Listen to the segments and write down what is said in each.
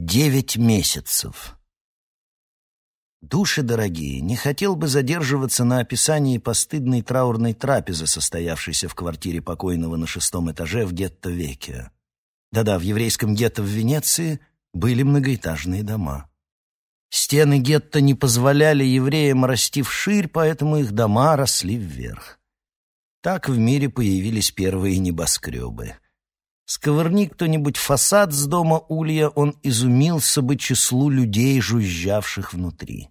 Девять месяцев. Души дорогие, не хотел бы задерживаться на описании постыдной траурной трапезы, состоявшейся в квартире покойного на шестом этаже в гетто-веке. Да-да, в еврейском гетто в Венеции были многоэтажные дома. Стены гетто не позволяли евреям расти вширь, поэтому их дома росли вверх. Так в мире появились первые небоскребы. Сковырни кто-нибудь фасад с дома Улья, он изумился бы числу людей, жужжавших внутри.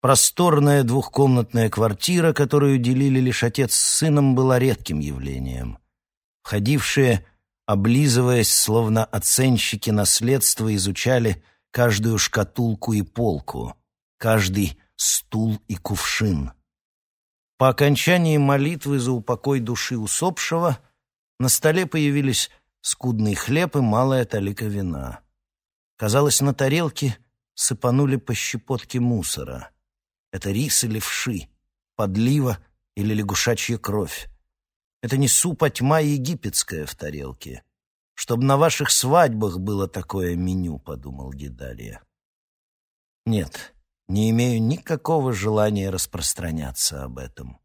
Просторная двухкомнатная квартира, которую делили лишь отец с сыном, была редким явлением. Входившие, облизываясь, словно оценщики наследства, изучали каждую шкатулку и полку, каждый стул и кувшин. По окончании молитвы за упокой души усопшего на столе появились скудный хлеб и малая талика вина. Казалось, на тарелке сыпанули по щепотке мусора — это рис или вши, подлива или лягушачья кровь. Это не суп, а тьма египетская в тарелке. Чтоб на ваших свадьбах было такое меню, подумал Гидалия. Нет, не имею никакого желания распространяться об этом.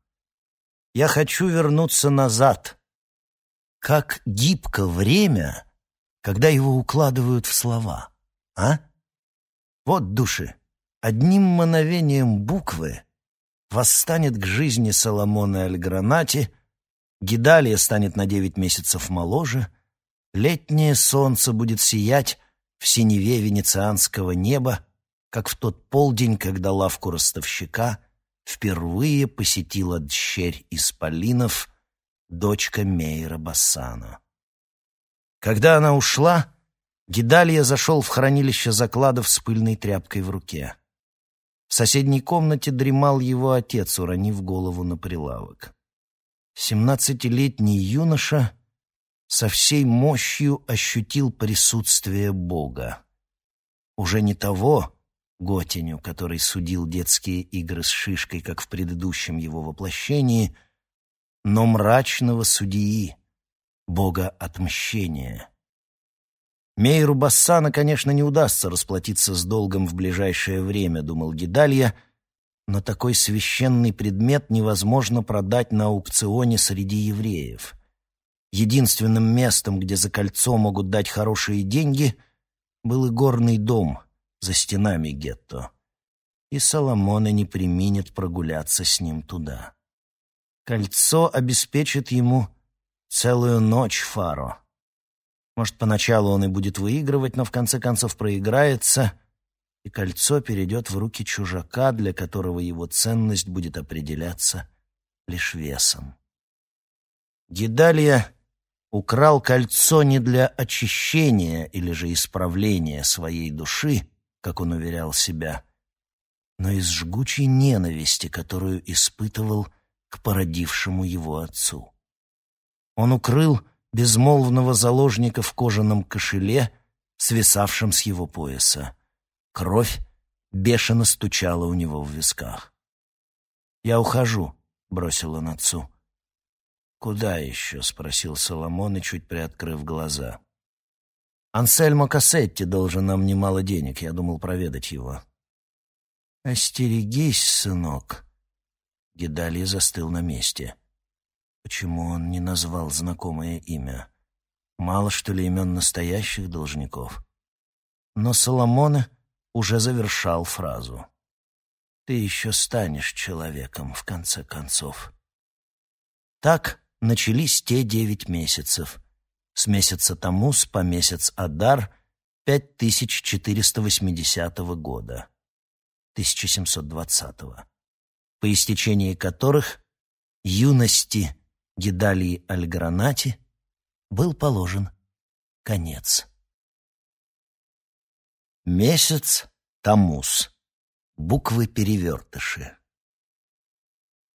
Я хочу вернуться назад. Как гибко время, когда его укладывают в слова, а? Вот души. Одним мановением буквы восстанет к жизни Соломона Альгранати, Гидалия станет на девять месяцев моложе, летнее солнце будет сиять в синеве венецианского неба, как в тот полдень, когда лавку ростовщика впервые посетила дщерь Исполинов, дочка Мейра Бассано. Когда она ушла, Гидалия зашел в хранилище закладов с пыльной тряпкой в руке. В соседней комнате дремал его отец, уронив голову на прилавок. Семнадцатилетний юноша со всей мощью ощутил присутствие Бога. Уже не того Готеню, который судил детские игры с шишкой, как в предыдущем его воплощении, но мрачного судьи, Бога отмщения — Мейру Бассана, конечно, не удастся расплатиться с долгом в ближайшее время, думал Гидалья, но такой священный предмет невозможно продать на аукционе среди евреев. Единственным местом, где за кольцо могут дать хорошие деньги, был горный дом за стенами гетто. И Соломона не применит прогуляться с ним туда. Кольцо обеспечит ему целую ночь фаро — может, поначалу он и будет выигрывать, но в конце концов проиграется, и кольцо перейдет в руки чужака, для которого его ценность будет определяться лишь весом. Гидалия украл кольцо не для очищения или же исправления своей души, как он уверял себя, но из жгучей ненависти, которую испытывал к породившему его отцу. Он укрыл безмолвного заложника в кожаном кошеле, свисавшем с его пояса. Кровь бешено стучала у него в висках. «Я ухожу», — бросил он отцу. «Куда еще?» — спросил Соломон и чуть приоткрыв глаза. «Ансельмо Кассетти должен нам немало денег, я думал проведать его». «Остерегись, сынок», — Гедалий застыл на месте. Почему он не назвал знакомое имя? Мало, что ли, имен настоящих должников? Но Соломон уже завершал фразу. «Ты еще станешь человеком, в конце концов». Так начались те девять месяцев. С месяца Тамус по месяц Адар 5480 года, 1720 по истечении которых юности Гидалии Альгранати был положен конец. Месяц Тамус. Буквы-перевертыши.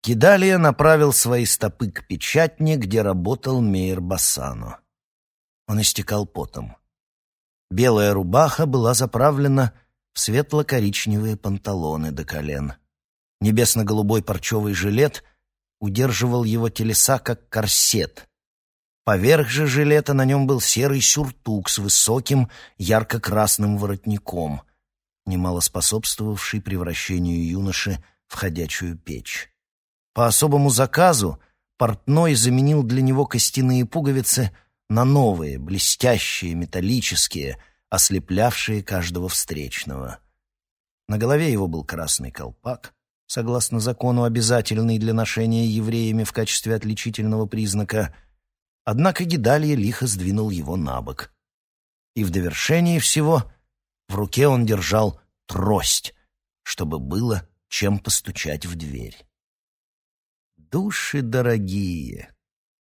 Гидалия направил свои стопы к печатне, где работал Мейер Бассано. Он истекал потом. Белая рубаха была заправлена в светло-коричневые панталоны до колен. Небесно-голубой парчевый жилет — удерживал его телеса как корсет. Поверх же жилета на нем был серый сюртук с высоким ярко-красным воротником, немало способствовавший превращению юноши в ходячую печь. По особому заказу портной заменил для него костяные пуговицы на новые, блестящие, металлические, ослеплявшие каждого встречного. На голове его был красный колпак, согласно закону обязательный для ношения евреями в качестве отличительного признака, однако Гидалья лихо сдвинул его на бок. И в довершении всего в руке он держал трость, чтобы было чем постучать в дверь. Души дорогие!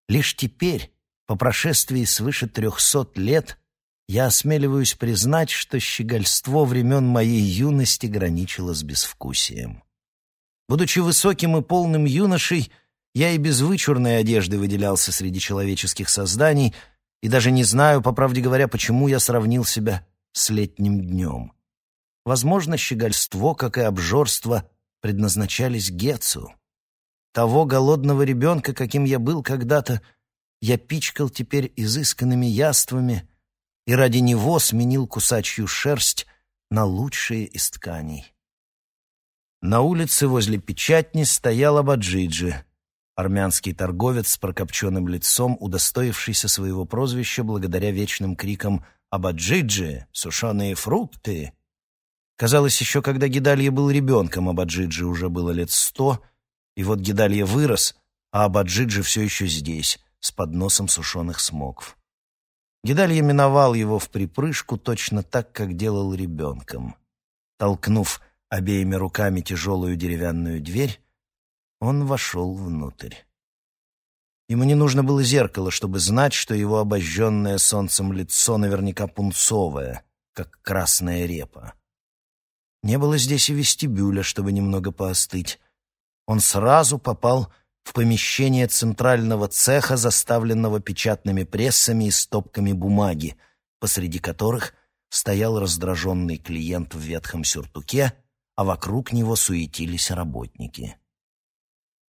Лишь теперь, по прошествии свыше трехсот лет, я осмеливаюсь признать, что щегольство времен моей юности граничило с безвкусием. Будучи высоким и полным юношей, я и без вычурной одежды выделялся среди человеческих созданий, и даже не знаю, по правде говоря, почему я сравнил себя с летним днем. Возможно, щегольство, как и обжорство, предназначались Гецу. Того голодного ребенка, каким я был когда-то, я пичкал теперь изысканными яствами — и ради него сменил кусачью шерсть на лучшие из тканей. На улице возле печатни стоял Абаджиджи, армянский торговец с прокопченным лицом, удостоившийся своего прозвища благодаря вечным крикам «Абаджиджи! Сушеные фрукты!». Казалось, еще когда Гидалья был ребенком, Абаджиджи уже было лет сто, и вот Гидалья вырос, а Абаджиджи все еще здесь, с подносом сушеных смокв. Гидалья миновал его в припрыжку точно так, как делал ребенком. Толкнув обеими руками тяжелую деревянную дверь, он вошел внутрь. Ему не нужно было зеркало, чтобы знать, что его обожженное солнцем лицо наверняка пунцовое, как красная репа. Не было здесь и вестибюля, чтобы немного поостыть. Он сразу попал в помещение центрального цеха, заставленного печатными прессами и стопками бумаги, посреди которых стоял раздраженный клиент в ветхом сюртуке, а вокруг него суетились работники.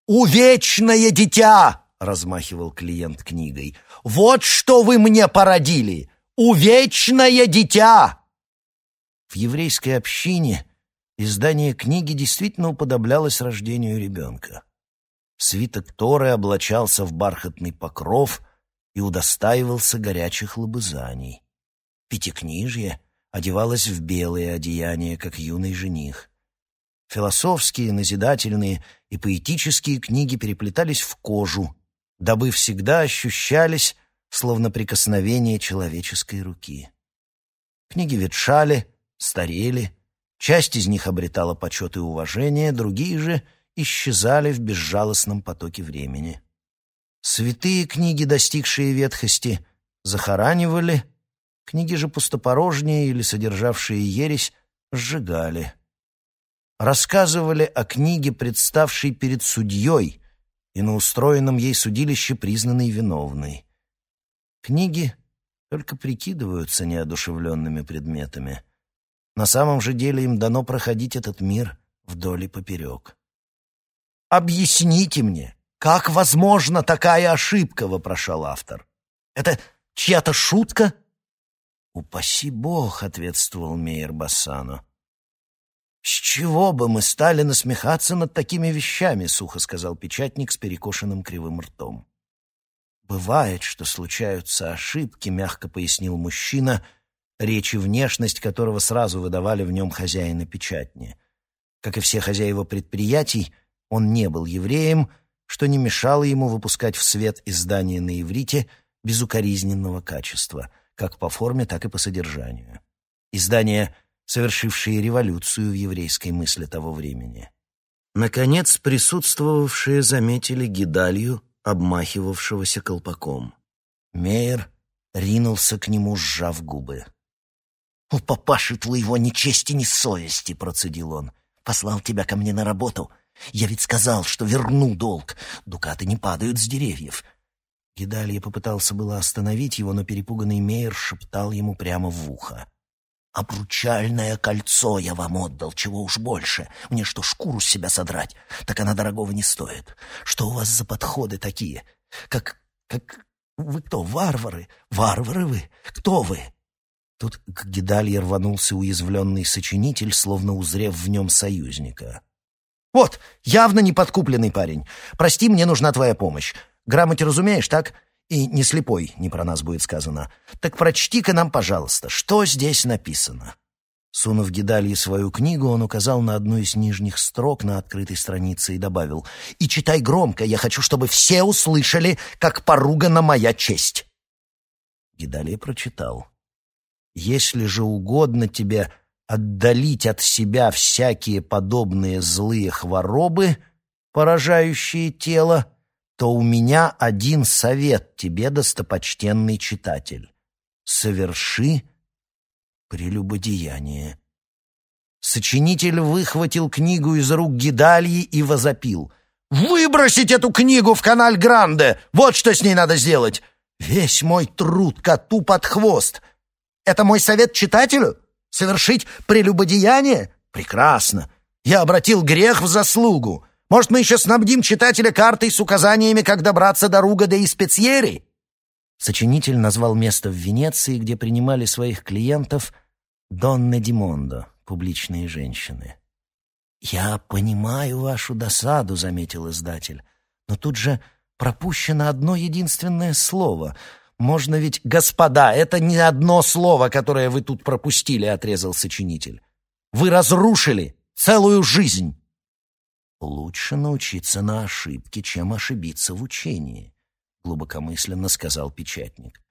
«Увечное дитя!» — размахивал клиент книгой. «Вот что вы мне породили! Увечное дитя!» В еврейской общине издание книги действительно уподоблялось рождению ребенка. Свиток Торы облачался в бархатный покров и удостаивался горячих лобызаний. Пятикнижье одевалось в белые одеяния, как юный жених. Философские, назидательные и поэтические книги переплетались в кожу, дабы всегда ощущались, словно прикосновение человеческой руки. Книги ветшали, старели, часть из них обретала почет и уважение, другие же — исчезали в безжалостном потоке времени. Святые книги, достигшие ветхости, захоранивали, книги же пустопорожние или содержавшие ересь сжигали. Рассказывали о книге, представшей перед судьей и на устроенном ей судилище признанной виновной. Книги только прикидываются неодушевленными предметами. На самом же деле им дано проходить этот мир вдоль и поперек. «Объясните мне, как возможна такая ошибка?» — вопрошал автор. «Это чья-то шутка?» «Упаси бог», — ответствовал Мейер Бассано. «С чего бы мы стали насмехаться над такими вещами?» — сухо сказал печатник с перекошенным кривым ртом. «Бывает, что случаются ошибки», — мягко пояснил мужчина, речь и внешность которого сразу выдавали в нем хозяина печатни. Как и все хозяева предприятий, он не был евреем, что не мешало ему выпускать в свет издания на иврите безукоризненного качества, как по форме, так и по содержанию. Издания, совершившие революцию в еврейской мысли того времени. Наконец, присутствовавшие заметили гидалью, обмахивавшегося колпаком. Мейер ринулся к нему, сжав губы. «У папаши твоего ни чести, ни совести!» — процедил он. «Послал тебя ко мне на работу, я ведь сказал, что верну долг. Дукаты не падают с деревьев. Гидалья попытался было остановить его, но перепуганный Мейер шептал ему прямо в ухо. «Обручальное кольцо я вам отдал, чего уж больше. Мне что, шкуру с себя содрать? Так она дорогого не стоит. Что у вас за подходы такие? Как... как... Вы кто, варвары? Варвары вы? Кто вы?» Тут к Гидалье рванулся уязвленный сочинитель, словно узрев в нем союзника. «Вот, явно неподкупленный парень. Прости, мне нужна твоя помощь. Грамоте разумеешь, так? И не слепой, не про нас будет сказано. Так прочти-ка нам, пожалуйста, что здесь написано». Сунув Гидалье свою книгу, он указал на одну из нижних строк на открытой странице и добавил «И читай громко, я хочу, чтобы все услышали, как поругана моя честь». Гидалье прочитал. «Если же угодно тебе отдалить от себя всякие подобные злые хворобы, поражающие тело, то у меня один совет тебе, достопочтенный читатель. Соверши прелюбодеяние. Сочинитель выхватил книгу из рук Гидальи и возопил. «Выбросить эту книгу в каналь Гранде! Вот что с ней надо сделать! Весь мой труд коту под хвост! Это мой совет читателю? Совершить прелюбодеяние? Прекрасно! Я обратил грех в заслугу! Может, мы еще снабдим читателя картой с указаниями, как добраться до Руга де Испециери?» Сочинитель назвал место в Венеции, где принимали своих клиентов Донна Димондо, публичные женщины. «Я понимаю вашу досаду», — заметил издатель, «но тут же пропущено одно единственное слово. Можно ведь, господа, это не одно слово, которое вы тут пропустили», — отрезал сочинитель. «Вы разрушили целую жизнь». «Лучше научиться на ошибке, чем ошибиться в учении», — глубокомысленно сказал печатник.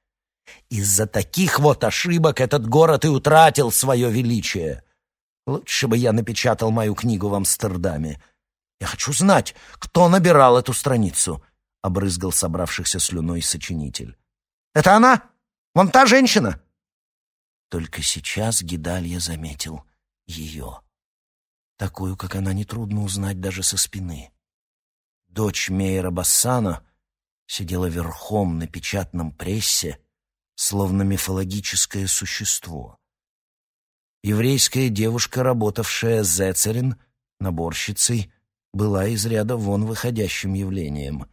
«Из-за таких вот ошибок этот город и утратил свое величие. Лучше бы я напечатал мою книгу в Амстердаме. Я хочу знать, кто набирал эту страницу», — обрызгал собравшихся слюной сочинитель. «Это она? Вон та женщина?» Только сейчас Гидалья заметил ее. Такую, как она, нетрудно узнать даже со спины. Дочь Мейера Бассана сидела верхом на печатном прессе, словно мифологическое существо. Еврейская девушка, работавшая Зецерин, наборщицей, была из ряда вон выходящим явлением,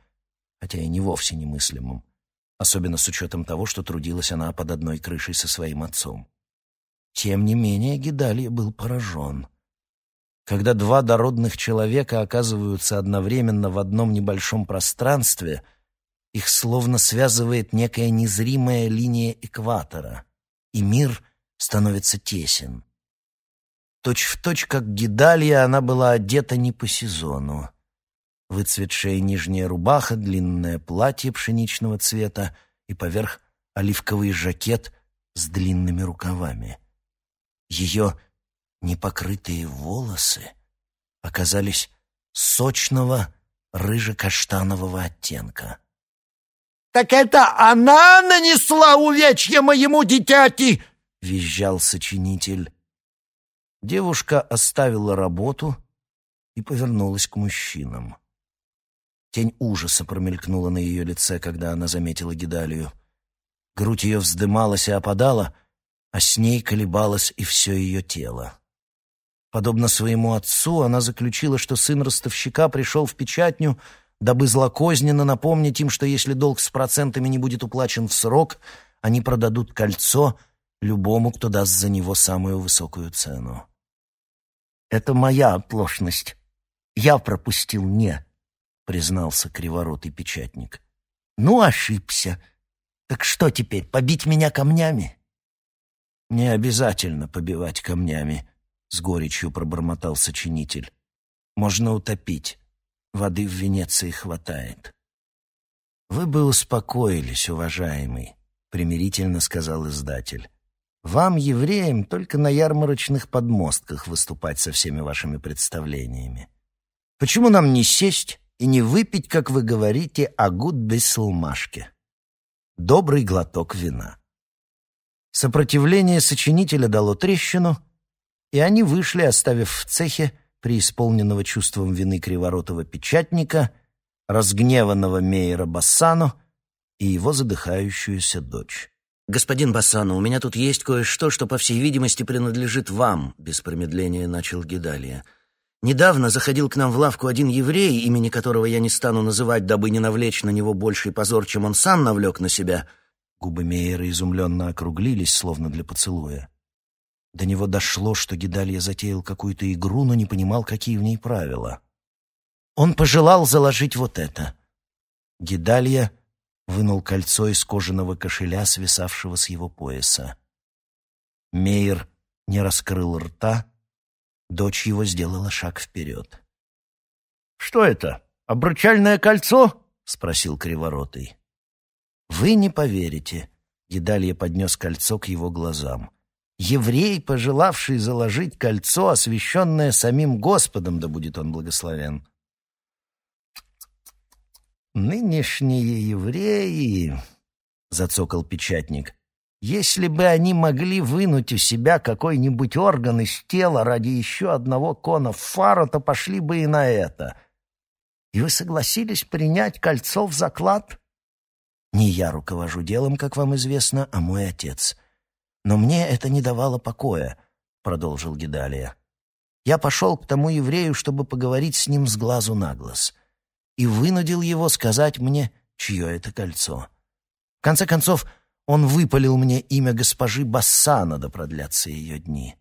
хотя и не вовсе немыслимым, особенно с учетом того, что трудилась она под одной крышей со своим отцом. Тем не менее, Гидалья был поражен. Когда два дородных человека оказываются одновременно в одном небольшом пространстве — их словно связывает некая незримая линия экватора, и мир становится тесен. Точь в точь, как Гидалья, она была одета не по сезону. Выцветшая нижняя рубаха, длинное платье пшеничного цвета и поверх оливковый жакет с длинными рукавами. Ее непокрытые волосы оказались сочного рыже-каштанового оттенка. «Так это она нанесла увечья моему дитяти!» — визжал сочинитель. Девушка оставила работу и повернулась к мужчинам. Тень ужаса промелькнула на ее лице, когда она заметила Гидалию. Грудь ее вздымалась и опадала, а с ней колебалось и все ее тело. Подобно своему отцу, она заключила, что сын ростовщика пришел в печатню — дабы злокозненно напомнить им, что если долг с процентами не будет уплачен в срок, они продадут кольцо любому, кто даст за него самую высокую цену. «Это моя оплошность. Я пропустил «не», — признался криворотый печатник. «Ну, ошибся. Так что теперь, побить меня камнями?» «Не обязательно побивать камнями», — с горечью пробормотал сочинитель. «Можно утопить. Воды в Венеции хватает. «Вы бы успокоились, уважаемый», — примирительно сказал издатель. «Вам, евреям, только на ярмарочных подмостках выступать со всеми вашими представлениями. Почему нам не сесть и не выпить, как вы говорите, агут без салмашки? Добрый глоток вина». Сопротивление сочинителя дало трещину, и они вышли, оставив в цехе преисполненного чувством вины криворотого печатника, разгневанного Мейера Бассану и его задыхающуюся дочь. «Господин Бассану, у меня тут есть кое-что, что, по всей видимости, принадлежит вам», — без промедления начал Гидалия. Недавно заходил к нам в лавку один еврей, имени которого я не стану называть, дабы не навлечь на него больший позор, чем он сам навлек на себя. Губы Мейера изумленно округлились, словно для поцелуя. До него дошло, что Гидалья затеял какую-то игру, но не понимал, какие в ней правила. Он пожелал заложить вот это. Гидалья вынул кольцо из кожаного кошеля, свисавшего с его пояса. Мейер не раскрыл рта, Дочь его сделала шаг вперед. «Что это? Обручальное кольцо?» — спросил Криворотый. «Вы не поверите», — Гидалья поднес кольцо к его глазам. «Еврей, пожелавший заложить кольцо, освященное самим Господом, да будет он благословен». «Нынешние евреи», — зацокал печатник, если бы они могли вынуть у себя какой-нибудь орган из тела ради еще одного кона фара, то пошли бы и на это. И вы согласились принять кольцо в заклад? Не я руковожу делом, как вам известно, а мой отец. Но мне это не давало покоя, — продолжил Гидалия. Я пошел к тому еврею, чтобы поговорить с ним с глазу на глаз, и вынудил его сказать мне, чье это кольцо. В конце концов, он выпалил мне имя госпожи Бассана, да продлятся ее дни.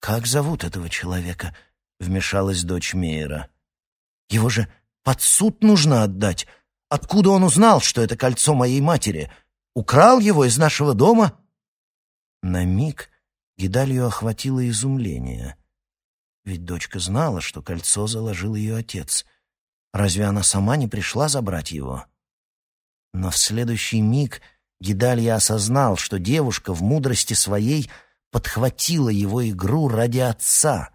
«Как зовут этого человека?» — вмешалась дочь Мейера. «Его же под суд нужно отдать. Откуда он узнал, что это кольцо моей матери? Украл его из нашего дома?» На миг Гидалью охватило изумление. Ведь дочка знала, что кольцо заложил ее отец. Разве она сама не пришла забрать его? Но в следующий миг Гидалья осознал, что девушка в мудрости своей подхватила его игру ради отца,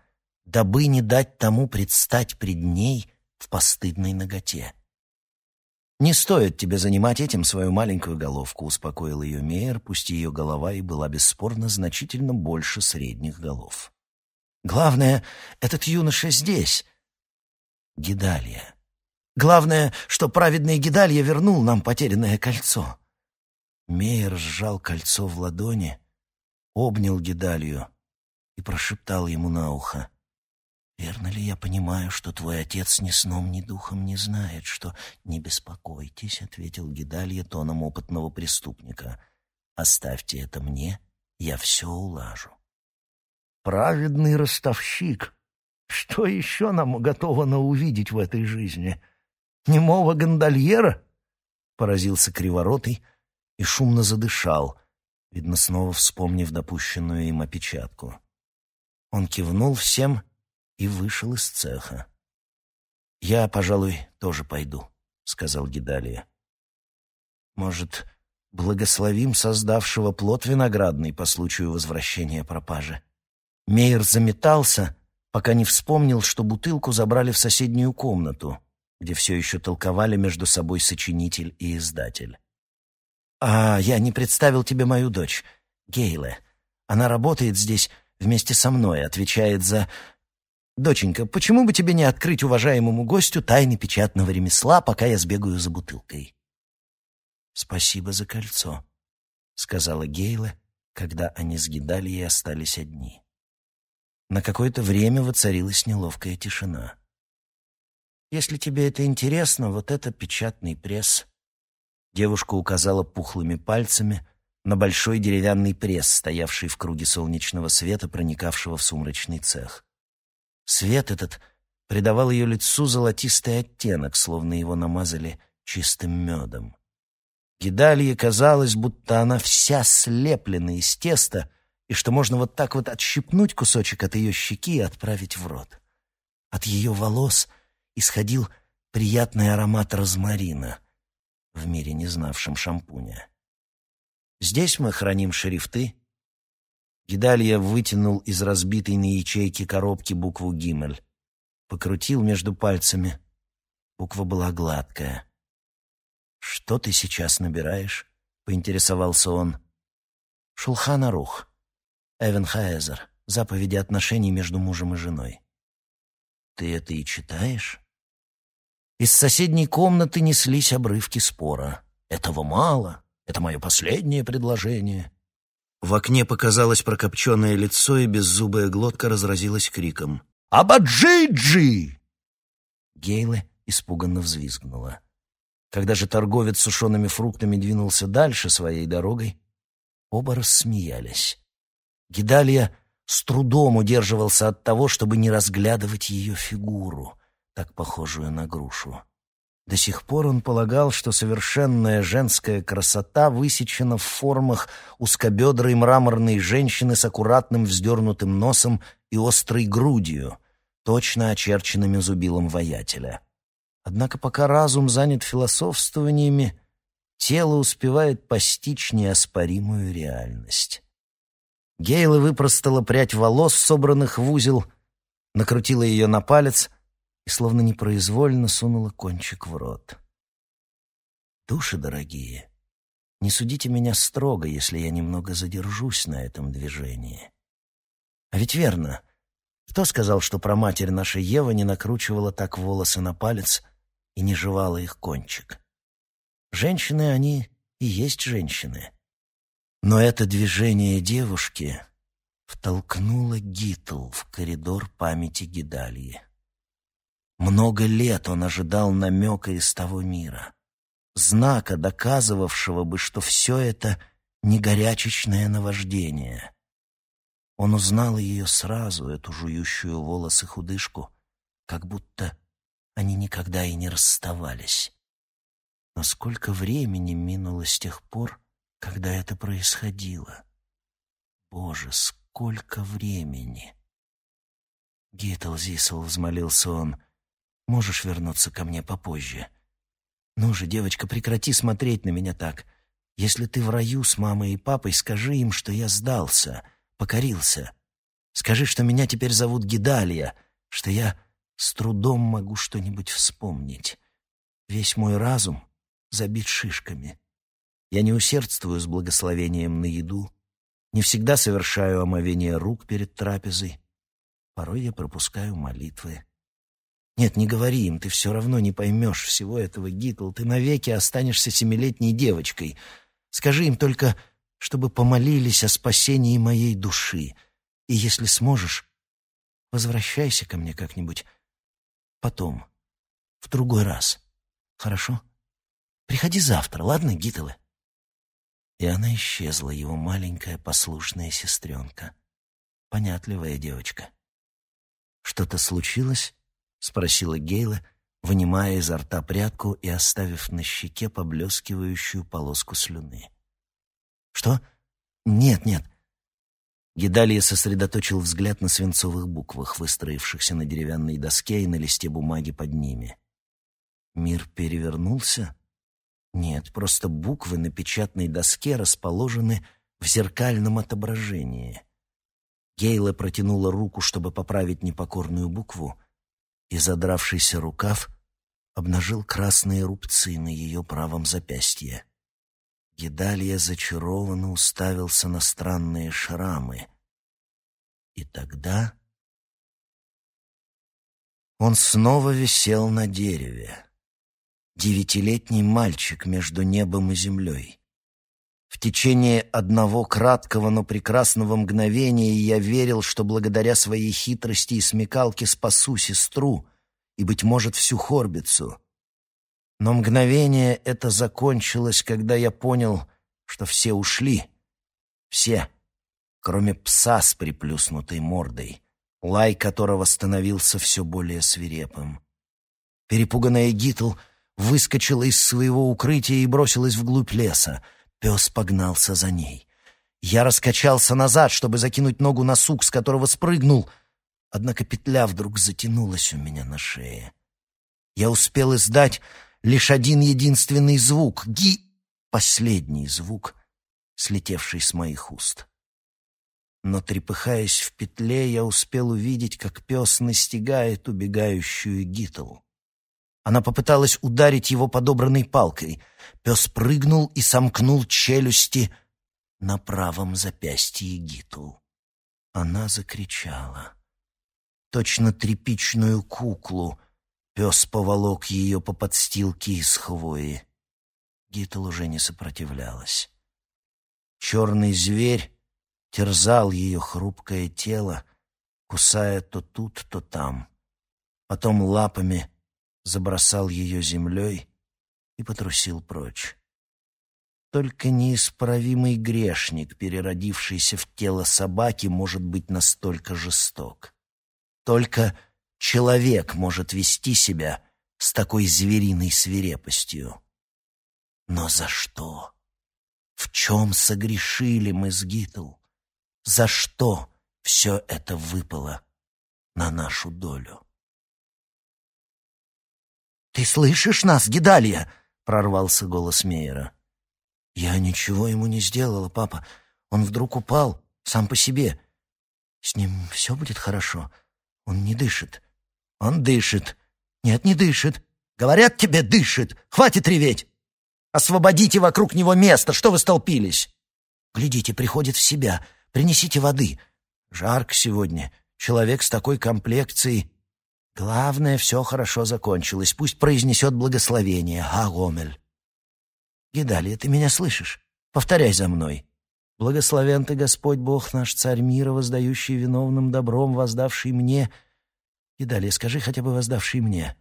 дабы не дать тому предстать пред ней в постыдной ноготе. «Не стоит тебе занимать этим свою маленькую головку», — успокоил ее Мейер, пусть ее голова и была бесспорно значительно больше средних голов. «Главное, этот юноша здесь, Гидалья. Главное, что праведный Гидалья вернул нам потерянное кольцо». Мейер сжал кольцо в ладони, обнял Гидалью и прошептал ему на ухо. «Верно ли я понимаю, что твой отец ни сном, ни духом не знает, что...» «Не беспокойтесь», — ответил Гидалья тоном опытного преступника. «Оставьте это мне, я все улажу». «Праведный ростовщик! Что еще нам готовано увидеть в этой жизни? Немого гондольера?» — поразился Криворотый, — и шумно задышал, видно, снова вспомнив допущенную им опечатку. Он кивнул всем и вышел из цеха. «Я, пожалуй, тоже пойду», — сказал Гидалия. «Может, благословим создавшего плод виноградный по случаю возвращения пропажи?» Мейер заметался, пока не вспомнил, что бутылку забрали в соседнюю комнату, где все еще толковали между собой сочинитель и издатель. «А я не представил тебе мою дочь, Гейле. Она работает здесь вместе со мной, отвечает за... Доченька, почему бы тебе не открыть уважаемому гостю тайны печатного ремесла, пока я сбегаю за бутылкой?» «Спасибо за кольцо», — сказала Гейла, когда они с Гидалией остались одни. На какое-то время воцарилась неловкая тишина. «Если тебе это интересно, вот это печатный пресс», Девушка указала пухлыми пальцами на большой деревянный пресс, стоявший в круге солнечного света, проникавшего в сумрачный цех. Свет этот придавал ее лицу золотистый оттенок, словно его намазали чистым медом. Гидалье казалось, будто она вся слеплена из теста, и что можно вот так вот отщипнуть кусочек от ее щеки и отправить в рот. От ее волос исходил приятный аромат розмарина — в мире, не знавшем шампуня. Здесь мы храним шрифты. Гидалья вытянул из разбитой на ячейке коробки букву «Гимель». Покрутил между пальцами. Буква была гладкая. «Что ты сейчас набираешь?» — поинтересовался он. «Шулхан Арух. Эвен Хаэзер. Заповеди отношений между мужем и женой». «Ты это и читаешь?» Из соседней комнаты неслись обрывки спора. «Этого мало. Это мое последнее предложение». В окне показалось прокопченное лицо, и беззубая глотка разразилась криком. Абаджиджи!» Гейла испуганно взвизгнула. Когда же торговец сушеными фруктами двинулся дальше своей дорогой, оба рассмеялись. Гидалия с трудом удерживался от того, чтобы не разглядывать ее фигуру, так похожую на грушу. До сих пор он полагал, что совершенная женская красота высечена в формах узкобедрой мраморной женщины с аккуратным вздернутым носом и острой грудью, точно очерченными зубилом воятеля. Однако пока разум занят философствованиями, тело успевает постичь неоспоримую реальность. Гейла выпростала прядь волос, собранных в узел, накрутила ее на палец — и словно непроизвольно сунула кончик в рот. «Души дорогие, не судите меня строго, если я немного задержусь на этом движении. А ведь верно, кто сказал, что про матерь наша Ева не накручивала так волосы на палец и не жевала их кончик? Женщины они и есть женщины. Но это движение девушки втолкнуло Гитл в коридор памяти Гидальи. Много лет он ожидал намека из того мира, знака, доказывавшего бы, что все это не горячечное наваждение. Он узнал ее сразу, эту жующую волосы худышку, как будто они никогда и не расставались. Но сколько времени минуло с тех пор, когда это происходило? Боже, сколько времени! Гитл Зисел, взмолился он, Можешь вернуться ко мне попозже. Ну же, девочка, прекрати смотреть на меня так. Если ты в раю с мамой и папой, скажи им, что я сдался, покорился. Скажи, что меня теперь зовут Гидалия, что я с трудом могу что-нибудь вспомнить. Весь мой разум забит шишками. Я не усердствую с благословением на еду, не всегда совершаю омовение рук перед трапезой. Порой я пропускаю молитвы. Нет, не говори им, ты все равно не поймешь всего этого, Гитл. Ты навеки останешься семилетней девочкой. Скажи им только, чтобы помолились о спасении моей души. И если сможешь, возвращайся ко мне как-нибудь потом, в другой раз. Хорошо? Приходи завтра, ладно, Гитлы? И она исчезла, его маленькая послушная сестренка. Понятливая девочка. Что-то случилось? — спросила Гейла, вынимая изо рта прядку и оставив на щеке поблескивающую полоску слюны. «Что? Нет, нет». Гидалия сосредоточил взгляд на свинцовых буквах, выстроившихся на деревянной доске и на листе бумаги под ними. Мир перевернулся? Нет, просто буквы на печатной доске расположены в зеркальном отображении. Гейла протянула руку, чтобы поправить непокорную букву, и задравшийся рукав обнажил красные рубцы на ее правом запястье. Гидалья зачарованно уставился на странные шрамы. И тогда он снова висел на дереве. Девятилетний мальчик между небом и землей. В течение одного краткого, но прекрасного мгновения я верил, что благодаря своей хитрости и смекалке спасу сестру и, быть может, всю Хорбицу. Но мгновение это закончилось, когда я понял, что все ушли. Все, кроме пса с приплюснутой мордой, лай которого становился все более свирепым. Перепуганная Гитл выскочила из своего укрытия и бросилась вглубь леса — Пес погнался за ней. Я раскачался назад, чтобы закинуть ногу на сук, с которого спрыгнул, однако петля вдруг затянулась у меня на шее. Я успел издать лишь один единственный звук — ги... Последний звук, слетевший с моих уст. Но, трепыхаясь в петле, я успел увидеть, как пес настигает убегающую Гитл. Она попыталась ударить его подобранной палкой. Пес прыгнул и сомкнул челюсти на правом запястье Гиту. Она закричала. Точно тряпичную куклу пес поволок ее по подстилке из хвои. Гитл уже не сопротивлялась. Черный зверь терзал ее хрупкое тело, кусая то тут, то там. Потом лапами забросал ее землей и потрусил прочь. Только неисправимый грешник, переродившийся в тело собаки, может быть настолько жесток. Только человек может вести себя с такой звериной свирепостью. Но за что? В чем согрешили мы с Гитл? За что все это выпало на нашу долю? «Ты слышишь нас, Гидалия?» — прорвался голос Мейера. «Я ничего ему не сделала, папа. Он вдруг упал, сам по себе. С ним все будет хорошо. Он не дышит. Он дышит. Нет, не дышит. Говорят тебе, дышит. Хватит реветь. Освободите вокруг него место. Что вы столпились? Глядите, приходит в себя. Принесите воды. Жарко сегодня. Человек с такой комплекцией. Главное, все хорошо закончилось. Пусть произнесет благословение. Агомель. Гидалия, ты меня слышишь? Повторяй за мной. Благословен ты, Господь Бог наш, царь мира, воздающий виновным добром, воздавший мне. Гидалия, скажи хотя бы воздавший мне.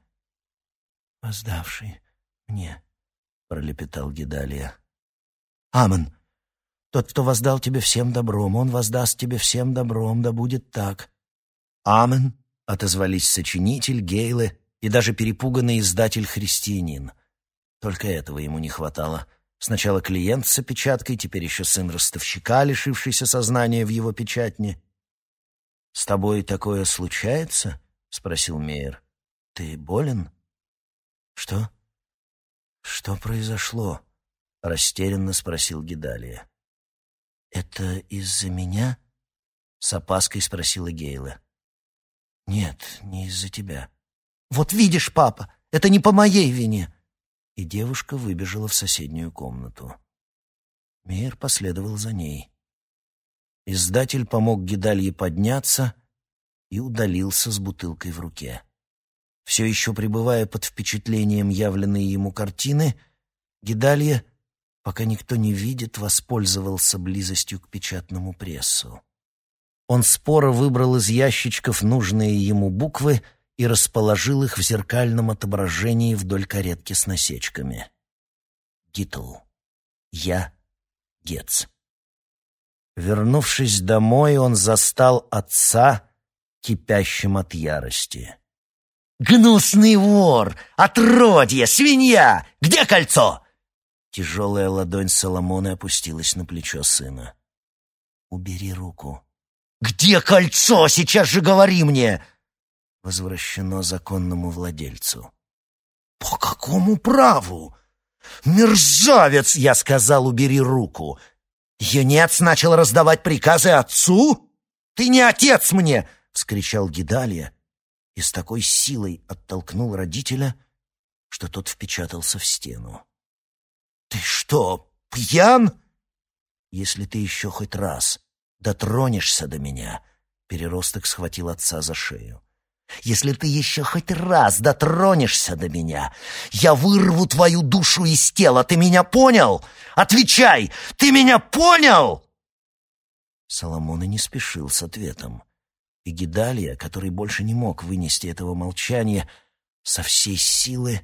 Воздавший мне, пролепетал Гидалия. Амен. Тот, кто воздал тебе всем добром, он воздаст тебе всем добром, да будет так. Амен, отозвались сочинитель, Гейлы и даже перепуганный издатель-христианин — только этого ему не хватало. Сначала клиент с опечаткой, теперь еще сын ростовщика, лишившийся сознания в его печатне. «С тобой такое случается?» — спросил Мейер. «Ты болен?» «Что? Что произошло?» — растерянно спросил Гидалия. «Это из-за меня?» — с опаской спросила Гейла. «Нет, не из-за тебя». «Вот видишь, папа, это не по моей вине и девушка выбежала в соседнюю комнату. Мейер последовал за ней. Издатель помог Гидалье подняться и удалился с бутылкой в руке. Все еще пребывая под впечатлением явленной ему картины, Гидалье, пока никто не видит, воспользовался близостью к печатному прессу. Он споро выбрал из ящичков нужные ему буквы — и расположил их в зеркальном отображении вдоль каретки с насечками. Гитл. Я. Гец. Вернувшись домой, он застал отца, кипящим от ярости. «Гнусный вор! Отродье! Свинья! Где кольцо?» Тяжелая ладонь Соломона опустилась на плечо сына. «Убери руку». «Где кольцо? Сейчас же говори мне!» возвращено законному владельцу. «По какому праву?» «Мерзавец!» — я сказал, убери руку. «Юнец начал раздавать приказы отцу? Ты не отец мне!» — вскричал Гидалия и с такой силой оттолкнул родителя, что тот впечатался в стену. «Ты что, пьян?» «Если ты еще хоть раз дотронешься до меня...» Переросток схватил отца за шею. Если ты еще хоть раз дотронешься до меня, я вырву твою душу из тела. Ты меня понял? Отвечай! Ты меня понял?» Соломон и не спешил с ответом. И Гидалия, который больше не мог вынести этого молчания, со всей силы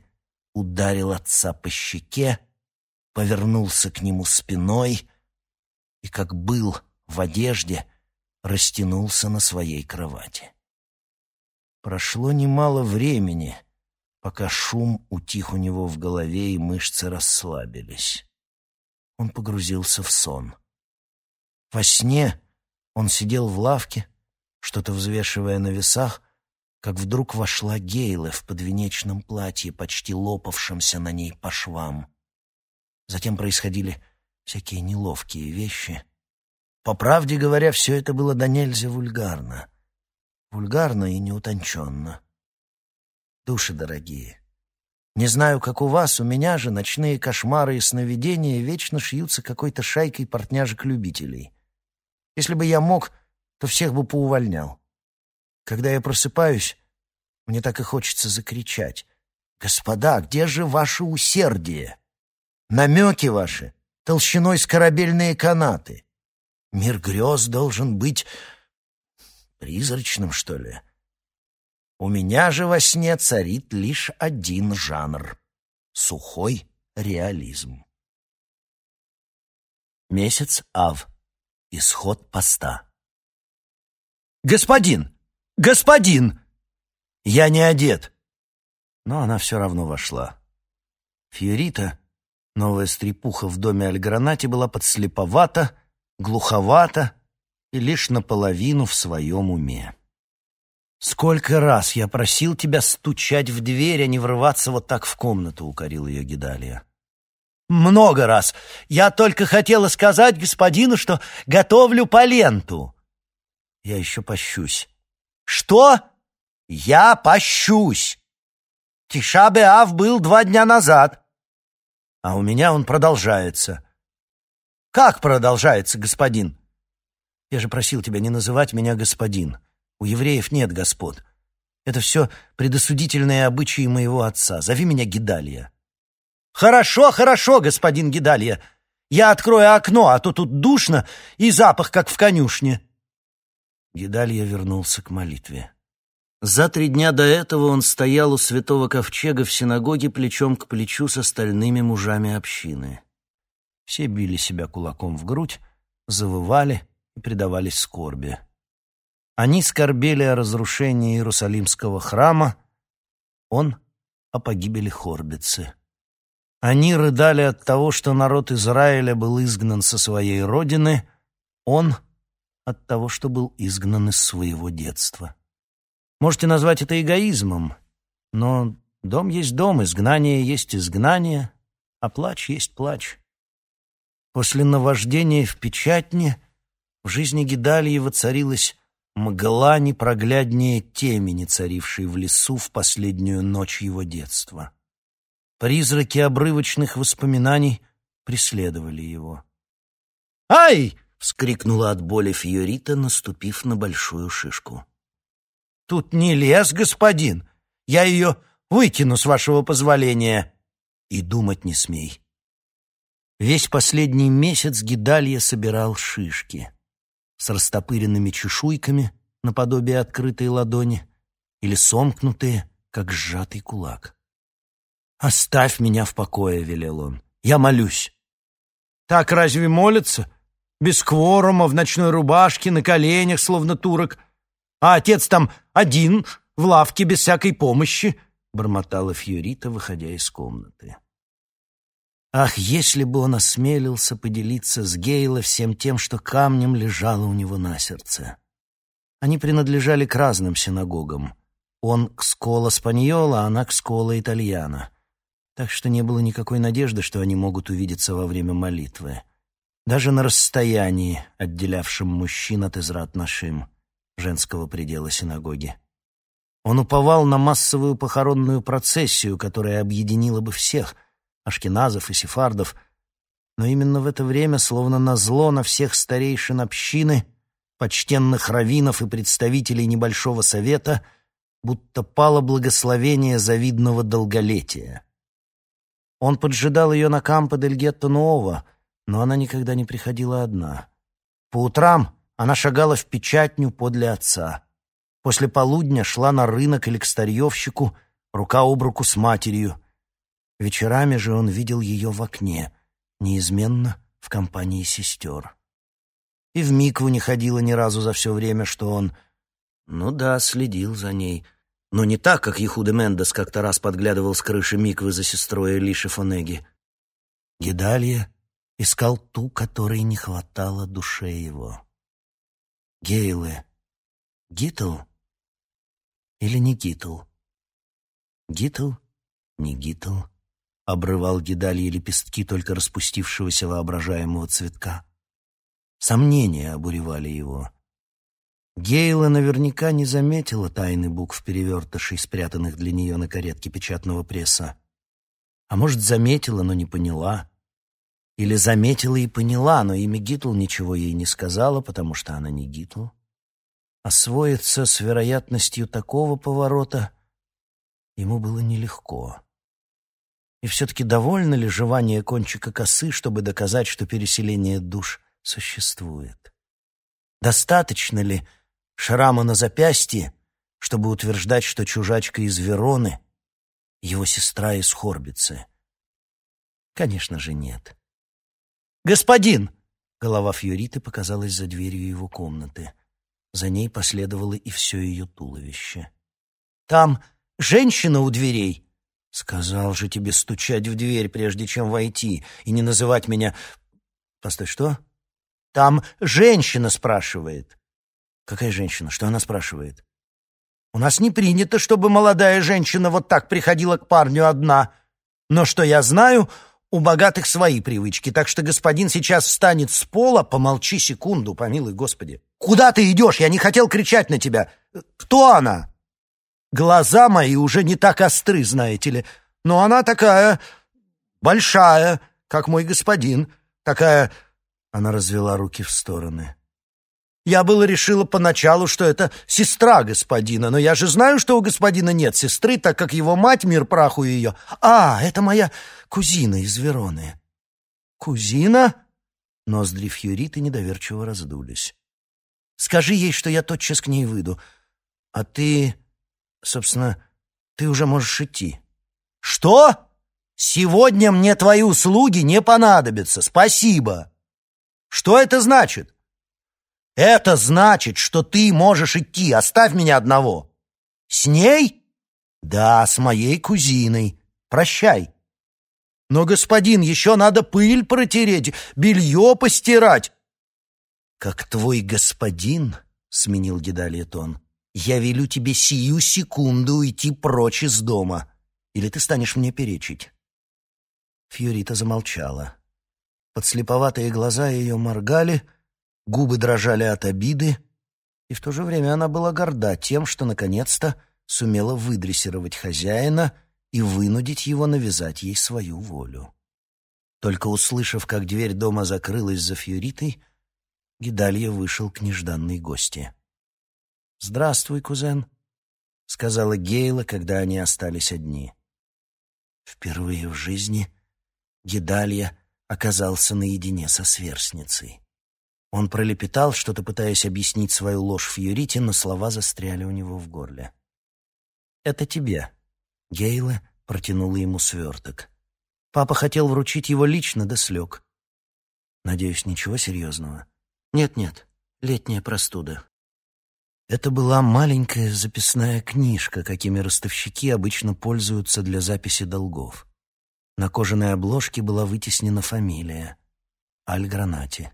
ударил отца по щеке, повернулся к нему спиной и, как был в одежде, растянулся на своей кровати. Прошло немало времени, пока шум утих у него в голове и мышцы расслабились. Он погрузился в сон. Во сне он сидел в лавке, что-то взвешивая на весах, как вдруг вошла Гейла в подвенечном платье, почти лопавшемся на ней по швам. Затем происходили всякие неловкие вещи. По правде говоря, все это было до нельзя вульгарно вульгарно и неутонченно. Души дорогие, не знаю, как у вас, у меня же ночные кошмары и сновидения вечно шьются какой-то шайкой портняжек-любителей. Если бы я мог, то всех бы поувольнял. Когда я просыпаюсь, мне так и хочется закричать. «Господа, где же ваше усердие? Намеки ваши, толщиной с корабельные канаты. Мир грез должен быть Призрачным, что ли? У меня же во сне царит лишь один жанр — сухой реализм. Месяц Ав. Исход поста. «Господин! Господин!» «Я не одет!» Но она все равно вошла. Фьюрита, новая стрепуха в доме Альгранати, была подслеповата, глуховата и лишь наполовину в своем уме. «Сколько раз я просил тебя стучать в дверь, а не врываться вот так в комнату», — укорил ее Гидалия. «Много раз. Я только хотела сказать господину, что готовлю поленту». «Я еще пощусь». «Что?» «Я пощусь». Тишабеав был два дня назад. А у меня он продолжается. Как продолжается, господин? Я же просил тебя не называть меня господин. У евреев нет господ. Это все предосудительные обычаи моего отца. Зови меня Гидалия. Хорошо, хорошо, господин Гидалия. Я открою окно, а то тут душно и запах, как в конюшне. Гидалия вернулся к молитве. За три дня до этого он стоял у святого ковчега в синагоге плечом к плечу с остальными мужами общины. Все били себя кулаком в грудь, завывали и предавались скорби. Они скорбели о разрушении Иерусалимского храма, он — о погибели Хорбицы. Они рыдали от того, что народ Израиля был изгнан со своей родины, он — от того, что был изгнан из своего детства. Можете назвать это эгоизмом, но дом есть дом, изгнание есть изгнание, а плач есть плач. После наваждения в печатне в жизни Гидалии воцарилась мгла непрогляднее темени, царившей в лесу в последнюю ночь его детства. Призраки обрывочных воспоминаний преследовали его. «Ай!» — вскрикнула от боли Фьорита, наступив на большую шишку. «Тут не лес, господин. Я ее выкину, с вашего позволения». «И думать не смей». Весь последний месяц Гидалья собирал шишки с растопыренными чешуйками наподобие открытой ладони или сомкнутые, как сжатый кулак. «Оставь меня в покое», — велел он. «Я молюсь». «Так разве молятся? Без кворума, в ночной рубашке, на коленях, словно турок. А отец там один, в лавке, без всякой помощи», — бормотала Фьюрита, выходя из комнаты. Ах, если бы он осмелился поделиться с Гейло всем тем, что камнем лежало у него на сердце. Они принадлежали к разным синагогам. Он к Скола Спаньола, а она к Скола Итальяна. Так что не было никакой надежды, что они могут увидеться во время молитвы. Даже на расстоянии, отделявшем мужчин от Израт Нашим, женского предела синагоги. Он уповал на массовую похоронную процессию, которая объединила бы всех — ашкеназов и сефардов, но именно в это время, словно назло на всех старейшин общины, почтенных раввинов и представителей небольшого совета, будто пало благословение завидного долголетия. Он поджидал ее на кампо дель Гетто Нуово, но она никогда не приходила одна. По утрам она шагала в печатню подле отца. После полудня шла на рынок или к старьевщику, рука об руку с матерью, Вечерами же он видел ее в окне, неизменно в компании сестер. И в Микву не ходила ни разу за все время, что он... Ну да, следил за ней. Но не так, как Ехуда Мендес как-то раз подглядывал с крыши Миквы за сестрой Элиши Фонеги. Гедалья искал ту, которой не хватало душе его. Гейлы. Гитл или не Гитл? Гитл, не Гитл обрывал гидальи лепестки только распустившегося воображаемого цветка. Сомнения обуревали его. Гейла наверняка не заметила тайны букв перевертышей, спрятанных для нее на каретке печатного пресса. А может, заметила, но не поняла. Или заметила и поняла, но имя Гитл ничего ей не сказала, потому что она не Гитл. Освоиться с вероятностью такого поворота ему было нелегко. И все-таки довольно ли жевание кончика косы, чтобы доказать, что переселение душ существует? Достаточно ли, шрама на запястье, чтобы утверждать, что чужачка из Вероны — его сестра из Хорбицы? Конечно же, нет. «Господин!» — голова Фьориты показалась за дверью его комнаты. За ней последовало и все ее туловище. «Там женщина у дверей!» «Сказал же тебе стучать в дверь, прежде чем войти, и не называть меня...» «Постой, что?» «Там женщина спрашивает». «Какая женщина? Что она спрашивает?» «У нас не принято, чтобы молодая женщина вот так приходила к парню одна. Но что я знаю, у богатых свои привычки, так что господин сейчас встанет с пола, помолчи секунду, помилуй Господи. Куда ты идешь? Я не хотел кричать на тебя. Кто она?» Глаза мои уже не так остры, знаете ли, но она такая большая, как мой господин, такая...» Она развела руки в стороны. «Я было решила поначалу, что это сестра господина, но я же знаю, что у господина нет сестры, так как его мать, мир праху ее... А, это моя кузина из Вероны». «Кузина?» Ноздри Фьюриты недоверчиво раздулись. «Скажи ей, что я тотчас к ней выйду. А ты Собственно, ты уже можешь идти. Что? Сегодня мне твои услуги не понадобятся. Спасибо. Что это значит? Это значит, что ты можешь идти. Оставь меня одного. С ней? Да, с моей кузиной. Прощай. Но, господин, еще надо пыль протереть, белье постирать. Как твой господин, — сменил Гедалия тон, я велю тебе сию секунду уйти прочь из дома, или ты станешь мне перечить». Фьюрита замолчала. Подслеповатые глаза ее моргали, губы дрожали от обиды, и в то же время она была горда тем, что наконец-то сумела выдрессировать хозяина и вынудить его навязать ей свою волю. Только услышав, как дверь дома закрылась за Фьюритой, Гидалья вышел к нежданной гости. «Здравствуй, кузен», — сказала Гейла, когда они остались одни. Впервые в жизни Гедалья оказался наедине со сверстницей. Он пролепетал, что-то пытаясь объяснить свою ложь Фьюрите, но слова застряли у него в горле. «Это тебе». Гейла протянула ему сверток. Папа хотел вручить его лично, да слег. «Надеюсь, ничего серьезного?» «Нет-нет, летняя простуда. Это была маленькая записная книжка, какими ростовщики обычно пользуются для записи долгов. На кожаной обложке была вытеснена фамилия — Аль-Гранати.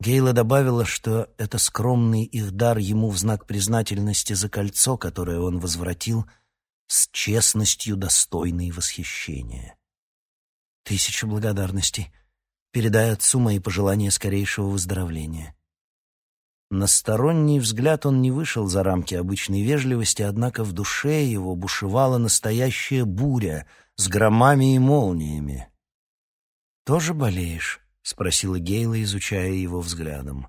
Гейла добавила, что это скромный их дар ему в знак признательности за кольцо, которое он возвратил с честностью, достойной восхищения. «Тысячу благодарностей. Передай отцу мои пожелания скорейшего выздоровления». На сторонний взгляд он не вышел за рамки обычной вежливости, однако в душе его бушевала настоящая буря с громами и молниями. «Тоже болеешь?» — спросила Гейла, изучая его взглядом.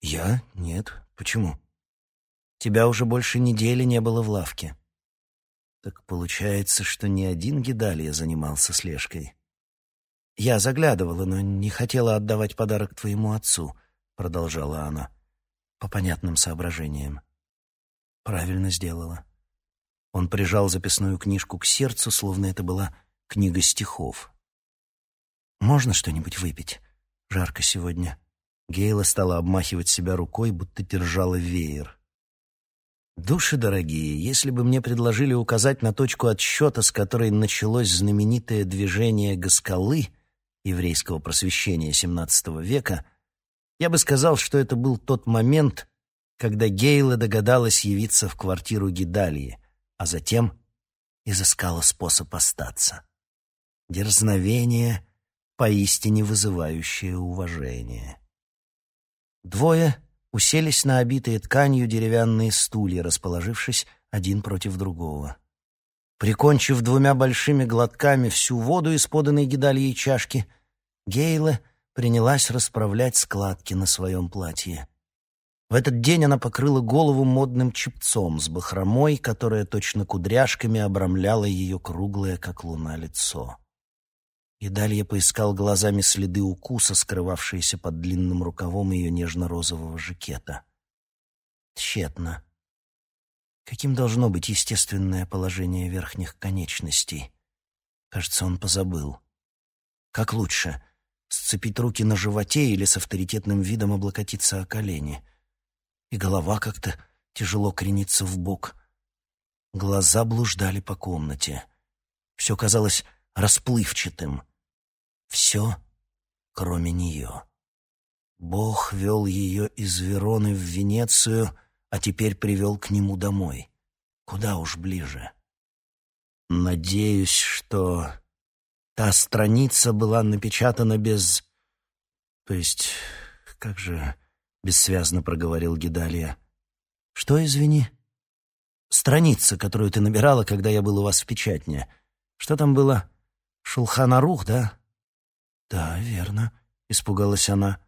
«Я? Нет. Почему?» «Тебя уже больше недели не было в лавке». «Так получается, что ни один Гидалья занимался слежкой». «Я заглядывала, но не хотела отдавать подарок твоему отцу». — продолжала она, — по понятным соображениям. Правильно сделала. Он прижал записную книжку к сердцу, словно это была книга стихов. «Можно что-нибудь выпить? Жарко сегодня». Гейла стала обмахивать себя рукой, будто держала веер. «Души дорогие, если бы мне предложили указать на точку отсчета, с которой началось знаменитое движение Гаскалы, еврейского просвещения XVII века, я бы сказал, что это был тот момент, когда Гейла догадалась явиться в квартиру Гидалии, а затем изыскала способ остаться. Дерзновение, поистине вызывающее уважение. Двое уселись на обитые тканью деревянные стулья, расположившись один против другого. Прикончив двумя большими глотками всю воду из поданной Гидальей чашки, Гейла — принялась расправлять складки на своем платье. В этот день она покрыла голову модным чепцом с бахромой, которая точно кудряшками обрамляла ее круглое, как луна, лицо. И далее поискал глазами следы укуса, скрывавшиеся под длинным рукавом ее нежно-розового жакета. Тщетно. Каким должно быть естественное положение верхних конечностей? Кажется, он позабыл. Как лучше, сцепить руки на животе или с авторитетным видом облокотиться о колени? И голова как-то тяжело кренится в бок. Глаза блуждали по комнате. Все казалось расплывчатым. Все, кроме нее. Бог вел ее из Вероны в Венецию, а теперь привел к нему домой. Куда уж ближе. Надеюсь, что та страница была напечатана без... То есть, как же... Бессвязно проговорил Гидалия. Что, извини? Страница, которую ты набирала, когда я был у вас в печатне. Что там было? Шулханарух, да? Да, верно, испугалась она.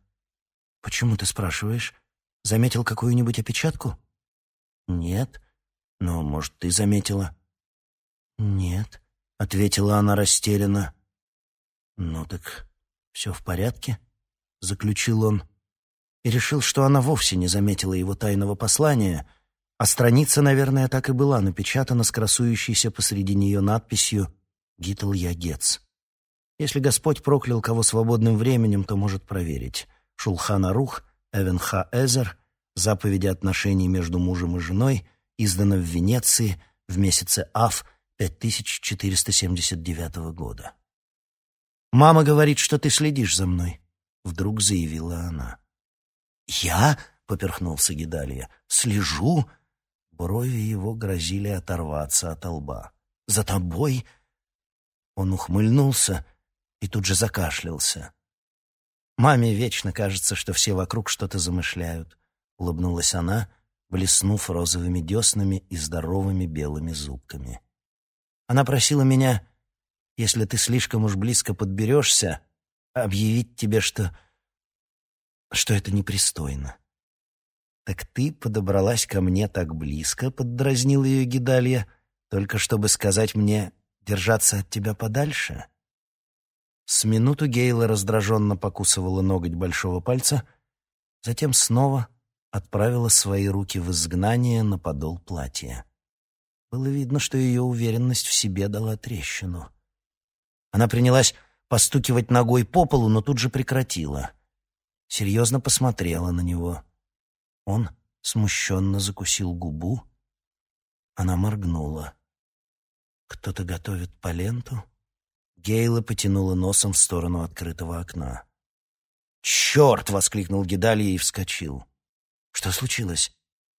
Почему ты спрашиваешь? Заметил какую-нибудь опечатку? Нет. Но, может, ты заметила? Нет, ответила она растерянно. Ну так все в порядке, заключил он и решил, что она вовсе не заметила его тайного послания, а страница, наверное, так и была напечатана с красующейся посреди нее надписью «Гитл Ягец». Если Господь проклял кого свободным временем, то может проверить. Шулхан Арух, Эвен Ха Эзер, заповеди отношений между мужем и женой, издана в Венеции в месяце Ав 5479 года. «Мама говорит, что ты следишь за мной», — вдруг заявила она. «Я?» — поперхнулся Гидалия. «Слежу?» Брови его грозили оторваться от лба. «За тобой?» Он ухмыльнулся и тут же закашлялся. «Маме вечно кажется, что все вокруг что-то замышляют», — улыбнулась она, блеснув розовыми деснами и здоровыми белыми зубками. «Она просила меня, если ты слишком уж близко подберешься, объявить тебе, что что это непристойно. «Так ты подобралась ко мне так близко», — поддразнил ее Гидалья, «только чтобы сказать мне держаться от тебя подальше?» С минуту Гейла раздраженно покусывала ноготь большого пальца, затем снова отправила свои руки в изгнание на подол платья. Было видно, что ее уверенность в себе дала трещину. Она принялась постукивать ногой по полу, но тут же прекратила — серьезно посмотрела на него. Он смущенно закусил губу. Она моргнула. «Кто-то готовит поленту?» Гейла потянула носом в сторону открытого окна. «Черт!» — воскликнул Гидалия и вскочил. «Что случилось?»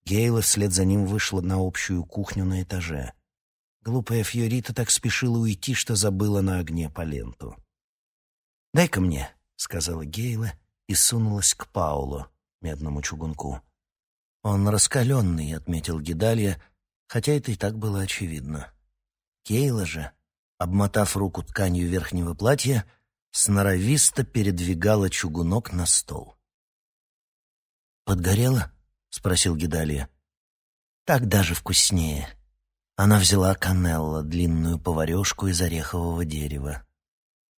Гейла вслед за ним вышла на общую кухню на этаже. Глупая Фьорита так спешила уйти, что забыла на огне поленту. «Дай-ка мне», — сказала Гейла и сунулась к Паулу, медному чугунку. «Он раскаленный», — отметил Гидалья, хотя это и так было очевидно. Кейла же, обмотав руку тканью верхнего платья, сноровисто передвигала чугунок на стол. «Подгорело?» — спросил Гидалья. «Так даже вкуснее». Она взяла канелло, длинную поварешку из орехового дерева.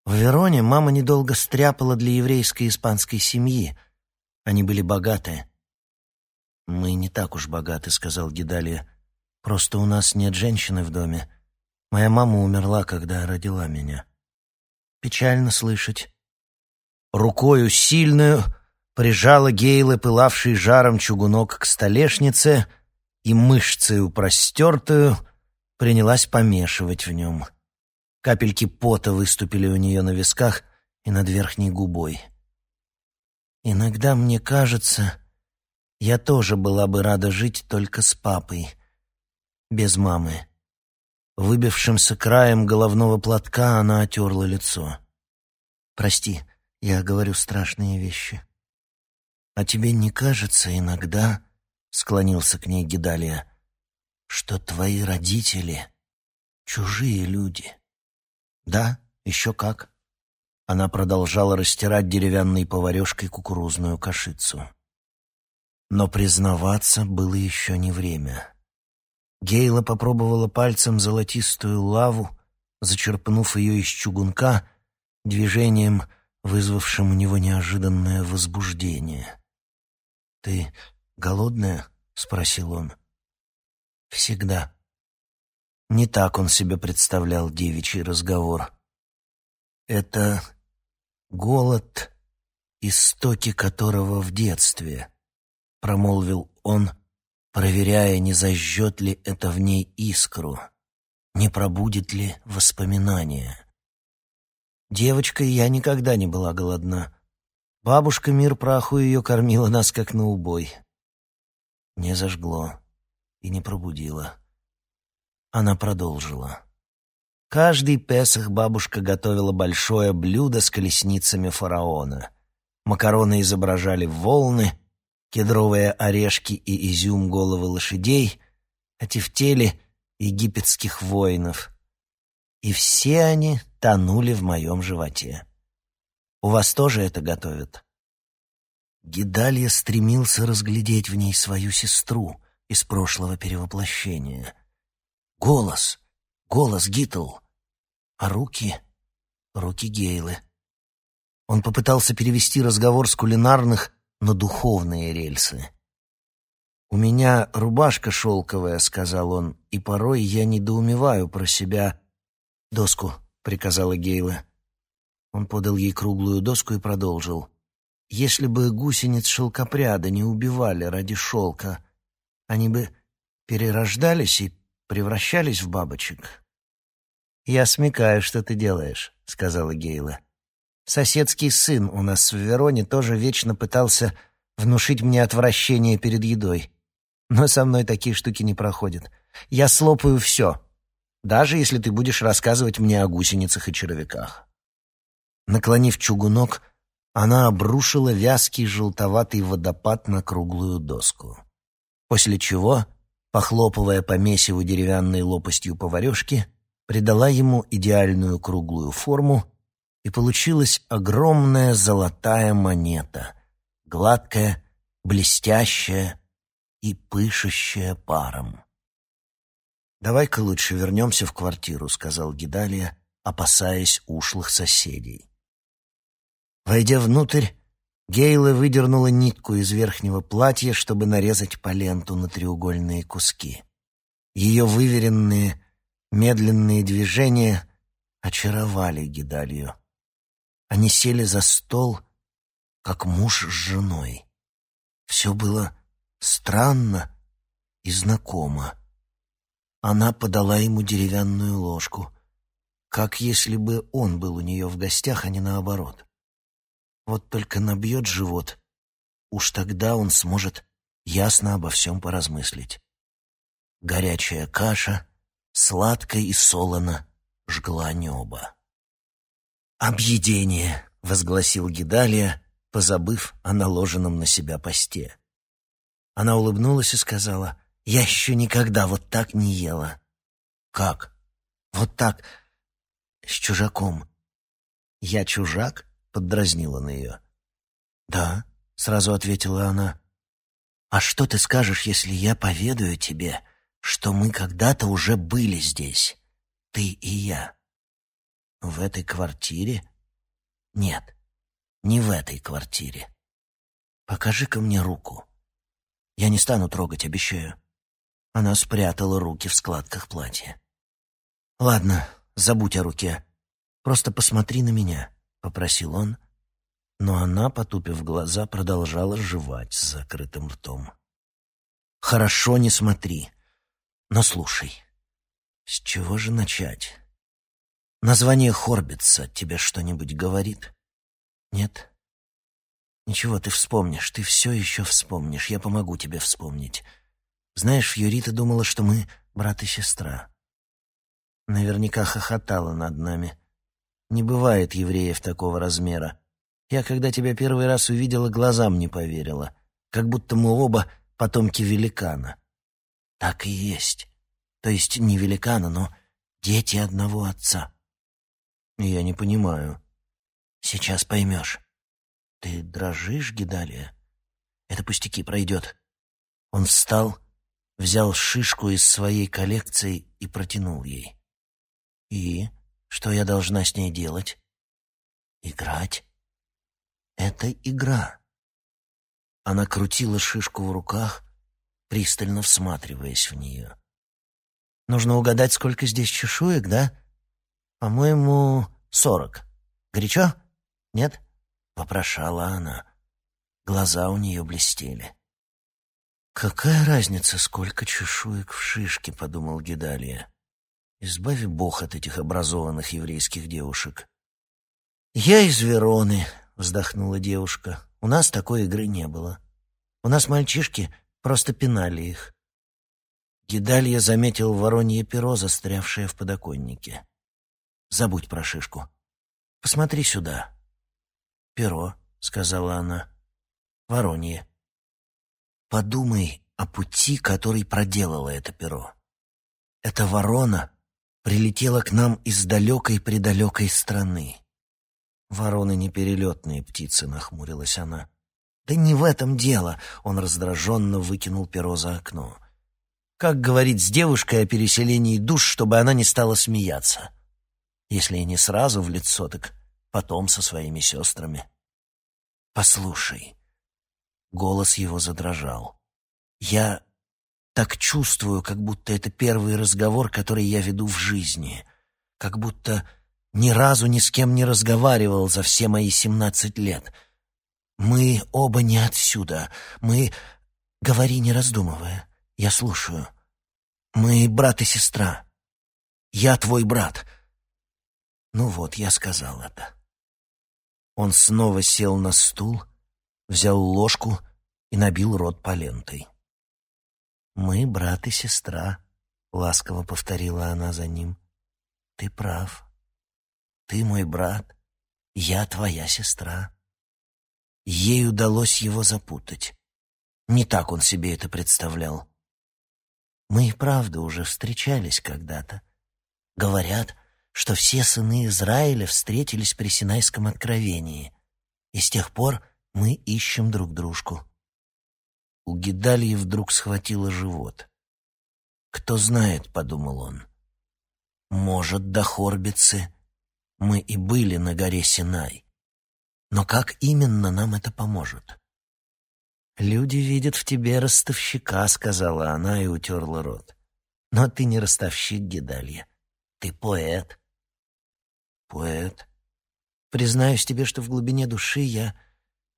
В Вероне мама недолго стряпала для еврейской испанской семьи. Они были богатые. «Мы не так уж богаты», — сказал Гидалия. «Просто у нас нет женщины в доме. Моя мама умерла, когда родила меня». «Печально слышать». Рукою сильную прижала Гейла, пылавший жаром чугунок к столешнице, и мышцею простертую принялась помешивать в нем. — Капельки пота выступили у нее на висках и над верхней губой. «Иногда мне кажется, я тоже была бы рада жить только с папой, без мамы». Выбившимся краем головного платка она отерла лицо. «Прости, я говорю страшные вещи». «А тебе не кажется иногда, — склонился к ней Гидалия, — что твои родители — чужие люди?» «Да, еще как». Она продолжала растирать деревянной поварешкой кукурузную кашицу. Но признаваться было еще не время. Гейла попробовала пальцем золотистую лаву, зачерпнув ее из чугунка, движением, вызвавшим у него неожиданное возбуждение. «Ты голодная?» — спросил он. Всегда. Не так он себе представлял девичий разговор. Это голод, истоки которого в детстве, промолвил он, проверяя, не зажжет ли это в ней искру, не пробудет ли воспоминания. Девочкой я никогда не была голодна. Бабушка мир праху ее кормила нас как на убой. Не зажгло и не пробудило. Она продолжила. Каждый Песах бабушка готовила большое блюдо с колесницами фараона. Макароны изображали волны, кедровые орешки и изюм головы лошадей, а тефтели — египетских воинов. И все они тонули в моем животе. У вас тоже это готовят?» Гидалья стремился разглядеть в ней свою сестру из прошлого перевоплощения. Голос, голос Гитл, а руки, руки Гейлы. Он попытался перевести разговор с кулинарных на духовные рельсы. «У меня рубашка шелковая», — сказал он, — «и порой я недоумеваю про себя». «Доску», — приказала Гейла. Он подал ей круглую доску и продолжил. «Если бы гусениц шелкопряда не убивали ради шелка, они бы перерождались и превращались в бабочек». «Я смекаю, что ты делаешь», — сказала Гейла. «Соседский сын у нас в Вероне тоже вечно пытался внушить мне отвращение перед едой. Но со мной такие штуки не проходят. Я слопаю все, даже если ты будешь рассказывать мне о гусеницах и червяках». Наклонив чугунок, она обрушила вязкий желтоватый водопад на круглую доску. После чего, похлопывая по месиву деревянной лопастью поварешки, придала ему идеальную круглую форму, и получилась огромная золотая монета, гладкая, блестящая и пышущая паром. «Давай-ка лучше вернемся в квартиру», — сказал Гидалия, опасаясь ушлых соседей. Войдя внутрь, Гейла выдернула нитку из верхнего платья, чтобы нарезать по ленту на треугольные куски. Ее выверенные, медленные движения очаровали Гидалью. Они сели за стол, как муж с женой. Все было странно и знакомо. Она подала ему деревянную ложку, как если бы он был у нее в гостях, а не наоборот. Вот только набьет живот. Уж тогда он сможет ясно обо всем поразмыслить. Горячая каша, сладко и солоно, жгла небо. «Объедение!» — возгласил Гидалия, позабыв о наложенном на себя посте. Она улыбнулась и сказала, «Я еще никогда вот так не ела». «Как?» «Вот так, с чужаком». «Я чужак?» Поддразнил он ее. «Да», — сразу ответила она. «А что ты скажешь, если я поведаю тебе, что мы когда-то уже были здесь, ты и я?» «В этой квартире?» «Нет, не в этой квартире. Покажи-ка мне руку. Я не стану трогать, обещаю». Она спрятала руки в складках платья. «Ладно, забудь о руке. Просто посмотри на меня. — попросил он, но она, потупив глаза, продолжала жевать с закрытым ртом. «Хорошо, не смотри, но слушай. С чего же начать? Название Хорбица тебе что-нибудь говорит? Нет? Ничего, ты вспомнишь, ты все еще вспомнишь, я помогу тебе вспомнить. Знаешь, Юрита думала, что мы брат и сестра. Наверняка хохотала над нами» Не бывает евреев такого размера. Я, когда тебя первый раз увидела, глазам не поверила. Как будто мы оба потомки великана. Так и есть. То есть не великана, но дети одного отца. Я не понимаю. Сейчас поймешь. Ты дрожишь, Гидалия? Это пустяки, пройдет. Он встал, взял шишку из своей коллекции и протянул ей. И что я должна с ней делать? Играть. Это игра. Она крутила шишку в руках, пристально всматриваясь в нее. «Нужно угадать, сколько здесь чешуек, да? По-моему, сорок. Горячо? Нет?» — вопрошала она. Глаза у нее блестели. «Какая разница, сколько чешуек в шишке?» — подумал Гедалия. «Избави Бог от этих образованных еврейских девушек». «Я из Вероны», — вздохнула девушка. «У нас такой игры не было. У нас мальчишки просто пинали их». Гедалья заметил воронье перо, застрявшее в подоконнике. «Забудь про шишку. Посмотри сюда». «Перо», — сказала она. «Воронье». Подумай о пути, который проделало это перо. Эта ворона прилетела к нам из далекой-предалекой страны. Вороны не перелетные птицы, нахмурилась она. Да не в этом дело, он раздраженно выкинул перо за окно. Как говорить с девушкой о переселении душ, чтобы она не стала смеяться? Если и не сразу в лицо, так потом со своими сестрами. Послушай, Голос его задрожал. «Я так чувствую, как будто это первый разговор, который я веду в жизни. Как будто ни разу ни с кем не разговаривал за все мои семнадцать лет. Мы оба не отсюда. Мы... Говори, не раздумывая. Я слушаю. Мы брат и сестра. Я твой брат. Ну вот, я сказал это. Он снова сел на стул взял ложку и набил рот полентой. «Мы брат и сестра», — ласково повторила она за ним. «Ты прав. Ты мой брат, я твоя сестра». Ей удалось его запутать. Не так он себе это представлял. Мы и правда уже встречались когда-то. Говорят, что все сыны Израиля встретились при Синайском откровении, и с тех пор мы ищем друг дружку. У Гидальи вдруг схватило живот. «Кто знает», — подумал он, — «может, до Хорбицы мы и были на горе Синай. Но как именно нам это поможет?» «Люди видят в тебе ростовщика», — сказала она и утерла рот. «Но ты не ростовщик, Гидалья. Ты поэт». «Поэт. Признаюсь тебе, что в глубине души я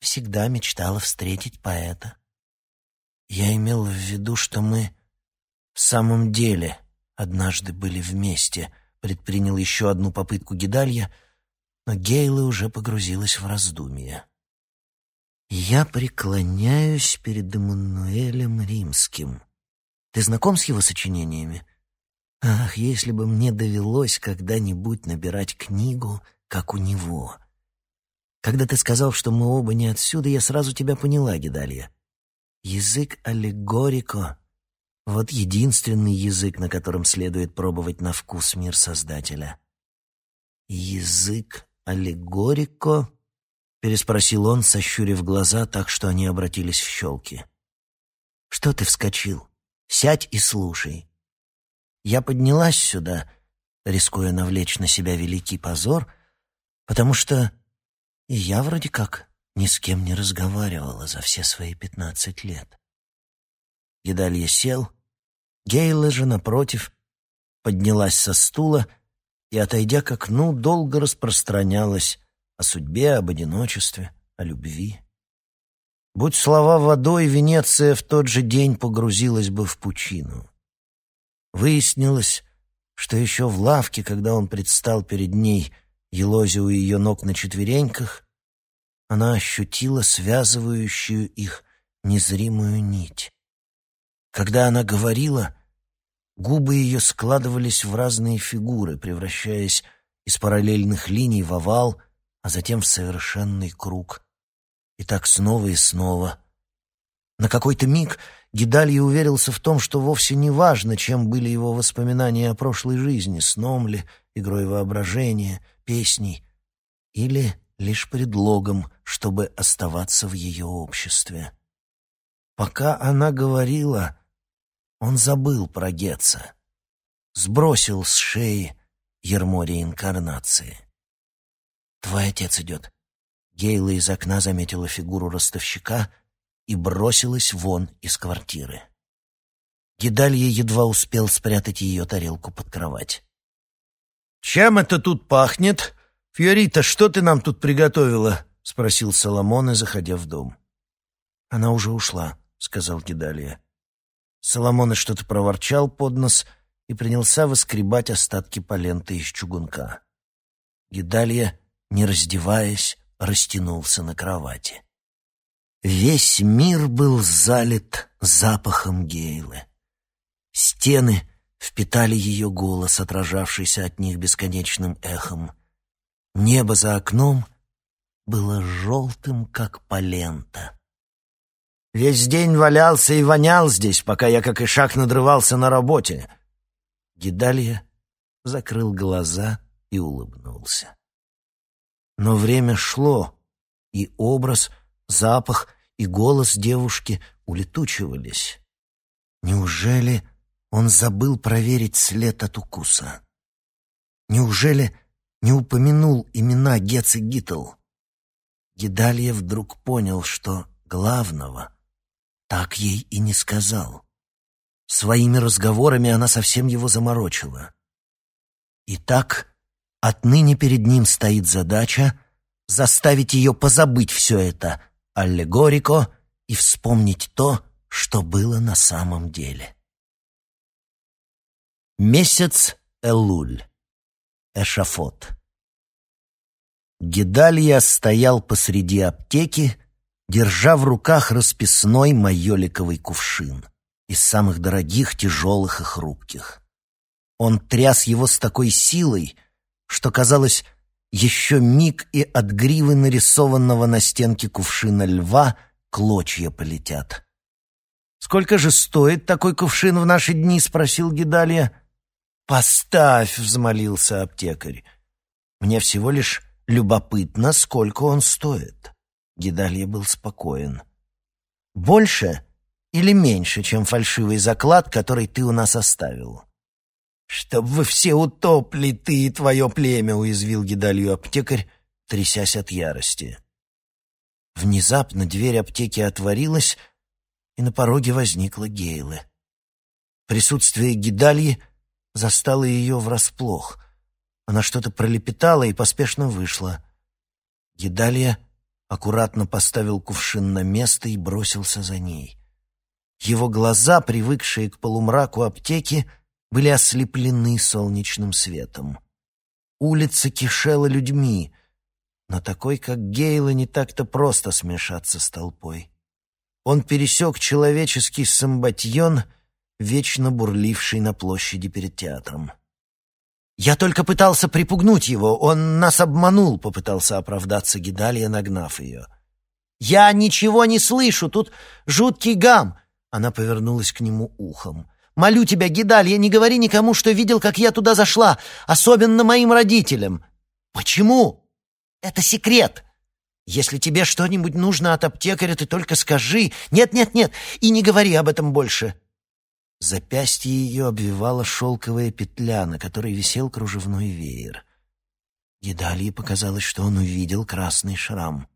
всегда мечтала встретить поэта. Я имел в виду, что мы в самом деле однажды были вместе, предпринял еще одну попытку Гидалья, но Гейла уже погрузилась в раздумья. «Я преклоняюсь перед Эммануэлем Римским. Ты знаком с его сочинениями? Ах, если бы мне довелось когда-нибудь набирать книгу, как у него!» Когда ты сказал, что мы оба не отсюда, я сразу тебя поняла, Гидалья. Язык аллегорико — вот единственный язык, на котором следует пробовать на вкус мир Создателя. «Язык аллегорико?» — переспросил он, сощурив глаза так, что они обратились в щелки. «Что ты вскочил? Сядь и слушай. Я поднялась сюда, рискуя навлечь на себя великий позор, потому что я вроде как ни с кем не разговаривала за все свои пятнадцать лет. Едалья сел, Гейла же, напротив, поднялась со стула и, отойдя к окну, долго распространялась о судьбе, об одиночестве, о любви. Будь слова водой, Венеция в тот же день погрузилась бы в пучину. Выяснилось, что еще в лавке, когда он предстал перед ней, елозя у ее ног на четвереньках, она ощутила связывающую их незримую нить. Когда она говорила, губы ее складывались в разные фигуры, превращаясь из параллельных линий в овал, а затем в совершенный круг. И так снова и снова. На какой-то миг Гидалья уверился в том, что вовсе не важно, чем были его воспоминания о прошлой жизни, сном ли, игрой воображения, песней или лишь предлогом, чтобы оставаться в ее обществе. Пока она говорила, он забыл про Гетца, сбросил с шеи ермо реинкарнации. «Твой отец идет». Гейла из окна заметила фигуру ростовщика и бросилась вон из квартиры. Гидалья едва успел спрятать ее тарелку под кровать. «Чем это тут пахнет? Фьорита, что ты нам тут приготовила?» — спросил Соломон, заходя в дом. «Она уже ушла», — сказал Гидалья. Соломон что-то проворчал под нос и принялся выскребать остатки поленты из чугунка. Гидалья, не раздеваясь, растянулся на кровати. Весь мир был залит запахом Гейлы. Стены впитали ее голос, отражавшийся от них бесконечным эхом. Небо за окном было желтым, как полента. Весь день валялся и вонял здесь, пока я, как и шаг, надрывался на работе. Гидалья закрыл глаза и улыбнулся. Но время шло, и образ, запах и голос девушки улетучивались. Неужели он забыл проверить след от укуса? Неужели не упомянул имена Гетц и Гитл? Гидалья вдруг понял, что главного так ей и не сказал. Своими разговорами она совсем его заморочила. Итак, отныне перед ним стоит задача заставить ее позабыть все это, аллегорико, и вспомнить то, что было на самом деле. Месяц Элуль. Эшафот. Гедалья стоял посреди аптеки, держа в руках расписной майоликовый кувшин из самых дорогих, тяжелых и хрупких. Он тряс его с такой силой, что, казалось, еще миг и от гривы нарисованного на стенке кувшина льва клочья полетят. «Сколько же стоит такой кувшин в наши дни?» — спросил Гидалья. «Поставь!» — взмолился аптекарь. «Мне всего лишь любопытно, сколько он стоит». Гидалья был спокоен. «Больше или меньше, чем фальшивый заклад, который ты у нас оставил?» «Чтоб вы все утопли, ты и твое племя!» — уязвил Гидалью аптекарь, трясясь от ярости. Внезапно дверь аптеки отворилась, и на пороге возникла Гейлы. Присутствие Гидальи застало ее врасплох. Она что-то пролепетала и поспешно вышла. Гидалья аккуратно поставил кувшин на место и бросился за ней. Его глаза, привыкшие к полумраку аптеки, были ослеплены солнечным светом. Улица кишела людьми, но такой, как Гейла, не так-то просто смешаться с толпой. Он пересек человеческий самбатьон, вечно бурливший на площади перед театром. «Я только пытался припугнуть его, он нас обманул», — попытался оправдаться Гидалия, нагнав ее. «Я ничего не слышу, тут жуткий гам!» Она повернулась к нему ухом. «Молю тебя, Гидалья, не говори никому, что видел, как я туда зашла, особенно моим родителям». «Почему?» «Это секрет!» «Если тебе что-нибудь нужно от аптекаря, ты только скажи. Нет-нет-нет, и не говори об этом больше. Запястье ее обвивала шелковая петля, на которой висел кружевной веер. Едалье показалось, что он увидел красный шрам.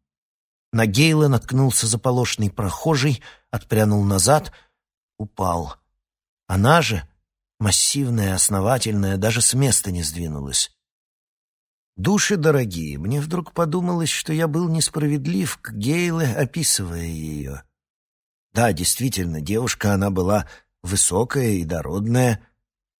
На Гейла наткнулся заполошный прохожий, отпрянул назад, упал. Она же, массивная, основательная, даже с места не сдвинулась. Души дорогие, мне вдруг подумалось, что я был несправедлив к Гейле, описывая ее. Да, действительно, девушка она была высокая и дородная.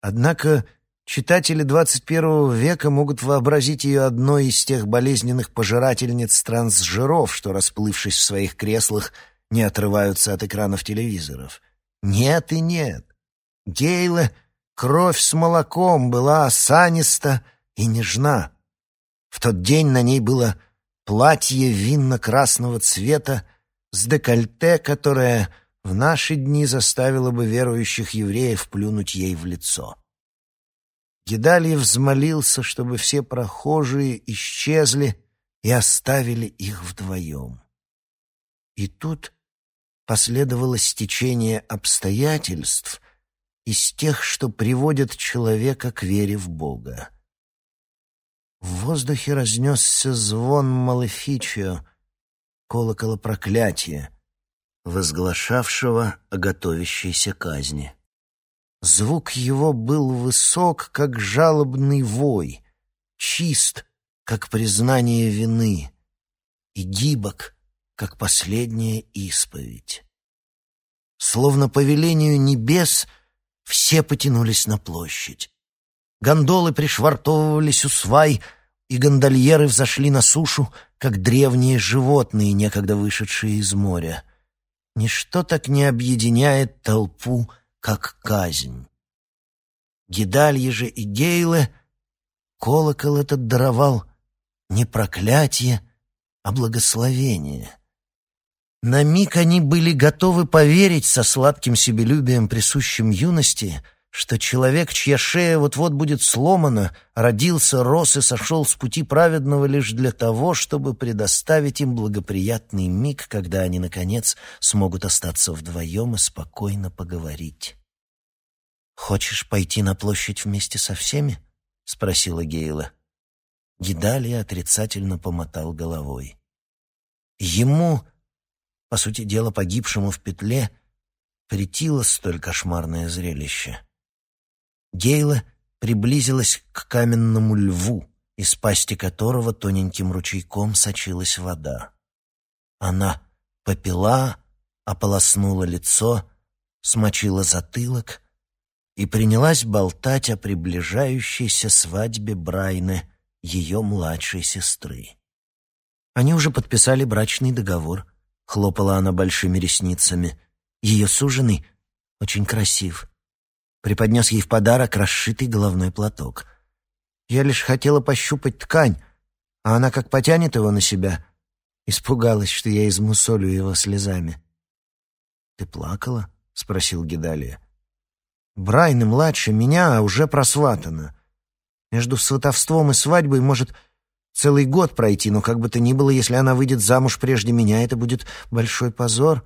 Однако читатели первого века могут вообразить ее одной из тех болезненных пожирательниц трансжиров, что, расплывшись в своих креслах, не отрываются от экранов телевизоров. Нет и нет. Гейла, кровь с молоком, была осаниста и нежна. В тот день на ней было платье винно-красного цвета с декольте, которое в наши дни заставило бы верующих евреев плюнуть ей в лицо. Гедальев взмолился, чтобы все прохожие исчезли и оставили их вдвоем. И тут последовало стечение обстоятельств из тех, что приводят человека к вере в Бога. В воздухе разнесся звон Малефичио, колокола проклятия, возглашавшего о готовящейся казни. Звук его был высок, как жалобный вой, чист, как признание вины, и гибок, как последняя исповедь. Словно по велению небес все потянулись на площадь. Гондолы пришвартовывались у свай, и гондольеры взошли на сушу, как древние животные, некогда вышедшие из моря. Ничто так не объединяет толпу, как казнь. Гидальи же и Гейлы колокол этот даровал не проклятие, а благословение. На миг они были готовы поверить со сладким себелюбием, присущим юности, что человек, чья шея вот-вот будет сломана, родился, рос и сошел с пути праведного лишь для того, чтобы предоставить им благоприятный миг, когда они, наконец, смогут остаться вдвоем и спокойно поговорить. «Хочешь пойти на площадь вместе со всеми?» — спросила Гейла. Гидалия отрицательно помотал головой. Ему, по сути дела погибшему в петле, претило столь кошмарное зрелище. Гейла приблизилась к каменному льву, из пасти которого тоненьким ручейком сочилась вода. Она попила, ополоснула лицо, смочила затылок и принялась болтать о приближающейся свадьбе Брайны, ее младшей сестры. Они уже подписали брачный договор, хлопала она большими ресницами. Ее суженый очень красив преподнес ей в подарок расшитый головной платок. Я лишь хотела пощупать ткань, а она как потянет его на себя. Испугалась, что я измусолю его слезами. «Ты плакала?» — спросил Гидалия. «Брайна младше меня, а уже просватана. Между сватовством и свадьбой может целый год пройти, но как бы то ни было, если она выйдет замуж прежде меня, это будет большой позор».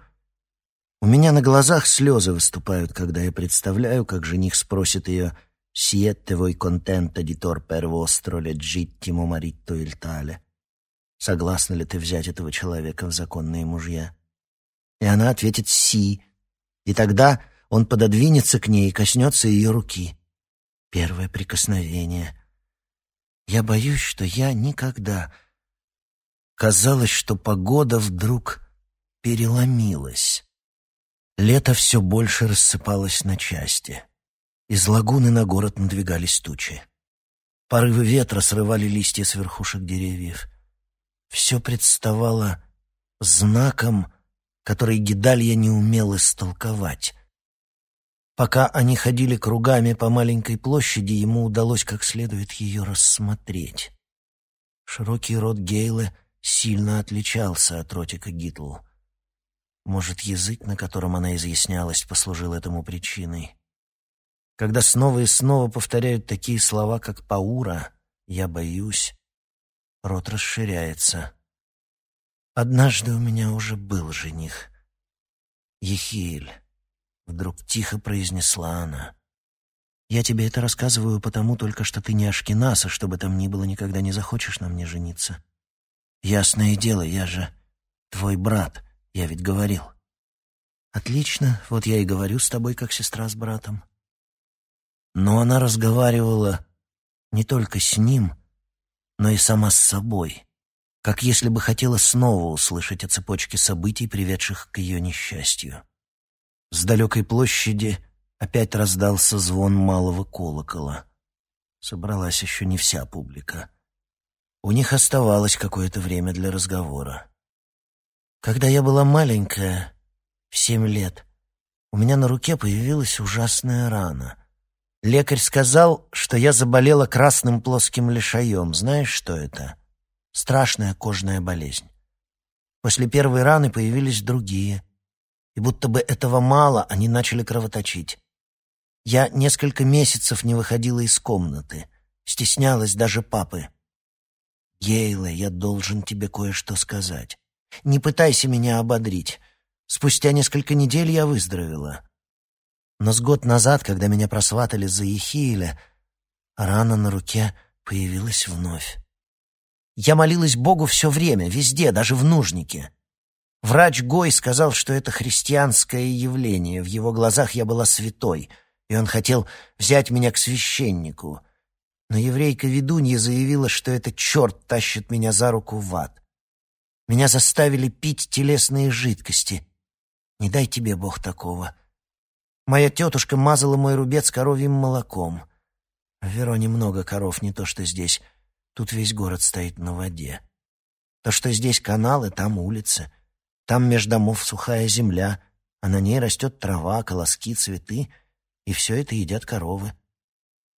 У меня на глазах слезы выступают, когда я представляю, как жених спросит ее «Siete voi contenta di tor per vostro legittimo marito il tale?» «Согласна ли ты взять этого человека в законные мужья?» И она ответит «Си», и тогда он пододвинется к ней и коснется ее руки. Первое прикосновение. Я боюсь, что я никогда... Казалось, что погода вдруг переломилась. Лето все больше рассыпалось на части. Из лагуны на город надвигались тучи. Порывы ветра срывали листья с верхушек деревьев. Все представало знаком, который Гидалья не умел истолковать. Пока они ходили кругами по маленькой площади, ему удалось как следует ее рассмотреть. Широкий рот Гейлы сильно отличался от ротика Гитл. Может, язык, на котором она изъяснялась, послужил этому причиной. Когда снова и снова повторяют такие слова, как «паура», «я боюсь», рот расширяется. «Однажды у меня уже был жених. Ехиль», — вдруг тихо произнесла она. «Я тебе это рассказываю потому только, что ты не Ашкенас, и чтобы там ни было, никогда не захочешь на мне жениться. Ясное дело, я же твой брат». Я ведь говорил. Отлично, вот я и говорю с тобой, как сестра с братом. Но она разговаривала не только с ним, но и сама с собой, как если бы хотела снова услышать о цепочке событий, приведших к ее несчастью. С далекой площади опять раздался звон малого колокола. Собралась еще не вся публика. У них оставалось какое-то время для разговора. Когда я была маленькая, в семь лет, у меня на руке появилась ужасная рана. Лекарь сказал, что я заболела красным плоским лишаем. Знаешь, что это? Страшная кожная болезнь. После первой раны появились другие. И будто бы этого мало, они начали кровоточить. Я несколько месяцев не выходила из комнаты. Стеснялась даже папы. «Гейла, я должен тебе кое-что сказать. Не пытайся меня ободрить. Спустя несколько недель я выздоровела. Но с год назад, когда меня просватали за Ехииля, рана на руке появилась вновь. Я молилась Богу все время, везде, даже в нужнике. Врач Гой сказал, что это христианское явление, в его глазах я была святой. и он хотел взять меня к священнику. Но еврейка-ведунья заявила, что этот черт тащит меня за руку в ад. Меня заставили пить телесные жидкости. Не дай тебе, Бог, такого. Моя тетушка мазала мой рубец коровьим молоком. В Вероне много коров, не то что здесь. Тут весь город стоит на воде. То, что здесь каналы, там улицы. Там меж домов сухая земля, а на ней растет трава, колоски, цветы, и все это едят коровы.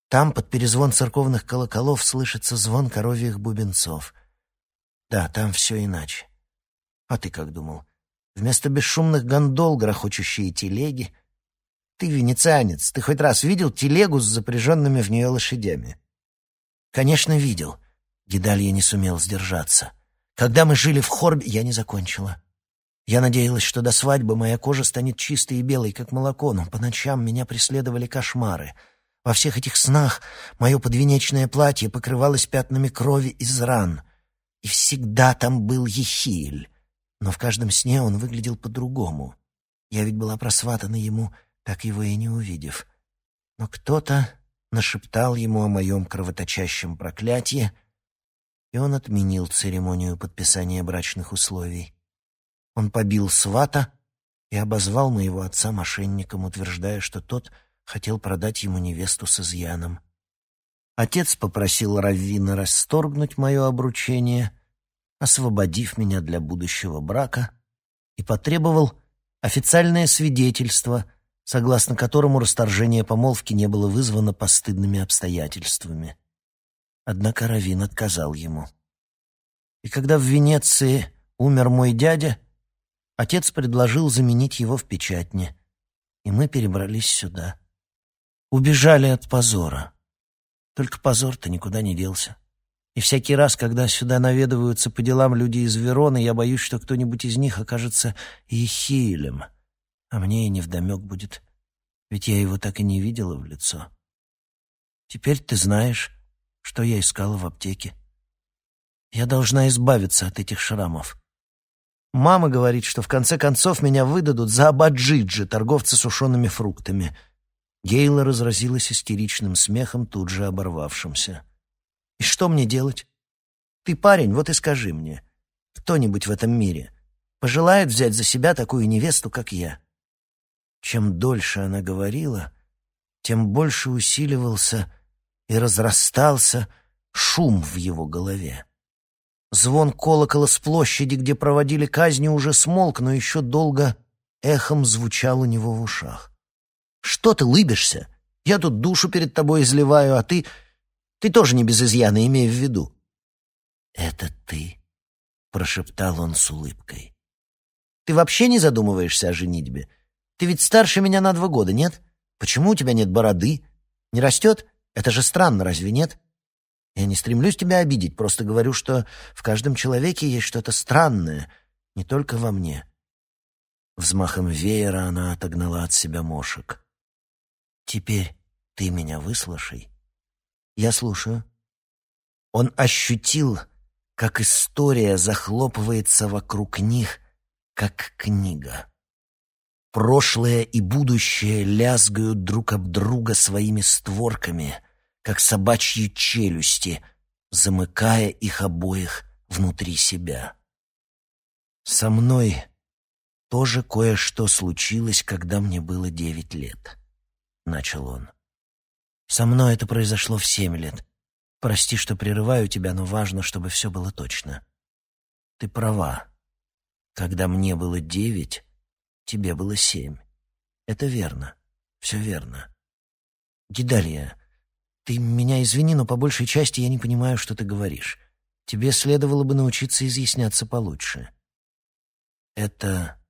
Там под перезвон церковных колоколов слышится звон коровьих бубенцов. Да, там все иначе. А ты как думал? Вместо бесшумных гондол грохочущие телеги. Ты венецианец, ты хоть раз видел телегу с запряженными в нее лошадями? Конечно, видел. Гидалья не сумел сдержаться. Когда мы жили в Хорбе, я не закончила. Я надеялась, что до свадьбы моя кожа станет чистой и белой, как молоко, но по ночам меня преследовали кошмары. Во всех этих снах мое подвенечное платье покрывалось пятнами крови из ран. И всегда там был Ехиль. Но в каждом сне он выглядел по-другому. Я ведь была просватана ему, так его и не увидев. Но кто-то нашептал ему о моем кровоточащем проклятии, и он отменил церемонию подписания брачных условий. Он побил свата и обозвал моего отца мошенником, утверждая, что тот хотел продать ему невесту с изъяном. Отец попросил Раввина расторгнуть мое обручение, освободив меня для будущего брака, и потребовал официальное свидетельство, согласно которому расторжение помолвки не было вызвано постыдными обстоятельствами. Однако Равин отказал ему. И когда в Венеции умер мой дядя, Отец предложил заменить его в печатне, и мы перебрались сюда. Убежали от позора. Только позор-то никуда не делся. И всякий раз, когда сюда наведываются по делам люди из Вероны, я боюсь, что кто-нибудь из них окажется Ехилем, а мне и невдомек будет, ведь я его так и не видела в лицо. Теперь ты знаешь, что я искала в аптеке. Я должна избавиться от этих шрамов. Мама говорит, что в конце концов меня выдадут за Абаджиджи, торговца сушеными фруктами. Гейла разразилась истеричным смехом, тут же оборвавшимся. «И что мне делать? Ты парень, вот и скажи мне, кто-нибудь в этом мире пожелает взять за себя такую невесту, как я?» Чем дольше она говорила, тем больше усиливался и разрастался шум в его голове. Звон колокола с площади, где проводили казни, уже смолк, но еще долго эхом звучал у него в ушах. «Что ты лыбишься? Я тут душу перед тобой изливаю, а ты... Ты тоже не без изъяна, имея в виду». «Это ты», — прошептал он с улыбкой. «Ты вообще не задумываешься о женитьбе? Ты ведь старше меня на два года, нет? Почему у тебя нет бороды? Не растет? Это же странно, разве нет?» Я не стремлюсь тебя обидеть, просто говорю, что в каждом человеке есть что-то странное, не только во мне. Взмахом веера она отогнала от себя мошек. Теперь ты меня выслушай. Я слушаю. Он ощутил, как история захлопывается вокруг них, как книга. Прошлое и будущее лязгают друг об друга своими створками — как собачьи челюсти, замыкая их обоих внутри себя. Со мной тоже кое-что случилось, когда мне было девять лет, — начал он. Со мной это произошло в семь лет. Прости, что прерываю тебя, но важно, чтобы все было точно. Ты права. Когда мне было девять, тебе было семь. Это верно. Все верно. Гидалья, ты меня извини, но по большей части я не понимаю, что ты говоришь. Тебе следовало бы научиться изъясняться получше. Это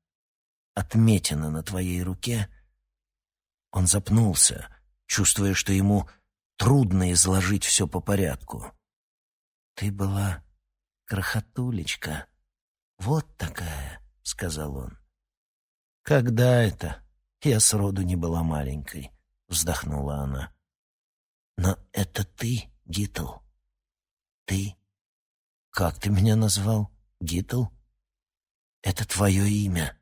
отметина на твоей руке. Он запнулся, чувствуя, что ему трудно изложить все по порядку. Ты была крохотулечка. Вот такая, сказал он. Когда это? Я сроду не была маленькой, вздохнула она. Но это ты, Гитл. Ты? Как ты меня назвал? Гитл? Это твое имя.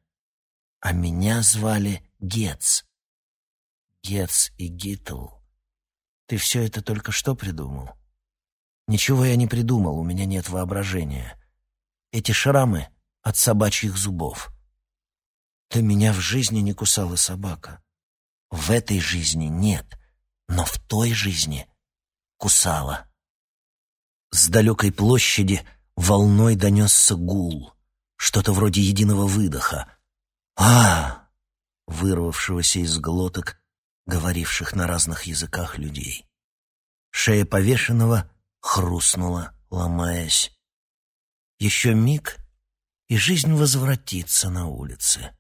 А меня звали Гец. Гец и Гитл. Ты все это только что придумал? Ничего я не придумал, у меня нет воображения. Эти шрамы от собачьих зубов. Да меня в жизни не кусала собака. В этой жизни нет, но в той жизни кусала. С далекой площади волной донесся гул, что-то вроде единого выдоха. а вырвавшегося из глоток, говоривших на разных языках людей. Шея повешенного хрустнула, ломаясь. Еще миг, и жизнь возвратится на улице.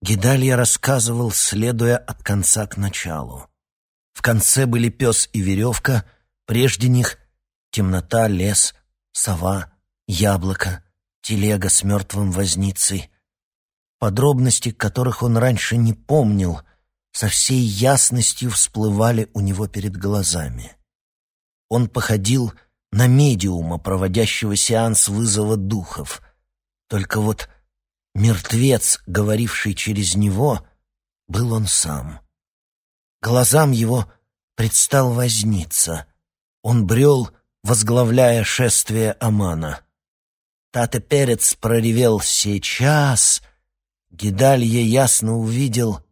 Гидалья рассказывал, следуя от конца к началу. В конце были пес и веревка, прежде них темнота, лес, сова, яблоко, телега с мертвым возницей. Подробности, которых он раньше не помнил, со всей ясностью всплывали у него перед глазами. Он походил на медиума, проводящего сеанс вызова духов. Только вот мертвец, говоривший через него, был он сам. Глазам его предстал возница. Он брел, возглавляя шествие Амана. Тата Перец проревел «Сейчас!» Гидалье ясно увидел,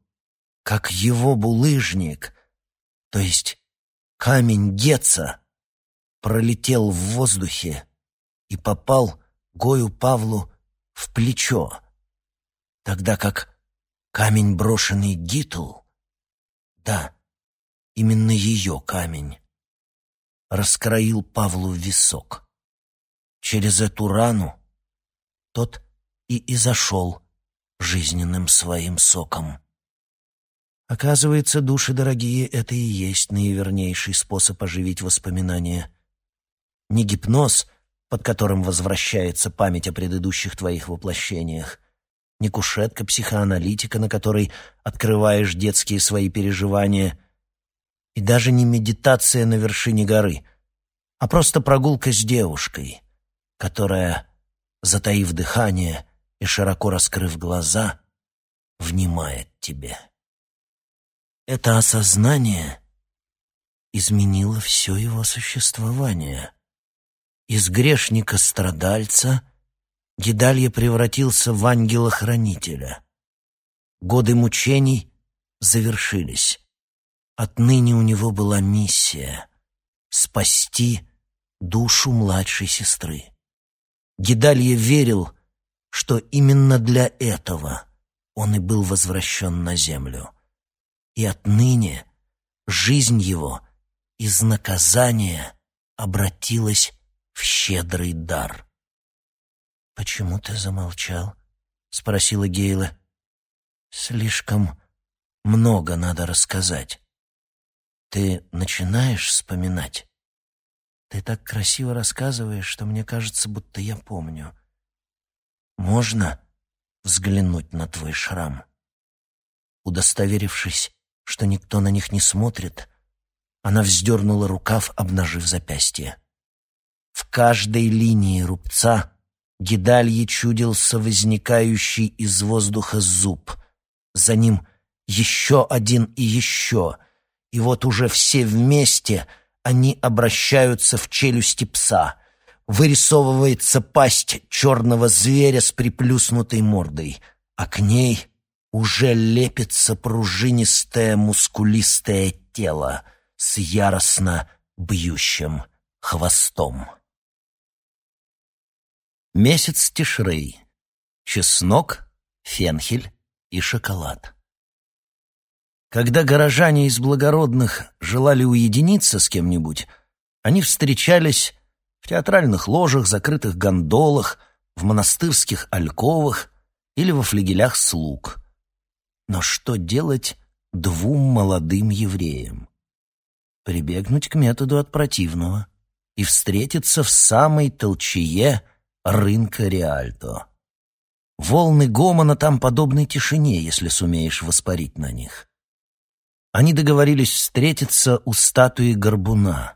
как его булыжник, то есть камень Геца, пролетел в воздухе и попал Гою Павлу в плечо, тогда как камень, брошенный Гитл, да, именно ее камень, раскроил Павлу висок. Через эту рану тот и изошел жизненным своим соком. Оказывается, души дорогие — это и есть наивернейший способ оживить воспоминания. Не гипноз, под которым возвращается память о предыдущих твоих воплощениях, не кушетка психоаналитика, на которой открываешь детские свои переживания, и даже не медитация на вершине горы, а просто прогулка с девушкой, которая, затаив дыхание и широко раскрыв глаза, внимает тебе. Это осознание изменило все его существование — из грешника-страдальца Гидалья превратился в ангела-хранителя. Годы мучений завершились. Отныне у него была миссия — спасти душу младшей сестры. Гидалья верил, что именно для этого он и был возвращен на землю. И отныне жизнь его из наказания обратилась в щедрый дар. «Почему ты замолчал?» — спросила Гейла. «Слишком много надо рассказать. Ты начинаешь вспоминать? Ты так красиво рассказываешь, что мне кажется, будто я помню. Можно взглянуть на твой шрам?» Удостоверившись, что никто на них не смотрит, она вздернула рукав, обнажив запястье. В каждой линии рубца Гидалье чудился возникающий из воздуха зуб. За ним еще один и еще. И вот уже все вместе они обращаются в челюсти пса. Вырисовывается пасть черного зверя с приплюснутой мордой, а к ней уже лепится пружинистое мускулистое тело с яростно бьющим хвостом. Месяц Тишрей. Чеснок, фенхель и шоколад. Когда горожане из благородных желали уединиться с кем-нибудь, они встречались в театральных ложах, закрытых гондолах, в монастырских альковах или во флигелях слуг. Но что делать двум молодым евреям? Прибегнуть к методу от противного и встретиться в самой толчее – рынка Реальто. Волны гомона там подобны тишине, если сумеешь воспарить на них. Они договорились встретиться у статуи горбуна,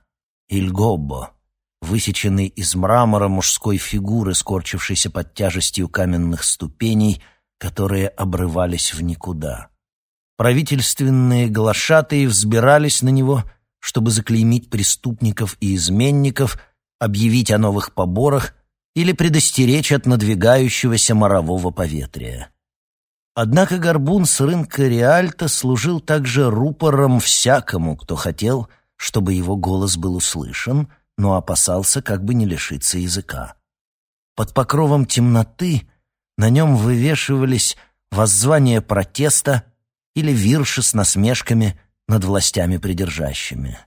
Ильгоббо, высеченной из мрамора мужской фигуры, скорчившейся под тяжестью каменных ступеней, которые обрывались в никуда. Правительственные глашатые взбирались на него, чтобы заклеймить преступников и изменников, объявить о новых поборах или предостеречь от надвигающегося морового поветрия. Однако горбун с рынка Реальта служил также рупором всякому, кто хотел, чтобы его голос был услышан, но опасался как бы не лишиться языка. Под покровом темноты на нем вывешивались воззвания протеста или вирши с насмешками над властями придержащими.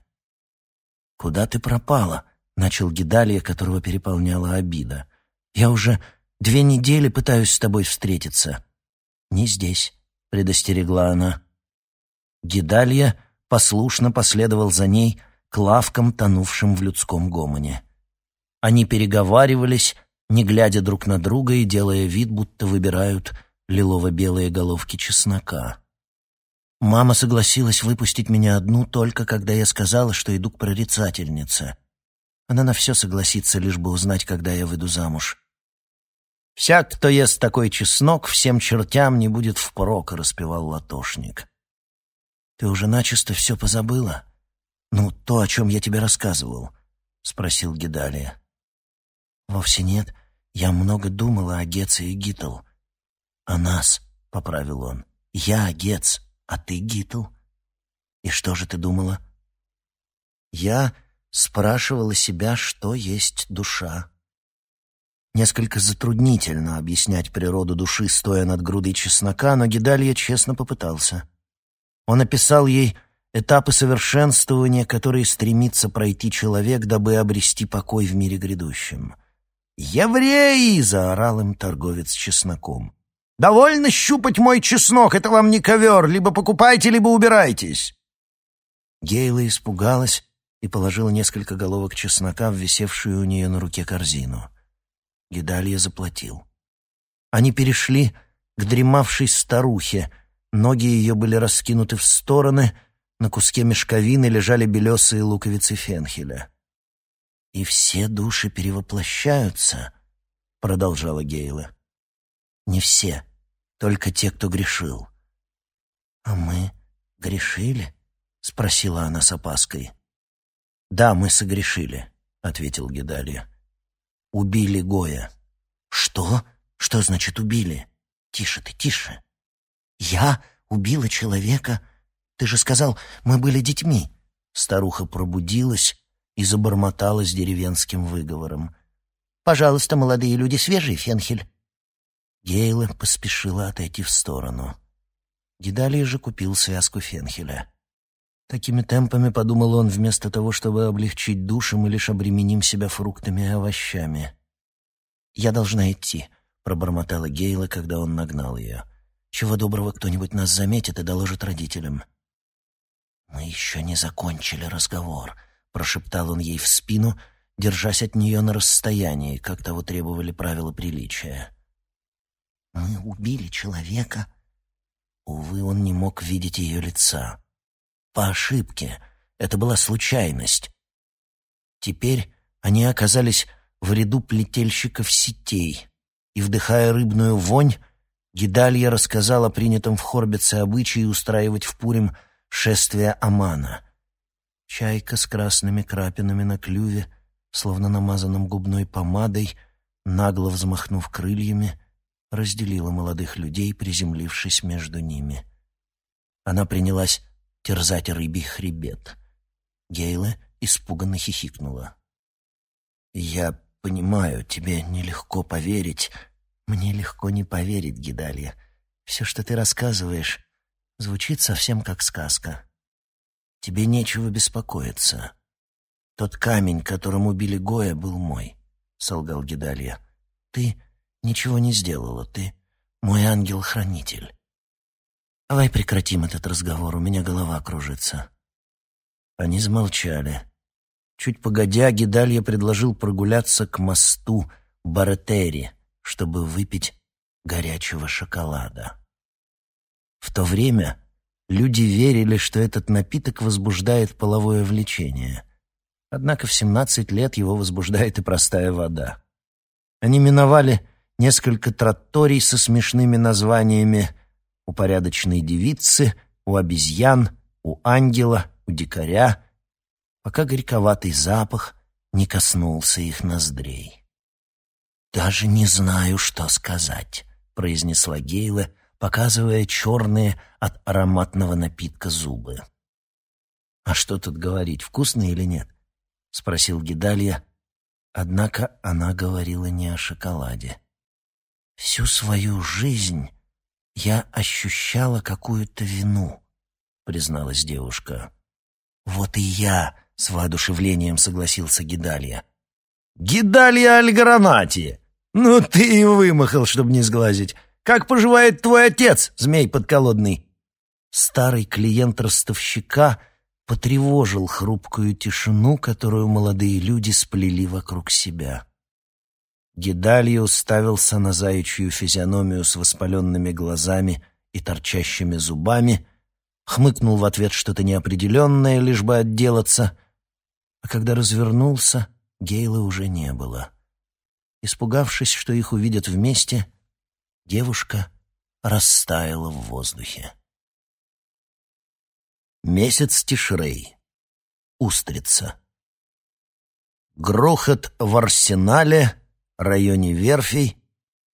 «Куда ты пропала?» — начал Гидалия, которого переполняла обида. «Я уже две недели пытаюсь с тобой встретиться». «Не здесь», — предостерегла она. Гидалья послушно последовал за ней к лавкам, тонувшим в людском гомоне. Они переговаривались, не глядя друг на друга и делая вид, будто выбирают лилово-белые головки чеснока. Мама согласилась выпустить меня одну только когда я сказала, что иду к прорицательнице. Она на все согласится, лишь бы узнать, когда я выйду замуж. «Всяк, кто ест такой чеснок, всем чертям не будет впрок», — распевал латошник. «Ты уже начисто все позабыла? Ну, то, о чем я тебе рассказывал», — спросил Гидалия. «Вовсе нет. Я много думала о Геце и Гитл». «О нас», — поправил он. «Я Гец, а ты Гитл». «И что же ты думала?» «Я спрашивала себя, что есть душа». Несколько затруднительно объяснять природу души, стоя над грудой чеснока, но Гидалья честно попытался. Он описал ей этапы совершенствования, которые стремится пройти человек, дабы обрести покой в мире грядущем. «Евреи!» — заорал им торговец чесноком. «Довольно щупать мой чеснок, это вам не ковер, либо покупайте, либо убирайтесь!» Гейла испугалась и положила несколько головок чеснока в висевшую у нее на руке корзину. Гидалья заплатил. Они перешли к дремавшей старухе. Ноги ее были раскинуты в стороны, на куске мешковины лежали белесые луковицы фенхеля. «И все души перевоплощаются», — продолжала Гейла. «Не все, только те, кто грешил». «А мы грешили?» — спросила она с опаской. «Да, мы согрешили», — ответил Гедалия. Убили Гоя. Что? Что значит убили? Тише ты, тише. Я убила человека? Ты же сказал, мы были детьми. Старуха пробудилась и забормотала с деревенским выговором. «Пожалуйста, молодые люди, свежий фенхель». Гейла поспешила отойти в сторону. Гидалий же купил связку фенхеля. Такими темпами, подумал он, вместо того, чтобы облегчить душу, мы лишь обременим себя фруктами и овощами. «Я должна идти», — пробормотала Гейла, когда он нагнал ее. «Чего доброго кто-нибудь нас заметит и доложит родителям». «Мы еще не закончили разговор», — прошептал он ей в спину, держась от нее на расстоянии, как того требовали правила приличия. «Мы убили человека». Увы, он не мог видеть ее лица по ошибке. Это была случайность. Теперь они оказались в ряду плетельщиков сетей, и, вдыхая рыбную вонь, Гидалья рассказал о принятом в Хорбице обычае устраивать в Пурим шествие Амана. Чайка с красными крапинами на клюве, словно намазанным губной помадой, нагло взмахнув крыльями, разделила молодых людей, приземлившись между ними. Она принялась терзать рыбий хребет. Гейла испуганно хихикнула. «Я понимаю, тебе нелегко поверить. Мне легко не поверить, Гидалья. Все, что ты рассказываешь, звучит совсем как сказка. Тебе нечего беспокоиться. Тот камень, которым убили Гоя, был мой», — солгал Гидалья. «Ты ничего не сделала, ты мой ангел-хранитель. Давай прекратим этот разговор, у меня голова кружится. Они замолчали. Чуть погодя, Гидалья предложил прогуляться к мосту Баретери, чтобы выпить горячего шоколада. В то время люди верили, что этот напиток возбуждает половое влечение. Однако в 17 лет его возбуждает и простая вода. Они миновали несколько тратторий со смешными названиями упорядоченной девицы у обезьян, у ангела, у дикаря, пока горьковатый запах не коснулся их ноздрей. «Даже не знаю, что сказать», — произнесла Гейла, показывая черные от ароматного напитка зубы. «А что тут говорить, вкусно или нет?» — спросил Гидалья. Однако она говорила не о шоколаде. «Всю свою жизнь я ощущала какую-то вину», — призналась девушка. «Вот и я», — с воодушевлением согласился Гидалья. «Гидалья Альгранати! Ну ты и вымахал, чтобы не сглазить. Как поживает твой отец, змей подколодный?» Старый клиент ростовщика потревожил хрупкую тишину, которую молодые люди сплели вокруг себя. Гидалья уставился на заячью физиономию с воспаленными глазами и торчащими зубами, хмыкнул в ответ что-то неопределенное, лишь бы отделаться, а когда развернулся, Гейла уже не было. Испугавшись, что их увидят вместе, девушка растаяла в воздухе. Месяц Тишрей. Устрица. Грохот в арсенале, районе верфей,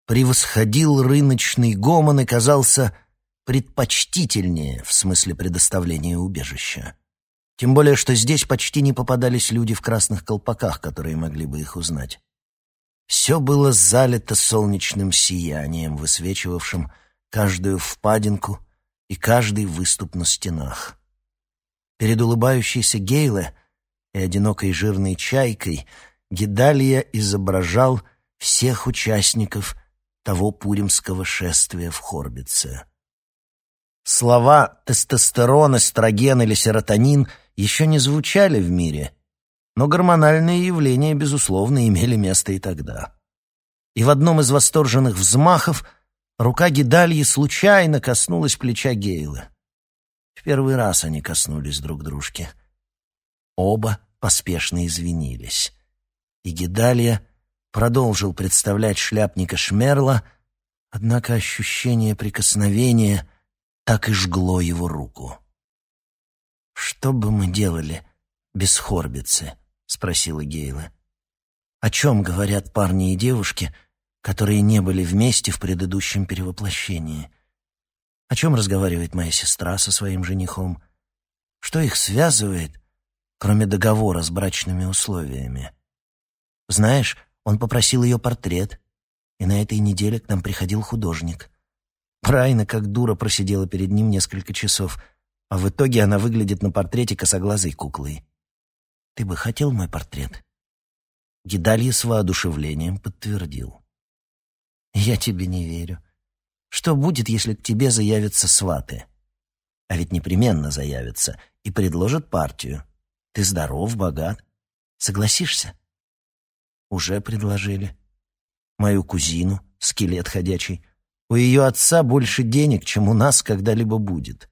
превосходил рыночный гомон и казался предпочтительнее в смысле предоставления убежища. Тем более, что здесь почти не попадались люди в красных колпаках, которые могли бы их узнать. Все было залито солнечным сиянием, высвечивавшим каждую впадинку и каждый выступ на стенах. Перед улыбающейся Гейле и одинокой жирной чайкой Гидалия изображал всех участников того пуримского шествия в Хорбице. Слова тестостерон, эстроген или серотонин еще не звучали в мире, но гормональные явления, безусловно, имели место и тогда. И в одном из восторженных взмахов рука Гидальи случайно коснулась плеча Гейла. В первый раз они коснулись друг дружки. Оба поспешно извинились. И Гидалья продолжил представлять шляпника Шмерла, однако ощущение прикосновения так и жгло его руку. «Что бы мы делали без Хорбицы?» — спросила Гейла. «О чем говорят парни и девушки, которые не были вместе в предыдущем перевоплощении? О чем разговаривает моя сестра со своим женихом? Что их связывает, кроме договора с брачными условиями? Знаешь, он попросил ее портрет, и на этой неделе к нам приходил художник. Райна, как дура, просидела перед ним несколько часов, а в итоге она выглядит на портрете косоглазой куклой. Ты бы хотел мой портрет?» Гидалья с воодушевлением подтвердил. «Я тебе не верю. Что будет, если к тебе заявятся сваты? А ведь непременно заявятся и предложат партию. Ты здоров, богат. Согласишься?» «Уже предложили. Мою кузину, скелет ходячий, у ее отца больше денег, чем у нас когда-либо будет.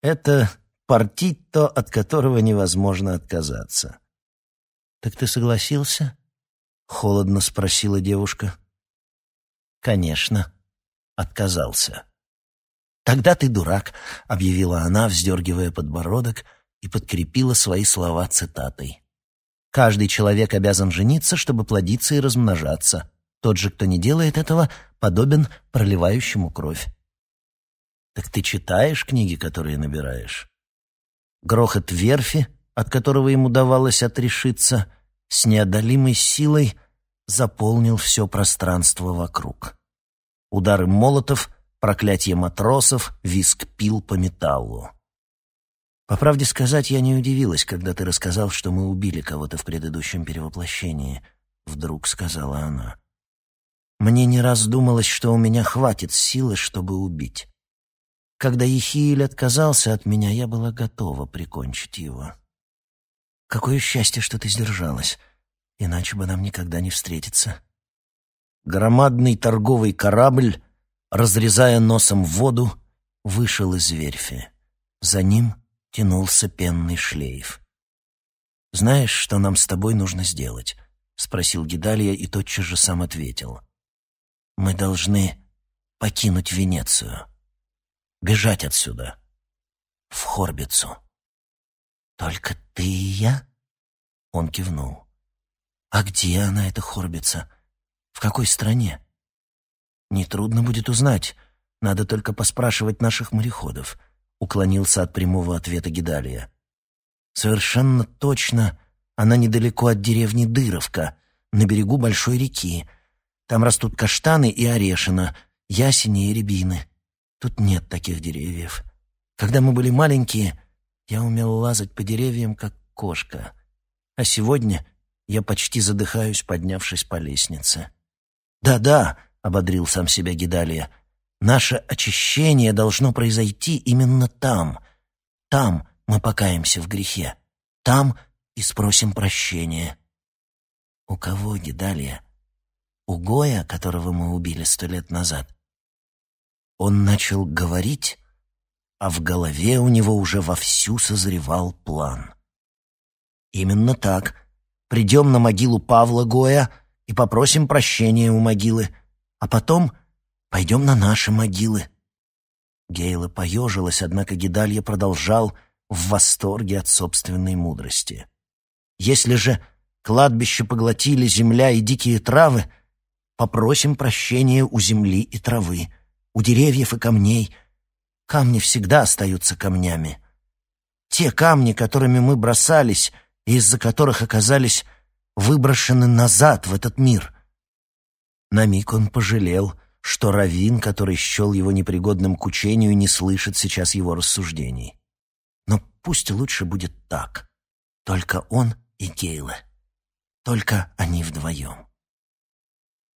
Это партито, от которого невозможно отказаться. «Так ты согласился?» — холодно спросила девушка. «Конечно, отказался». «Тогда ты дурак», — объявила она, вздергивая подбородок, и подкрепила свои слова цитатой. «Каждый человек обязан жениться, чтобы плодиться и размножаться. Тот же, кто не делает этого, подобен проливающему кровь. Так ты читаешь книги, которые набираешь? Грохот верфи, от которого ему давалось отрешиться, с неодолимой силой заполнил все пространство вокруг. Удары молотов, проклятие матросов, виск пил по металлу. По правде сказать, я не удивилась, когда ты рассказал, что мы убили кого-то в предыдущем перевоплощении, вдруг сказала она. Мне не раз думалось, что у меня хватит силы, чтобы убить. Когда Ехииль отказался от меня, я была готова прикончить его. Какое счастье, что ты сдержалась, иначе бы нам никогда не встретиться. Громадный торговый корабль, разрезая носом воду, вышел из верфи. За ним тянулся пенный шлейф. «Знаешь, что нам с тобой нужно сделать?» — спросил Гидалия и тотчас же сам ответил. Мы должны покинуть Венецию. Бежать отсюда. в Хорбицу. «Только ты и я?» Он кивнул. «А где она, эта Хорбица? В какой стране?» «Нетрудно будет узнать. Надо только поспрашивать наших мореходов», — уклонился от прямого ответа Гидалия. «Совершенно точно она недалеко от деревни Дыровка, на берегу большой реки. Там растут каштаны и орешина, ясени и рябины. Тут нет таких деревьев. Когда мы были маленькие, я умел лазать по деревьям, как кошка. А сегодня я почти задыхаюсь, поднявшись по лестнице. «Да-да», — ободрил сам себя Гидалия, — «наше очищение должно произойти именно там. Там мы покаемся в грехе. Там и спросим прощения». «У кого, Гидалия? У Гоя, которого мы убили сто лет назад?» Он начал говорить, а в голове у него уже вовсю созревал план. «Именно так. Придем на могилу Павла Гоя и попросим прощения у могилы, а потом пойдем на наши могилы». Гейла поежилась, однако Гидалья продолжал в восторге от собственной мудрости. «Если же кладбище поглотили земля и дикие травы, попросим прощения у земли и травы, у деревьев и камней, Камни всегда остаются камнями. Те камни, которыми мы бросались и из-за которых оказались выброшены назад в этот мир. На миг он пожалел, что Равин, который счел его непригодным к учению, не слышит сейчас его рассуждений. Но пусть лучше будет так. Только он и Гейла. Только они вдвоем.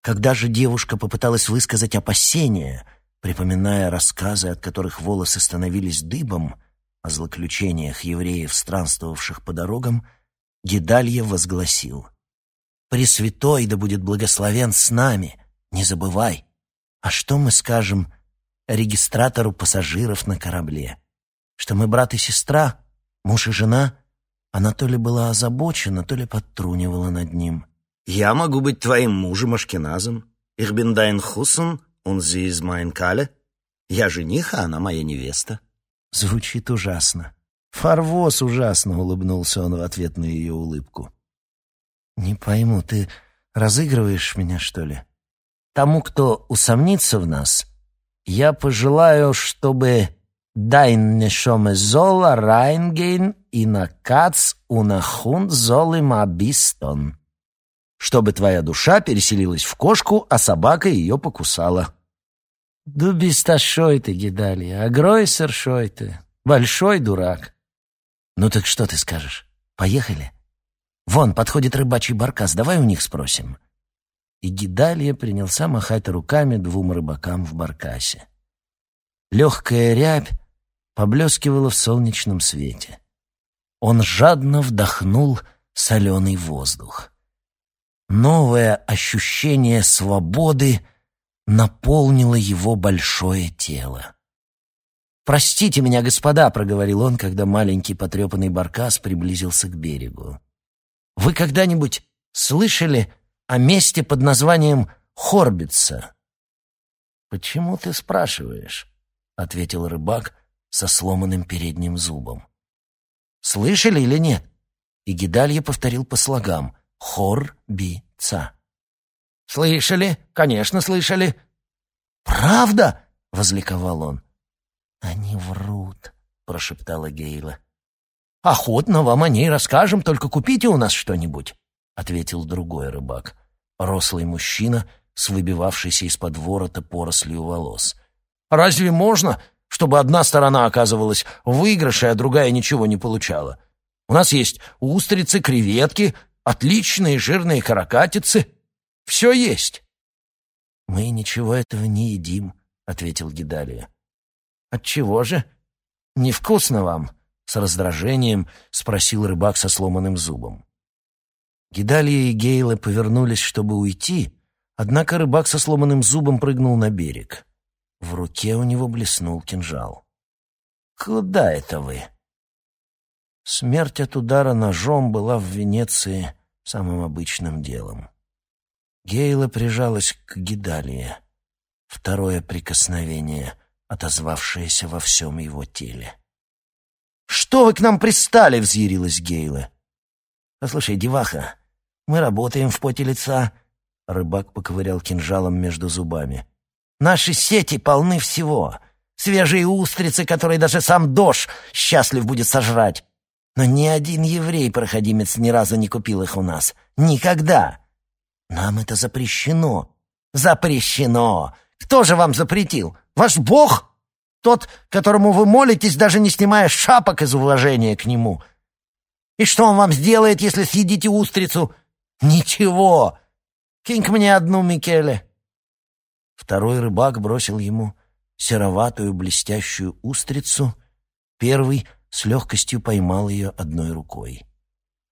Когда же девушка попыталась высказать опасения — припоминая рассказы, от которых волосы становились дыбом, о злоключениях евреев, странствовавших по дорогам, Гидалья возгласил «Пресвятой да будет благословен с нами, не забывай. А что мы скажем регистратору пассажиров на корабле? Что мы брат и сестра, муж и жена?» Она то ли была озабочена, то ли подтрунивала над ним. «Я могу быть твоим мужем Ашкеназом. Ich bin Он sie ist mein? Я жених, а она моя невеста». Звучит ужасно. «Фарвоз ужасно», — улыбнулся он в ответ на ее улыбку. «Не пойму, ты разыгрываешь меня, что ли? Тому, кто усомнится в нас, я пожелаю, чтобы «Dein Neshome soll reingehen in a Katz und a чтобы твоя душа переселилась в кошку, а собака ее покусала. «Да бесташой ты, Гидалия, агройсер шой ты, большой дурак». «Ну так что ты скажешь? Поехали? Вон, подходит рыбачий баркас, давай у них спросим». И Гидалия принялся махать руками двум рыбакам в баркасе. Легкая рябь поблескивала в солнечном свете. Он жадно вдохнул соленый воздух. Новое ощущение свободы — наполнило его большое тело. «Простите меня, господа», — проговорил он, когда маленький потрепанный баркас приблизился к берегу. «Вы когда-нибудь слышали о месте под названием Хорбица?» «Почему ты спрашиваешь?» — ответил рыбак со сломанным передним зубом. «Слышали или нет?» И Гидалья повторил по слогам «Хор-би-ца». «Слышали? Конечно, слышали». «Правда?» — возликовал он. «Они врут», — прошептала Гейла. «Охотно вам о ней расскажем, только купите у нас что-нибудь», — ответил другой рыбак, рослый мужчина с выбивавшейся из-под ворота порослью волос. «Разве можно, чтобы одна сторона оказывалась в выигрыше, а другая ничего не получала? У нас есть устрицы, креветки, отличные жирные каракатицы». Все есть». «Мы ничего этого не едим», — ответил Гидалия. «Отчего же? Невкусно вам?» — с раздражением спросил рыбак со сломанным зубом. Гидалия и Гейла повернулись, чтобы уйти, однако рыбак со сломанным зубом прыгнул на берег. В руке у него блеснул кинжал. «Куда это вы?» Смерть от удара ножом была в Венеции самым обычным делом. Гейла прижалась к Гидалии. Второе прикосновение, отозвавшееся во всем его теле. «Что вы к нам пристали?» — взъярилась Гейла. «Послушай, деваха, мы работаем в поте лица». Рыбак поковырял кинжалом между зубами. «Наши сети полны всего. Свежие устрицы, которые даже сам Дош счастлив будет сожрать. Но ни один еврей-проходимец ни разу не купил их у нас. Никогда. Нам это запрещено. Запрещено. Кто же вам запретил? Ваш Бог? Тот, которому вы молитесь, даже не снимая шапок из уважения к нему. И что он вам сделает, если съедите устрицу? Ничего. кинь к мне одну, Микеле. Второй рыбак бросил ему сероватую блестящую устрицу. Первый с легкостью поймал ее одной рукой.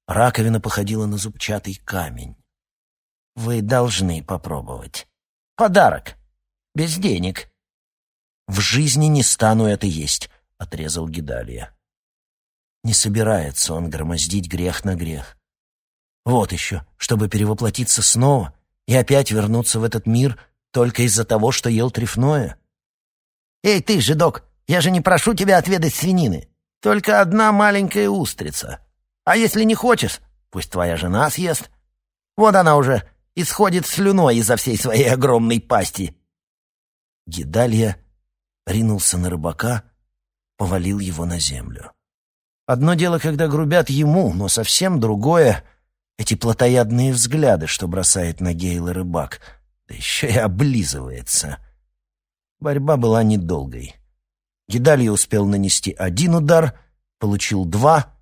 Раковина походила на зубчатый камень. «Вы должны попробовать. Подарок. Без денег». «В жизни не стану это есть», — отрезал Гидалия. Не собирается он громоздить грех на грех. Вот еще, чтобы перевоплотиться снова и опять вернуться в этот мир только из-за того, что ел трефное. «Эй, ты, жидок, я же не прошу тебя отведать свинины. Только одна маленькая устрица. А если не хочешь, пусть твоя жена съест. Вот она уже исходит слюной изо всей своей огромной пасти». Гидалья ринулся на рыбака, повалил его на землю. Одно дело, когда грубят ему, но совсем другое — эти плотоядные взгляды, что бросает на Гейла рыбак, да еще и облизывается. Борьба была недолгой. Гидалья успел нанести один удар, получил два,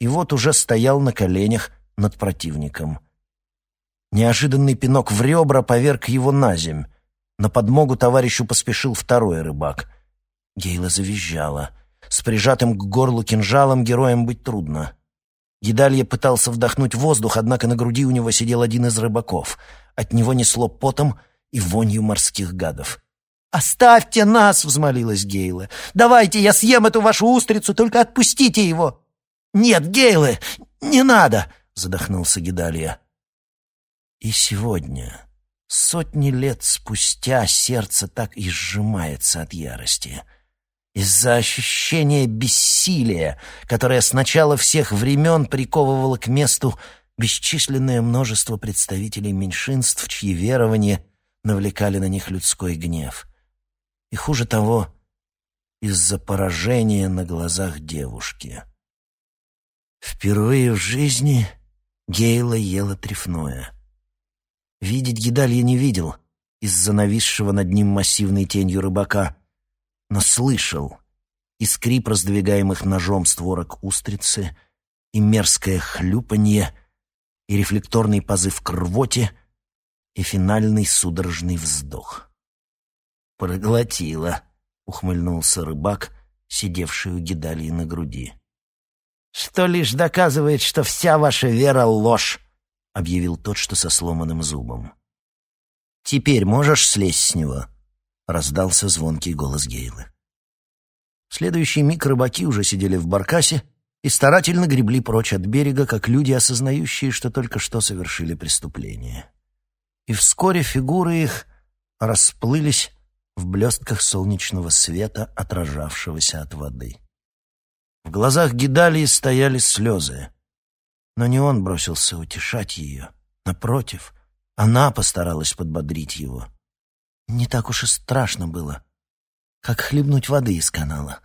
и вот уже стоял на коленях над противником. Неожиданный пинок в ребра поверг его на земь. На подмогу товарищу поспешил второй рыбак. Гейла завизжала. С прижатым к горлу кинжалом героем быть трудно. Гидалья пытался вдохнуть воздух, однако на груди у него сидел один из рыбаков. От него несло потом и вонью морских гадов. «Оставьте нас!» — взмолилась Гейла. «Давайте я съем эту вашу устрицу, только отпустите его!» «Нет, Гейлы, не надо!» — задохнулся Гидалья. И сегодня, сотни лет спустя, сердце так и сжимается от ярости. Из-за ощущения бессилия, которое с начала всех времен приковывало к месту бесчисленное множество представителей меньшинств, чьи верования навлекали на них людской гнев. И хуже того, из-за поражения на глазах девушки. Впервые в жизни Гейла ела трефное. Видеть Гидаль не видел из-за нависшего над ним массивной тенью рыбака, но слышал и скрип раздвигаемых ножом створок устрицы, и мерзкое хлюпанье, и рефлекторный позыв к рвоте, и финальный судорожный вздох. «Проглотила», — ухмыльнулся рыбак, сидевший у Гидалии на груди. «Что лишь доказывает, что вся ваша вера — ложь», — объявил тот, что со сломанным зубом. «Теперь можешь слезть с него?» — раздался звонкий голос Гейлы. В следующий миг рыбаки уже сидели в баркасе и старательно гребли прочь от берега, как люди, осознающие, что только что совершили преступление. И вскоре фигуры их расплылись в блестках солнечного света, отражавшегося от воды. В глазах Гидалии стояли слезы. Но не он бросился утешать ее. Напротив, она постаралась подбодрить его. Не так уж и страшно было, как хлебнуть воды из канала.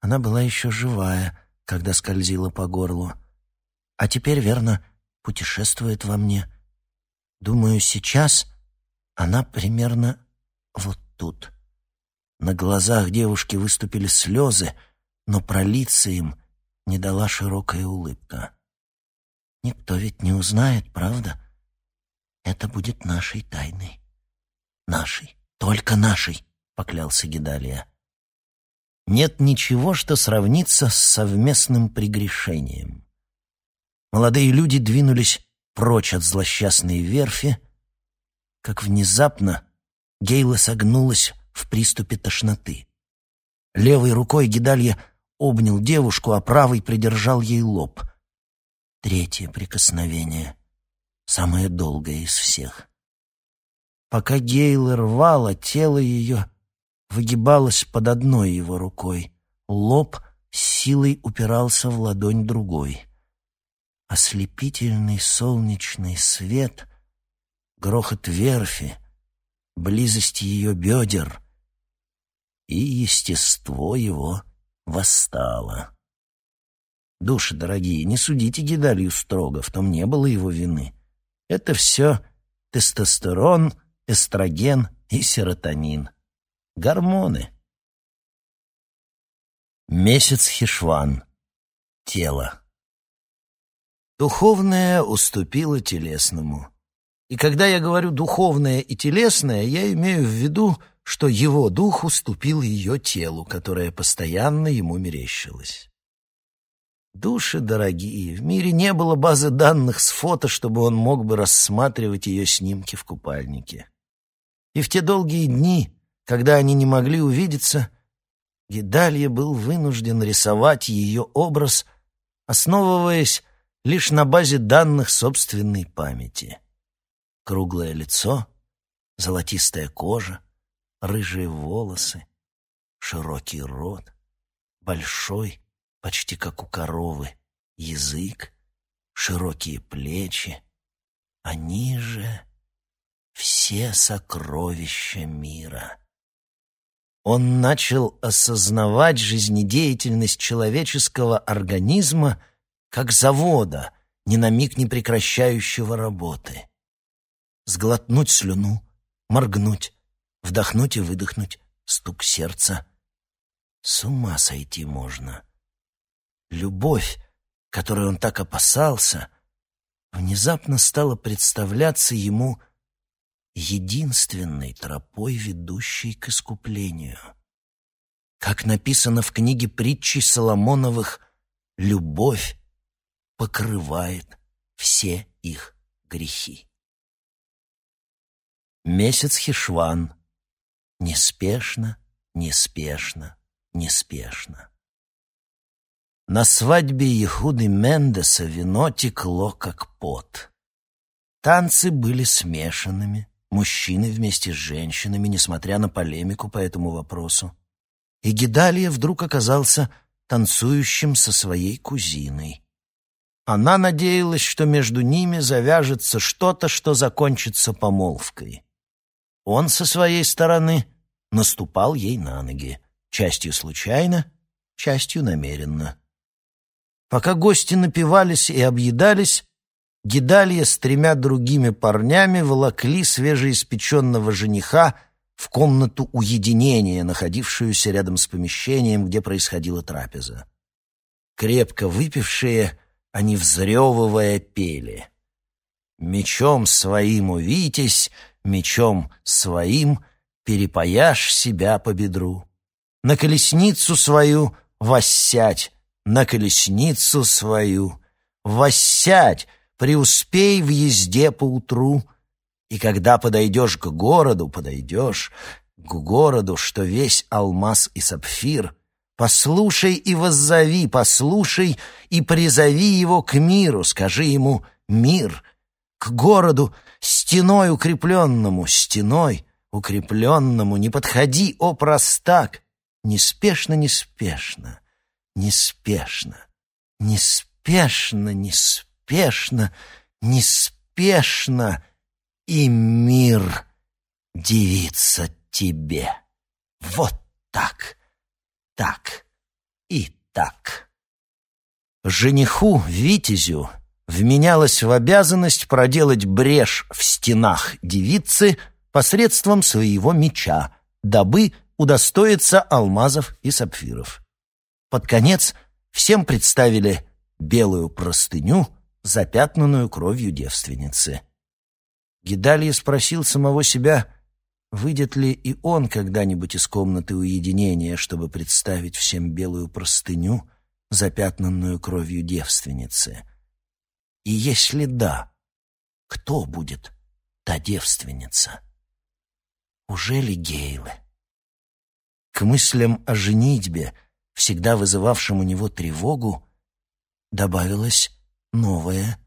Она была еще живая, когда скользила по горлу. А теперь, верно, путешествует во мне. Думаю, сейчас она примерно вот тут. На глазах девушки выступили слезы, но пролиться им не дала широкая улыбка. Никто ведь не узнает, правда? Это будет нашей тайной. Нашей, только нашей, поклялся Гидалия. Нет ничего, что сравнится с совместным прегрешением. Молодые люди двинулись прочь от злосчастной верфи, как внезапно Гейла согнулась в приступе тошноты. Левой рукой Гидалья обнял девушку, а правой придержал ей лоб. Третье прикосновение, самое долгое из всех. Пока Гейла рвала, тело ее выгибалось под одной его рукой. Лоб силой упирался в ладонь другой. Ослепительный солнечный свет, грохот верфи, близость ее бедер, и естество его восстало. Души дорогие, не судите Гидалью строго, в том не было его вины. Это все тестостерон, эстроген и серотонин. Гормоны. Месяц Хишван. Тело. Духовное уступило телесному. И когда я говорю «духовное» и «телесное», я имею в виду, что его дух уступил ее телу, которое постоянно ему мерещилось. Души дорогие, в мире не было базы данных с фото, чтобы он мог бы рассматривать ее снимки в купальнике. И в те долгие дни, когда они не могли увидеться, Гидалья был вынужден рисовать ее образ, основываясь лишь на базе данных собственной памяти. Круглое лицо, золотистая кожа, рыжие волосы, широкий рот, большой, почти как у коровы, язык, широкие плечи, а ниже все сокровища мира. Он начал осознавать жизнедеятельность человеческого организма как завода, ни на миг не прекращающего работы. Сглотнуть слюну, моргнуть, вдохнуть и выдохнуть, стук сердца. С ума сойти можно. Любовь, которой он так опасался, внезапно стала представляться ему единственной тропой, ведущей к искуплению. Как написано в книге притчей Соломоновых, любовь покрывает все их грехи. Месяц Хишван. Неспешно, неспешно, неспешно. На свадьбе Ехуды Мендеса вино текло, как пот. Танцы были смешанными, мужчины вместе с женщинами, несмотря на полемику по этому вопросу. И Гидалия вдруг оказался танцующим со своей кузиной. Она надеялась, что между ними завяжется что-то, что закончится помолвкой. Он со своей стороны наступал ей на ноги, частью случайно, частью намеренно. Пока гости напивались и объедались, Гидалья с тремя другими парнями волокли свежеиспеченного жениха в комнату уединения, находившуюся рядом с помещением, где происходила трапеза. Крепко выпившие, они взрёвывая пели. «Мечом своим увитесь, мечом своим перепаяшь себя по бедру. На колесницу свою воссядь, на колесницу свою. Воссядь, преуспей в езде поутру. И когда подойдешь к городу, подойдешь к городу, что весь алмаз и сапфир, послушай и воззови, послушай и призови его к миру, скажи ему «мир», к городу, стеной укрепленному, стеной укрепленному, не подходи, о простак, неспешно, неспешно, неспешно, неспешно, неспешно, неспешно, и мир девится тебе. Вот так, так и так. Жениху Витязю вменялась в обязанность проделать брешь в стенах девицы посредством своего меча, дабы удостоиться алмазов и сапфиров. Под конец всем представили белую простыню, запятнанную кровью девственницы. Гидалья спросил самого себя, выйдет ли и он когда-нибудь из комнаты уединения, чтобы представить всем белую простыню, запятнанную кровью девственницы. И если да, кто будет та девственница? Уже ли Гейлы? К мыслям о женитьбе — всегда вызывавшим у него тревогу, добавилось новое,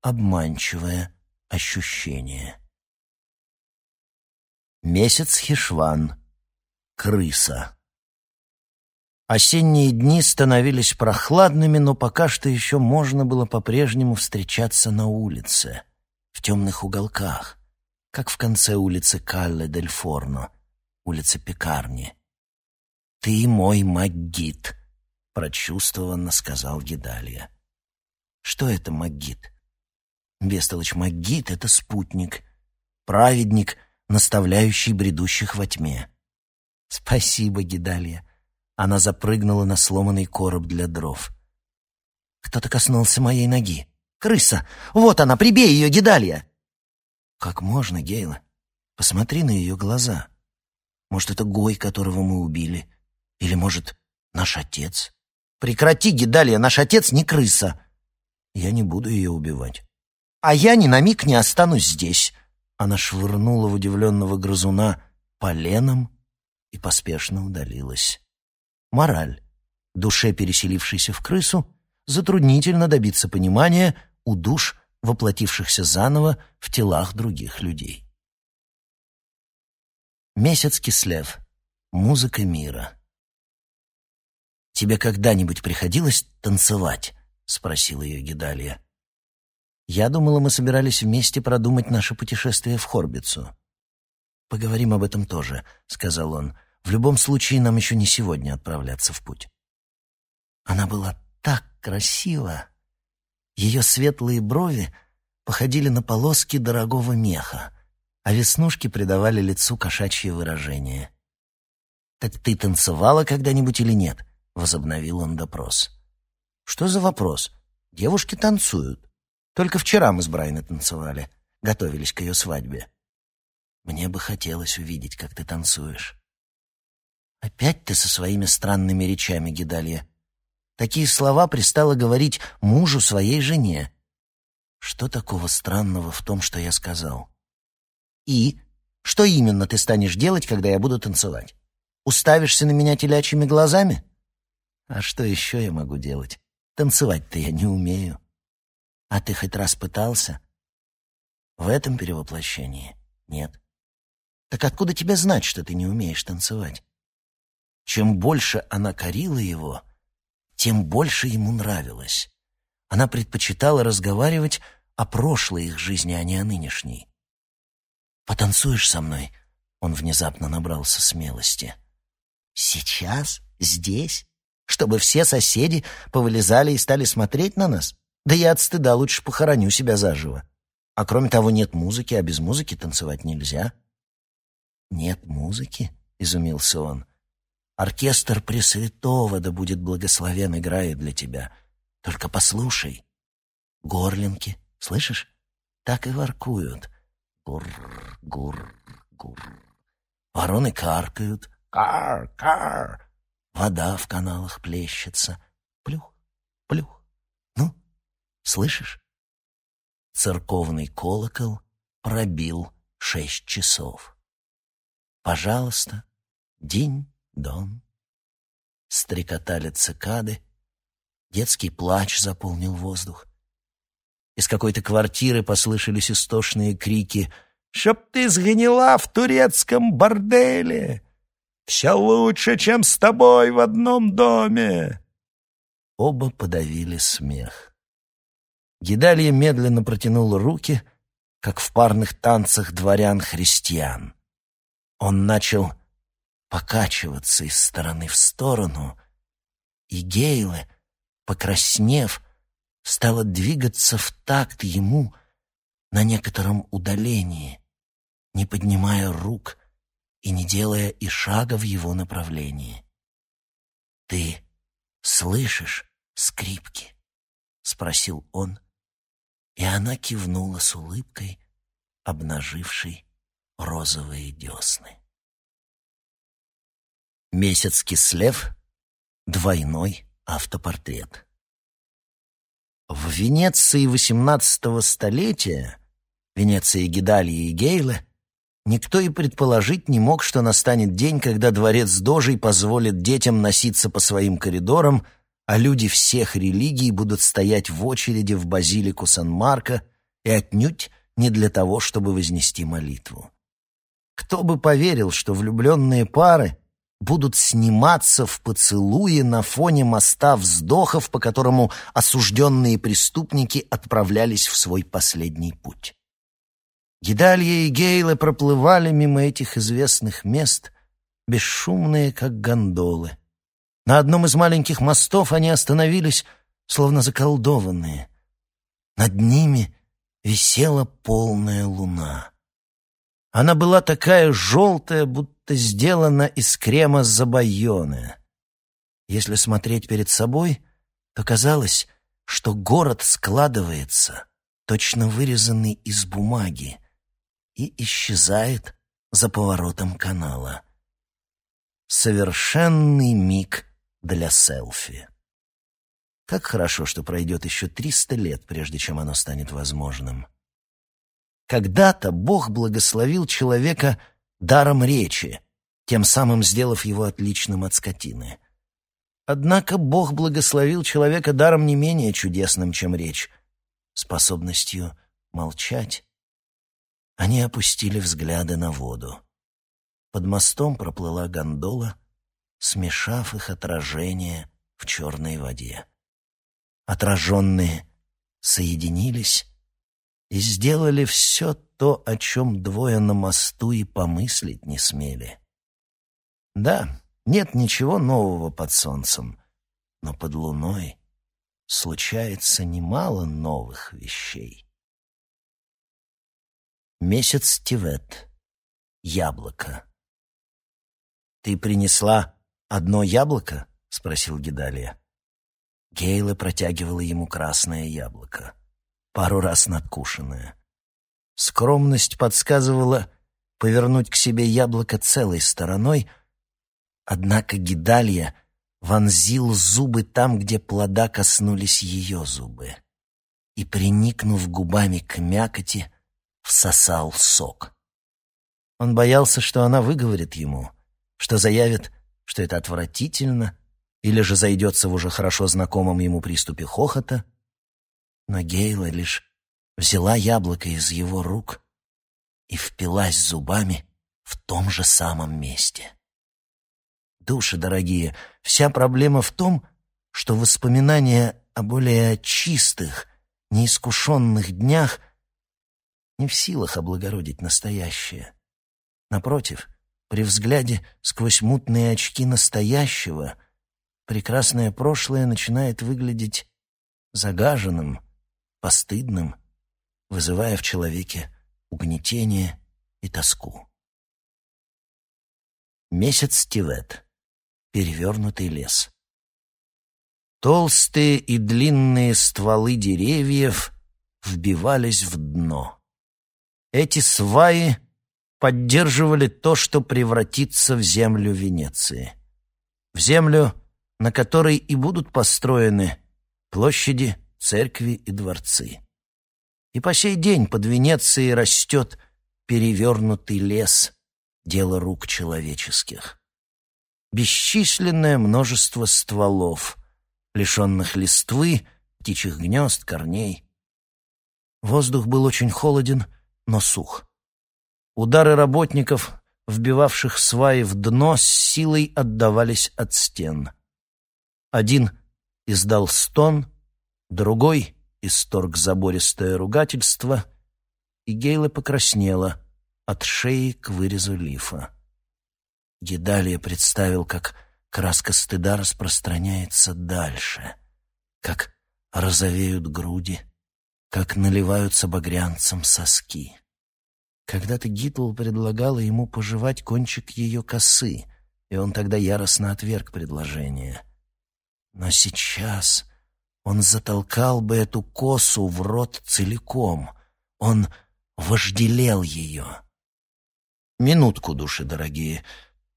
обманчивое ощущение. Месяц Хишван. Крыса. Осенние дни становились прохладными, но пока что еще можно было по-прежнему встречаться на улице, в темных уголках, как в конце улицы Калле дель Форно, улицы Пекарни. «Ты мой Магит», — прочувствованно сказал Гидалья. «Что это Магит?» Бестолочь Магит — это спутник, праведник, наставляющий бредущих во тьме. «Спасибо, Гидалья», она запрыгнула на сломанный короб для дров. Кто-то коснулся моей ноги. «Крыса! Вот она! Прибей ее, Гидалья!» «Как можно, Гейла? Посмотри на ее глаза. Может, это Гой, которого мы убили? Или, может, наш отец?» «Прекрати, Гидалья! Наш отец не крыса!» «Я не буду ее убивать». «А я ни на миг не останусь здесь!» Она швырнула в удивленного грызуна поленом и поспешно удалилась. Мораль. Душе, переселившейся в крысу, затруднительно добиться понимания у душ, воплотившихся заново в телах других людей. Месяц Кислев. Музыка мира. «Тебе когда-нибудь приходилось танцевать?» — спросила ее Гидалия. «Я думала, мы собирались вместе продумать наше путешествие в Хорбицу». «Поговорим об этом тоже», — сказал он. В любом случае, нам еще не сегодня отправляться в путь. Она была так красива. Ее светлые брови походили на полоски дорогого меха, а веснушки придавали лицу кошачье выражение. «Так ты танцевала когда-нибудь или нет?» — возобновил он допрос. «Что за вопрос? Девушки танцуют. Только вчера мы с Брайной танцевали, готовились к ее свадьбе. Мне бы хотелось увидеть, как ты танцуешь». «Опять ты со своими странными речами, Гидалья. Такие слова пристало говорить мужу своей жене. Что такого странного в том, что я сказал? И что именно ты станешь делать, когда я буду танцевать? Уставишься на меня телячьими глазами? А что еще я могу делать? Танцевать-то я не умею. А ты хоть раз пытался? В этом перевоплощении нет. Так откуда тебе знать, что ты не умеешь танцевать? Чем больше она корила его, тем больше ему нравилось. Она предпочитала разговаривать о прошлой их жизни, а не о нынешней. «Потанцуешь со мной?» Он внезапно набрался смелости. «Сейчас? Здесь? Чтобы все соседи повылезали и стали смотреть на нас? Да я от стыда лучше похороню себя заживо. А кроме того, нет музыки, а без музыки танцевать нельзя». «Нет музыки?» — изумился он. Оркестр Пресвятого, да будет благословен, играет для тебя. Только послушай. Горлинки, слышишь? Так и воркуют. Гур, гур, гур. Вороны каркают. Кар, кар. Вода в каналах плещется. Плюх, плюх. Ну, слышишь? Церковный колокол пробил шесть часов. Пожалуйста, день дом. Стрекотали цикады, детский плач заполнил воздух. Из какой-то квартиры послышались истошные крики «Чтоб ты сгнила в турецком борделе! Все лучше, чем с тобой в одном доме!» Оба подавили смех. Гидалья медленно протянул руки, как в парных танцах дворян-христиан. Он начал покачиваться из стороны в сторону, и Гейле, покраснев, стала двигаться в такт ему на некотором удалении, не поднимая рук и не делая и шага в его направлении. «Ты слышишь скрипки?» — спросил он, и она кивнула с улыбкой, обнажившей розовые десны. Месяц Кислев. Двойной автопортрет. В Венеции XVIII столетия, Венеции Гидалии и Гейле, никто и предположить не мог, что настанет день, когда дворец Дожей позволит детям носиться по своим коридорам, а люди всех религий будут стоять в очереди в базилику Сан-Марко и отнюдь не для того, чтобы вознести молитву. Кто бы поверил, что влюбленные пары — будут сниматься в поцелуе на фоне моста вздохов, по которому осужденные преступники отправлялись в свой последний путь. Гидалья и Гейлы проплывали мимо этих известных мест, бесшумные, как гондолы. На одном из маленьких мостов они остановились, словно заколдованные. Над ними висела полная луна. Она была такая желтая, будто сделана из крема забайоны. Если смотреть перед собой, то казалось, что город складывается, точно вырезанный из бумаги, и исчезает за поворотом канала. Совершенный миг для селфи. Как хорошо, что пройдет еще триста лет, прежде чем оно станет возможным. Когда-то Бог благословил человека даром речи, тем самым сделав его отличным от скотины. Однако Бог благословил человека даром не менее чудесным, чем речь, способностью молчать. Они опустили взгляды на воду. Под мостом проплыла гондола, смешав их отражение в черной воде. Отраженные соединились и сделали все то, о чем двое на мосту и помыслить не смели. Да, нет ничего нового под солнцем, но под луной случается немало новых вещей. Месяц Тивет. Яблоко. «Ты принесла одно яблоко?» — спросил Гидалия. Гейла протягивала ему красное яблоко, пару раз надкушенное. Скромность подсказывала повернуть к себе яблоко целой стороной, однако Гидалья вонзил зубы там, где плода коснулись ее зубы, и, приникнув губами к мякоти, всосал сок. Он боялся, что она выговорит ему, что заявит, что это отвратительно, или же зайдется в уже хорошо знакомом ему приступе хохота. Но Гейла лишь взяла яблоко из его рук и впилась зубами в том же самом месте. Души дорогие, вся проблема в том, что воспоминания о более чистых, неискушенных днях — не в силах облагородить настоящее. Напротив, при взгляде сквозь мутные очки настоящего прекрасное прошлое начинает выглядеть загаженным, постыдным, вызывая в человеке угнетение и тоску. Месяц Тивет. Перевернутый лес. Толстые и длинные стволы деревьев вбивались в дно. Эти сваи поддерживали то, что превратится в землю Венеции. В землю, на которой и будут построены площади, церкви и дворцы. И по сей день под Венецией растет перевернутый лес, дело рук человеческих. Бесчисленное множество стволов, лишенных листвы, птичьих гнезд, корней. Воздух был очень холоден — но сух. Удары работников, вбивавших сваи в дно, с силой отдавались от стен. Один издал стон, другой исторг забористое ругательство, и Гейла покраснела от шеи к вырезу лифа. Гедалия представил, как краска стыда распространяется дальше, как розовеют груди, как наливаются багрянцем соски. Когда-то Гитл предлагала ему пожевать кончик ее косы, и он тогда яростно отверг предложение. Но сейчас он затолкал бы эту косу в рот целиком. Он вожделел ее. Минутку, души дорогие.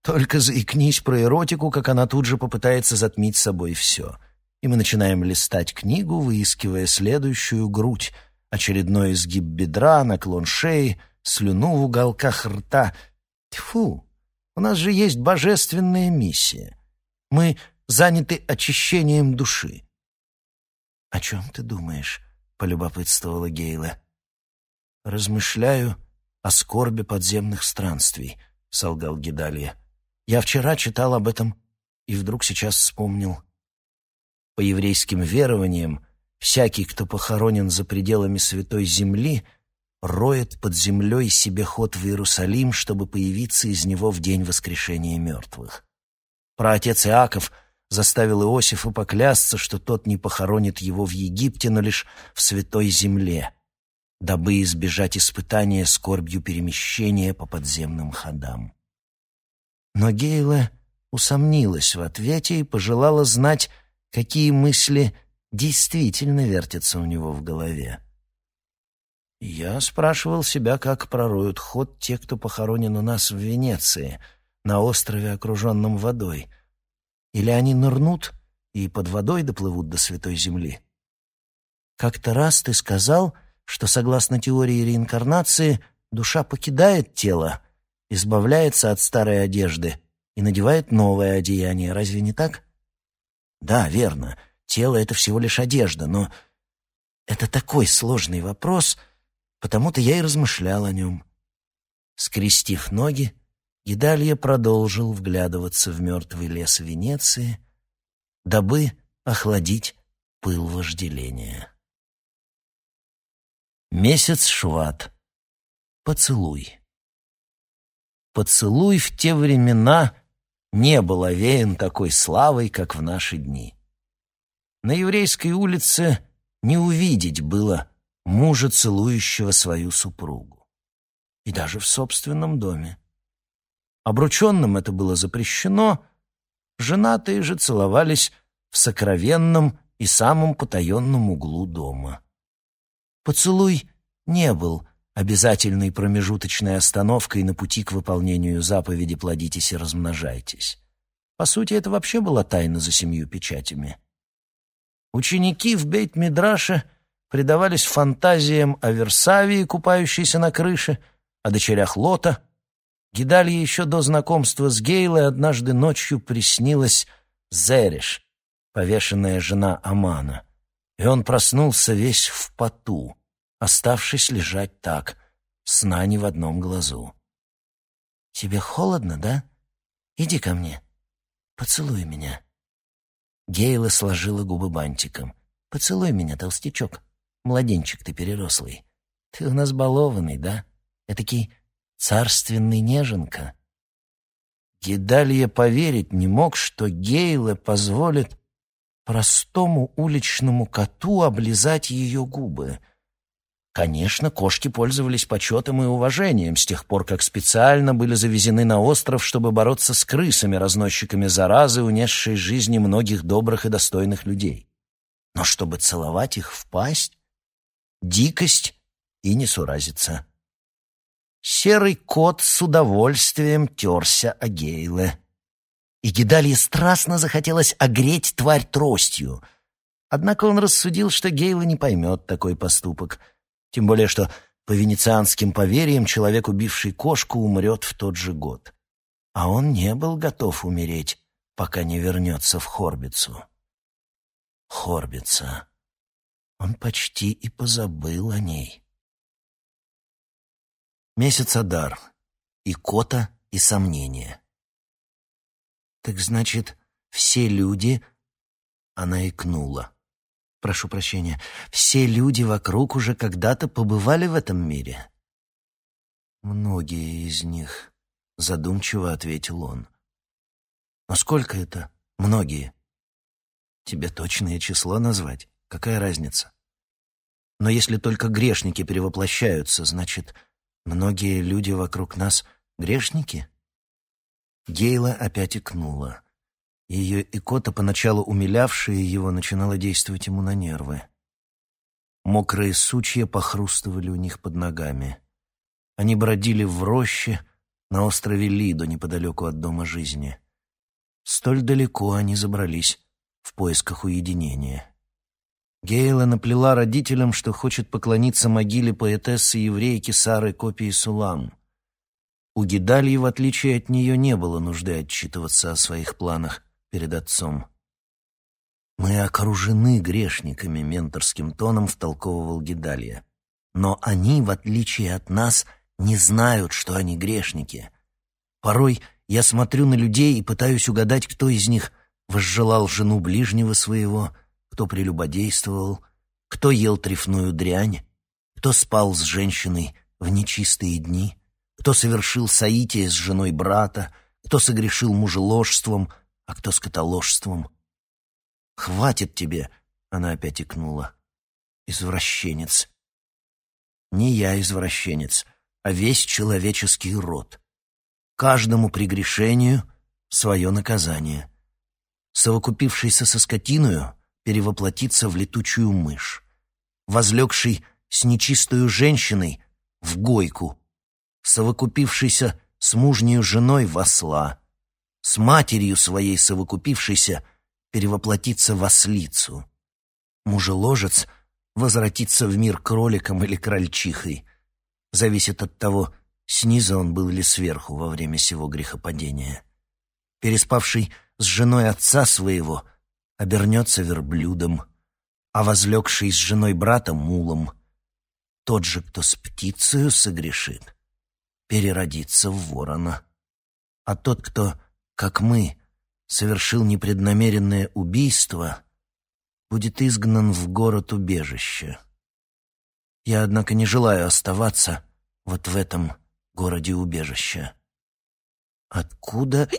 Только заикнись про эротику, как она тут же попытается затмить собой все — и мы начинаем листать книгу, выискивая следующую грудь, очередной изгиб бедра, наклон шеи, слюну в уголках рта. Тьфу! У нас же есть божественная миссия. Мы заняты очищением души. «О чем ты думаешь?» — полюбопытствовала Гейла. «Размышляю о скорбе подземных странствий», — солгал Гидалья. Я вчера читал об этом и вдруг сейчас вспомнил. По еврейским верованиям, всякий, кто похоронен за пределами Святой Земли, роет под землей себе ход в Иерусалим, чтобы появиться из него в день воскрешения мертвых. Про отец Иаков заставил Иосифа поклясться, что тот не похоронит его в Египте, но лишь в Святой Земле, дабы избежать испытания скорбью перемещения по подземным ходам. Но Гейла усомнилась в ответе и пожелала знать, какие мысли действительно вертятся у него в голове. Я спрашивал себя, как пророют ход те, кто похоронен у нас в Венеции, на острове, окруженном водой. Или они нырнут и под водой доплывут до Святой Земли? Как-то раз ты сказал, что, согласно теории реинкарнации, душа покидает тело, избавляется от старой одежды и надевает новое одеяние. Разве не так? Да, верно. Тело — это всего лишь одежда, но это такой сложный вопрос, потому-то я и размышлял о нем. Скрестив ноги, Гидалья продолжил вглядываться в мертвый лес Венеции, дабы охладить пыл вожделения. Месяц Шват. Поцелуй. Поцелуй в те времена не был овеян такой славой, как в наши дни. На еврейской улице не увидеть было мужа, целующего свою супругу. И даже в собственном доме. Обрученным это было запрещено, женатые же целовались в сокровенном и самом потаенном углу дома. Поцелуй не был обязательной промежуточной остановкой на пути к выполнению заповеди «плодитесь и размножайтесь». По сути, это вообще была тайна за семью печатями. Ученики в Бейт-Мидраше предавались фантазиям о Версавии, купающейся на крыше, о дочерях Лота. Гидалье еще до знакомства с Гейлой однажды ночью приснилась Зериш, повешенная жена Амана, и он проснулся весь в поту оставшись лежать так, сна не в одном глазу. «Тебе холодно, да? Иди ко мне. Поцелуй меня». Гейла сложила губы бантиком. «Поцелуй меня, толстячок. Младенчик ты перерослый. Ты у нас балованный, да? Этакий царственный неженка». Гидалья поверить не мог, что Гейла позволит простому уличному коту облизать ее губы — Конечно, кошки пользовались почетом и уважением с тех пор, как специально были завезены на остров, чтобы бороться с крысами, разносчиками заразы, унесшей жизни многих добрых и достойных людей. Но чтобы целовать их в пасть — дикость и несуразица. Серый кот с удовольствием терся о Гейле. И Гидалье страстно захотелось огреть тварь тростью. Однако он рассудил, что Гейла не поймет такой поступок — тем более, что по венецианским поверьям человек, убивший кошку, умрет в тот же год. А он не был готов умереть, пока не вернется в Хорбицу. Хорбица. Он почти и позабыл о ней. Месяц Адар. Кота, и сомнения. Так значит, все люди... Она икнула прошу прощения, все люди вокруг уже когда-то побывали в этом мире?» «Многие из них», — задумчиво ответил он. «Но сколько это? Многие?» «Тебе точное число назвать? Какая разница?» «Но если только грешники перевоплощаются, значит, многие люди вокруг нас грешники?» Гейла опять икнула. Ее икота, поначалу умилявшая его, начинала действовать ему на нервы. Мокрые сучья похрустывали у них под ногами. Они бродили в роще на острове Лидо, неподалеку от Дома жизни. Столь далеко они забрались в поисках уединения. Гейла наплела родителям, что хочет поклониться могиле поэтессы-еврейки Сары Копии Сулам. У Гидальи, в отличие от нее, не было нужды отчитываться о своих планах перед отцом. «Мы окружены грешниками», — менторским тоном втолковывал Гидалья. «Но они, в отличие от нас, не знают, что они грешники. Порой я смотрю на людей и пытаюсь угадать, кто из них возжелал жену ближнего своего, кто прелюбодействовал, кто ел трефную дрянь, кто спал с женщиной в нечистые дни, кто совершил соитие с женой брата, кто согрешил мужеложством, а кто скотоложством. «Хватит тебе!» — она опять икнула. «Извращенец!» «Не я извращенец, а весь человеческий род. Каждому прегрешению свое наказание. Совокупившийся со скотиною перевоплотится в летучую мышь. Возлегший с нечистою женщиной в гойку. Совокупившийся с мужнею женой в осла. С матерью своей совокупившейся перевоплотится в ослицу. Мужеложец возвратится в мир кроликом или крольчихой. Зависит от того, снизу он был или сверху во время сего грехопадения. Переспавший с женой отца своего обернется верблюдом, а возлегший с женой брата — мулом. Тот же, кто с птицею согрешит, переродится в ворона. А тот, кто, как мы, совершил непреднамеренное убийство, будет изгнан в город-убежище. Я, однако, не желаю оставаться вот в этом городе-убежище. Откуда...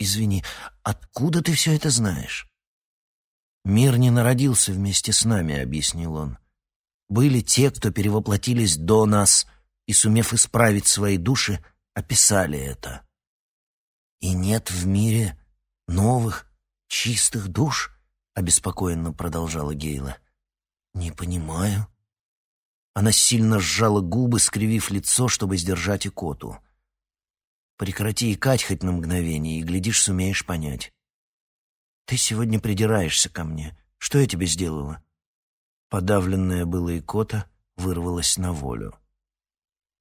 Извини, откуда ты все это знаешь? Мир не народился вместе с нами, объяснил он. Были те, кто перевоплотились до нас и, сумев исправить свои души, описали это. И нет в мире новых, чистых душ, обеспокоенно продолжала Гейла. Не понимаю. Она сильно сжала губы, скривив лицо, чтобы сдержать икоту. Прекрати икать хоть на мгновение, и, глядишь, сумеешь понять. Ты сегодня придираешься ко мне. Что я тебе сделала? Подавленная была икота вырвалась на волю.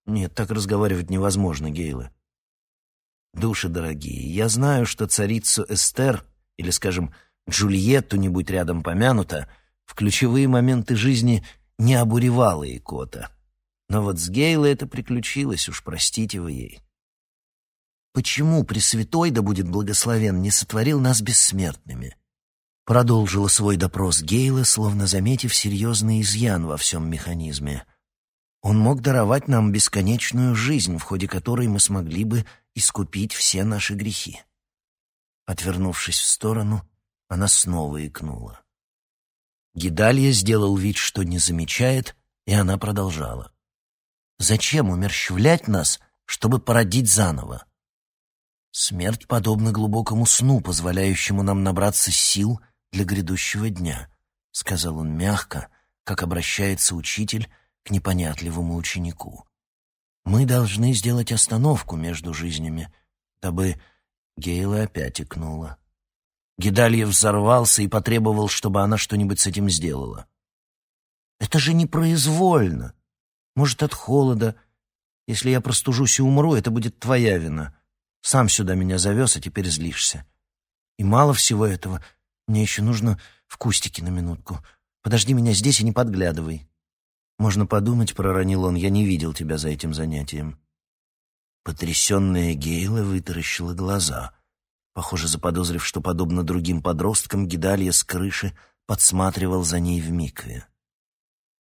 Нет, так разговаривать невозможно, Гейла. Души дорогие, я знаю, что царицу Эстер, или, скажем, Джульетту не будь рядом помянута, в ключевые моменты жизни не обуревала икота. Но вот с Гейлой это приключилось, уж простите вы ей. Почему Пресвятой, да будет благословен, не сотворил нас бессмертными? Продолжила свой допрос Гейла, словно заметив серьезный изъян во всем механизме. Он мог даровать нам бесконечную жизнь, в ходе которой мы смогли бы искупить все наши грехи. Отвернувшись в сторону, она снова икнула. Гидалья сделал вид, что не замечает, и она продолжала. «Зачем умерщвлять нас, чтобы породить заново? Смерть подобна глубокому сну, позволяющему нам набраться сил для грядущего дня», — сказал он мягко, как обращается учитель к непонятливому ученику. «Мы должны сделать остановку между жизнями, дабы...» Гейла опять икнула. Гидальев взорвался и потребовал, чтобы она что-нибудь с этим сделала. «Это же непроизвольно. Может, от холода. Если я простужусь и умру, это будет твоя вина. Сам сюда меня завез, а теперь злишься. И мало всего этого. Мне еще нужно в кустике на минутку. Подожди меня здесь и не подглядывай». «Можно подумать», — проронил он, — «я не видел тебя за этим занятием». Потрясенная Гейла вытаращила глаза — Похоже, заподозрив, что, подобно другим подросткам, Гидалья с крыши подсматривал за ней в микве.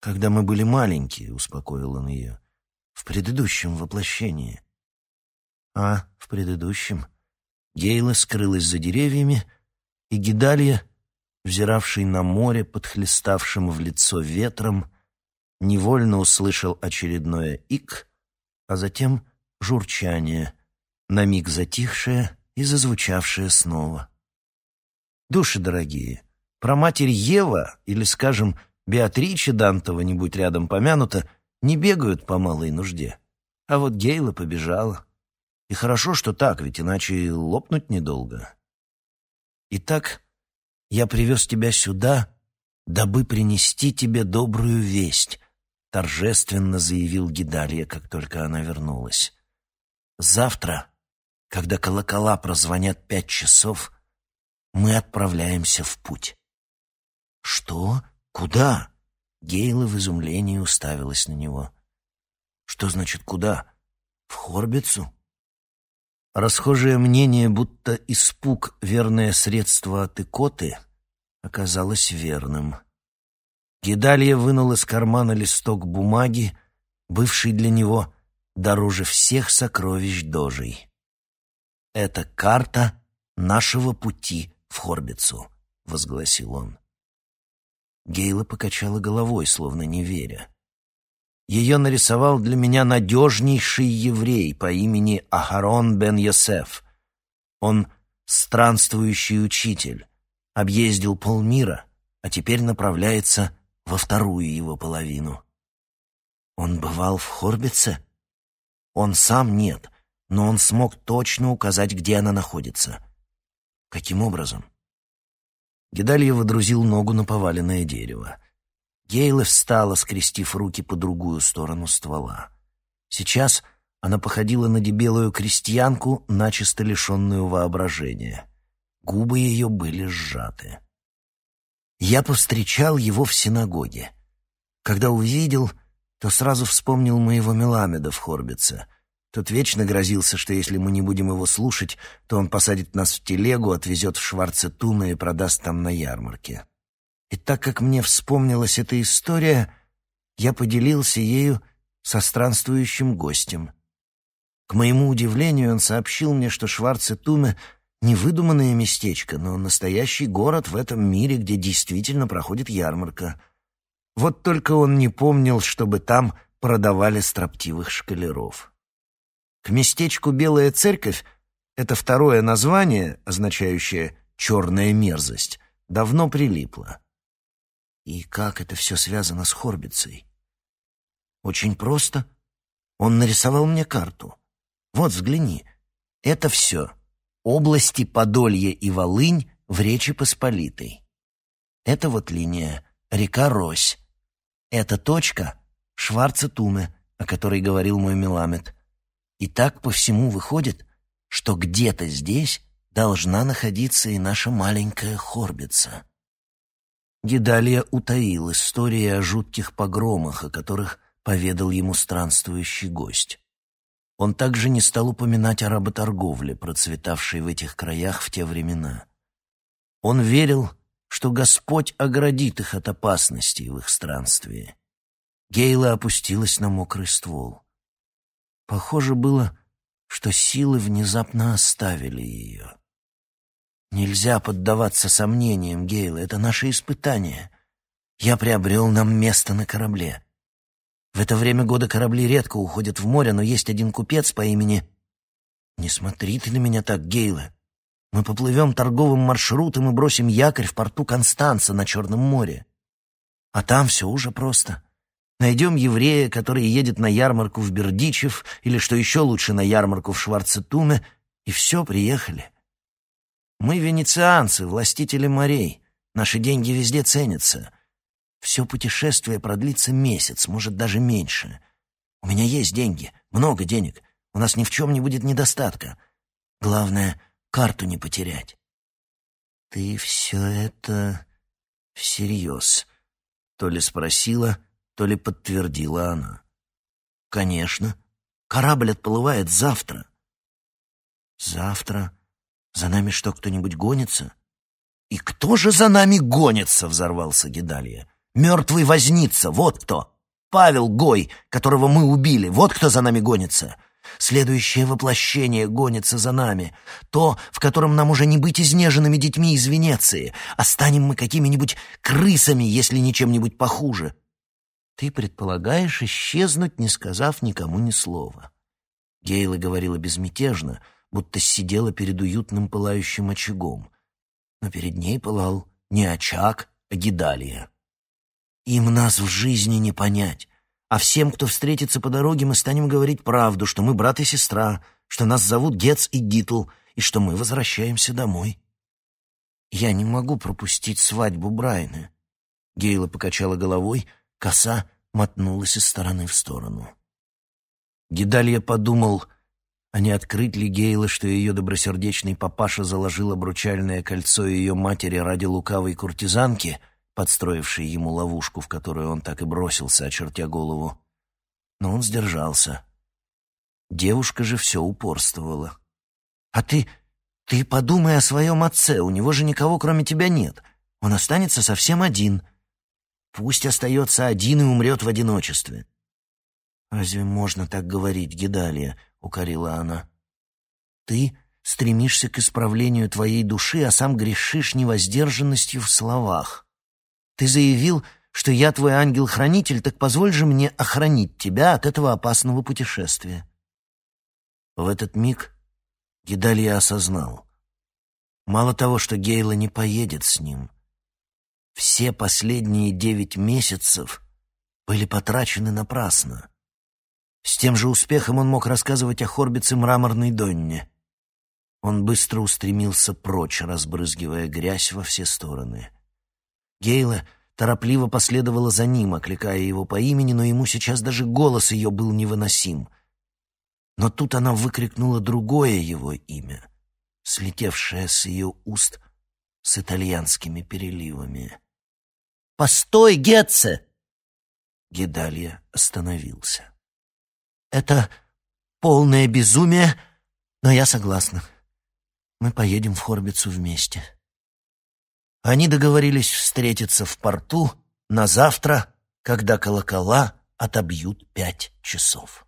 «Когда мы были маленькие», — успокоил он ее, — «в предыдущем воплощении». А в предыдущем Гейла скрылась за деревьями, и Гидалья, взиравший на море, подхлеставшим в лицо ветром, невольно услышал очередное «ик», а затем журчание, на миг затихшее и зазвучавшее снова. Души дорогие, про матерь Ева или, скажем, Беатриче Дантова, не будь рядом помянута, не бегают по малой нужде. А вот Гейла побежала. И хорошо, что так, ведь иначе лопнуть недолго. Итак, я привез тебя сюда, дабы принести тебе добрую весть, торжественно заявил Гидалья, как только она вернулась. Завтра когда колокола прозвонят пять часов, мы отправляемся в путь. Что? Куда? Гейла в изумлении уставилась на него. Что значит куда? В Хорбицу? Расхожее мнение, будто испуг — верное средство от икоты, оказалось верным. Гидалья вынул из кармана листок бумаги, бывший для него дороже всех сокровищ дожей. «Это карта нашего пути в Хорбицу», — возгласил он. Гейла покачала головой, словно не веря. Ее нарисовал для меня надежнейший еврей по имени Ахарон бен Йосеф. Он странствующий учитель, объездил полмира, а теперь направляется во вторую его половину. Он бывал в Хорбице? Он сам нет, но он смог точно указать, где она находится. Каким образом? Гедалья водрузил ногу на поваленное дерево. Гейла встала, скрестив руки по другую сторону ствола. Сейчас она походила на дебелую крестьянку, начисто лишенную воображения. Губы ее были сжаты. Я повстречал его в синагоге. Когда увидел, то сразу вспомнил моего Меламеда в Хорбице. Тот вечно грозился, что если мы не будем его слушать, то он посадит нас в телегу, отвезет в Шварцетуна и продаст там на ярмарке. И так как мне вспомнилась эта история, я поделился ею со странствующим гостем. К моему удивлению, он сообщил мне, что Шварцетуна — не выдуманное местечко, но настоящий город в этом мире, где действительно проходит ярмарка. Вот только он не помнил, чтобы там продавали строптивых шкалеров. К местечку Белая Церковь — это второе название, означающее «черная мерзость», давно прилипло. И как это все связано с Хорбицей? Очень просто. Он нарисовал мне карту. Вот, взгляни. Это все. Области Подолье и Волынь в Речи Посполитой. Это вот линия. Река Рось. Эта точка — Шварцетуме, о которой говорил мой Меламед. И так по всему выходит, что где-то здесь должна находиться и наша маленькая Хорбица. Гидалия утаил истории о жутких погромах, о которых поведал ему странствующий гость. Он также не стал упоминать о работорговле, процветавшей в этих краях в те времена. Он верил, что Господь оградит их от опасностей в их странстве. Гейла опустилась на мокрый ствол. Похоже было, что силы внезапно оставили ее. Нельзя поддаваться сомнениям, Гейла, это наше испытание. Я приобрел нам место на корабле. В это время года корабли редко уходят в море, но есть один купец по имени... Не смотри ты на меня так, Гейла. Мы поплывем торговым маршрутом и бросим якорь в порту Констанца на Черном море. А там все уже просто. Найдем еврея, который едет на ярмарку в Бердичев, или, что еще лучше, на ярмарку в Шварцетуме, и все, приехали. Мы венецианцы, властители морей. Наши деньги везде ценятся. Все путешествие продлится месяц, может, даже меньше. У меня есть деньги, много денег. У нас ни в чем не будет недостатка. Главное, карту не потерять. Ты все это всерьез? То ли спросила, то ли подтвердила она. Конечно. Корабль отплывает завтра. Завтра? За нами что, кто-нибудь гонится? И кто же за нами гонится? Взорвался Гедалья. Мертвый возница, вот кто. Павел Гой, которого мы убили, вот кто за нами гонится. Следующее воплощение гонится за нами. То, в котором нам уже не быть изнеженными детьми из Венеции. А станем мы какими-нибудь крысами, если не чем-нибудь похуже. Ты предполагаешь исчезнуть, не сказав никому ни слова. Гейла говорила безмятежно — будто сидела перед уютным пылающим очагом. Но перед ней пылал не очаг, а гидалия. Им нас в жизни не понять. А всем, кто встретится по дороге, мы станем говорить правду, что мы брат и сестра, что нас зовут Гец и Гитл, и что мы возвращаемся домой. Я не могу пропустить свадьбу Брайны. Гейла покачала головой, коса мотнулась из стороны в сторону. Гидалья подумал, а не открыть ли Гейла, что ее добросердечный папаша заложил обручальное кольцо ее матери ради лукавой куртизанки, подстроившей ему ловушку, в которую он так и бросился, очертя голову. Но он сдержался. Девушка же все упорствовала. А ты... ты подумай о своем отце, у него же никого кроме тебя нет. Он останется совсем один. Пусть остается один и умрет в одиночестве». «Разве можно так говорить, Гедалия?» — укорила она. «Ты стремишься к исправлению твоей души, а сам грешишь невоздержанностью в словах. Ты заявил, что я твой ангел-хранитель, так позволь же мне охранить тебя от этого опасного путешествия». В этот миг Гидалья осознал. Мало того, что Гейла не поедет с ним, все последние девять месяцев были потрачены напрасно. С тем же успехом он мог рассказывать о Хорбице мраморной Донне. Он быстро устремился прочь, разбрызгивая грязь во все стороны. Гейла торопливо последовала за ним, окликая его по имени, но ему сейчас даже голос ее был невыносим. Но тут она выкрикнула другое его имя, слетевшее с ее уст с итальянскими переливами. «Постой, Гетце!» Гедалья остановился. Это полное безумие, но я согласна. Мы поедем в Хорбицу вместе. Они договорились встретиться в порту на завтра, когда колокола отобьют пять часов.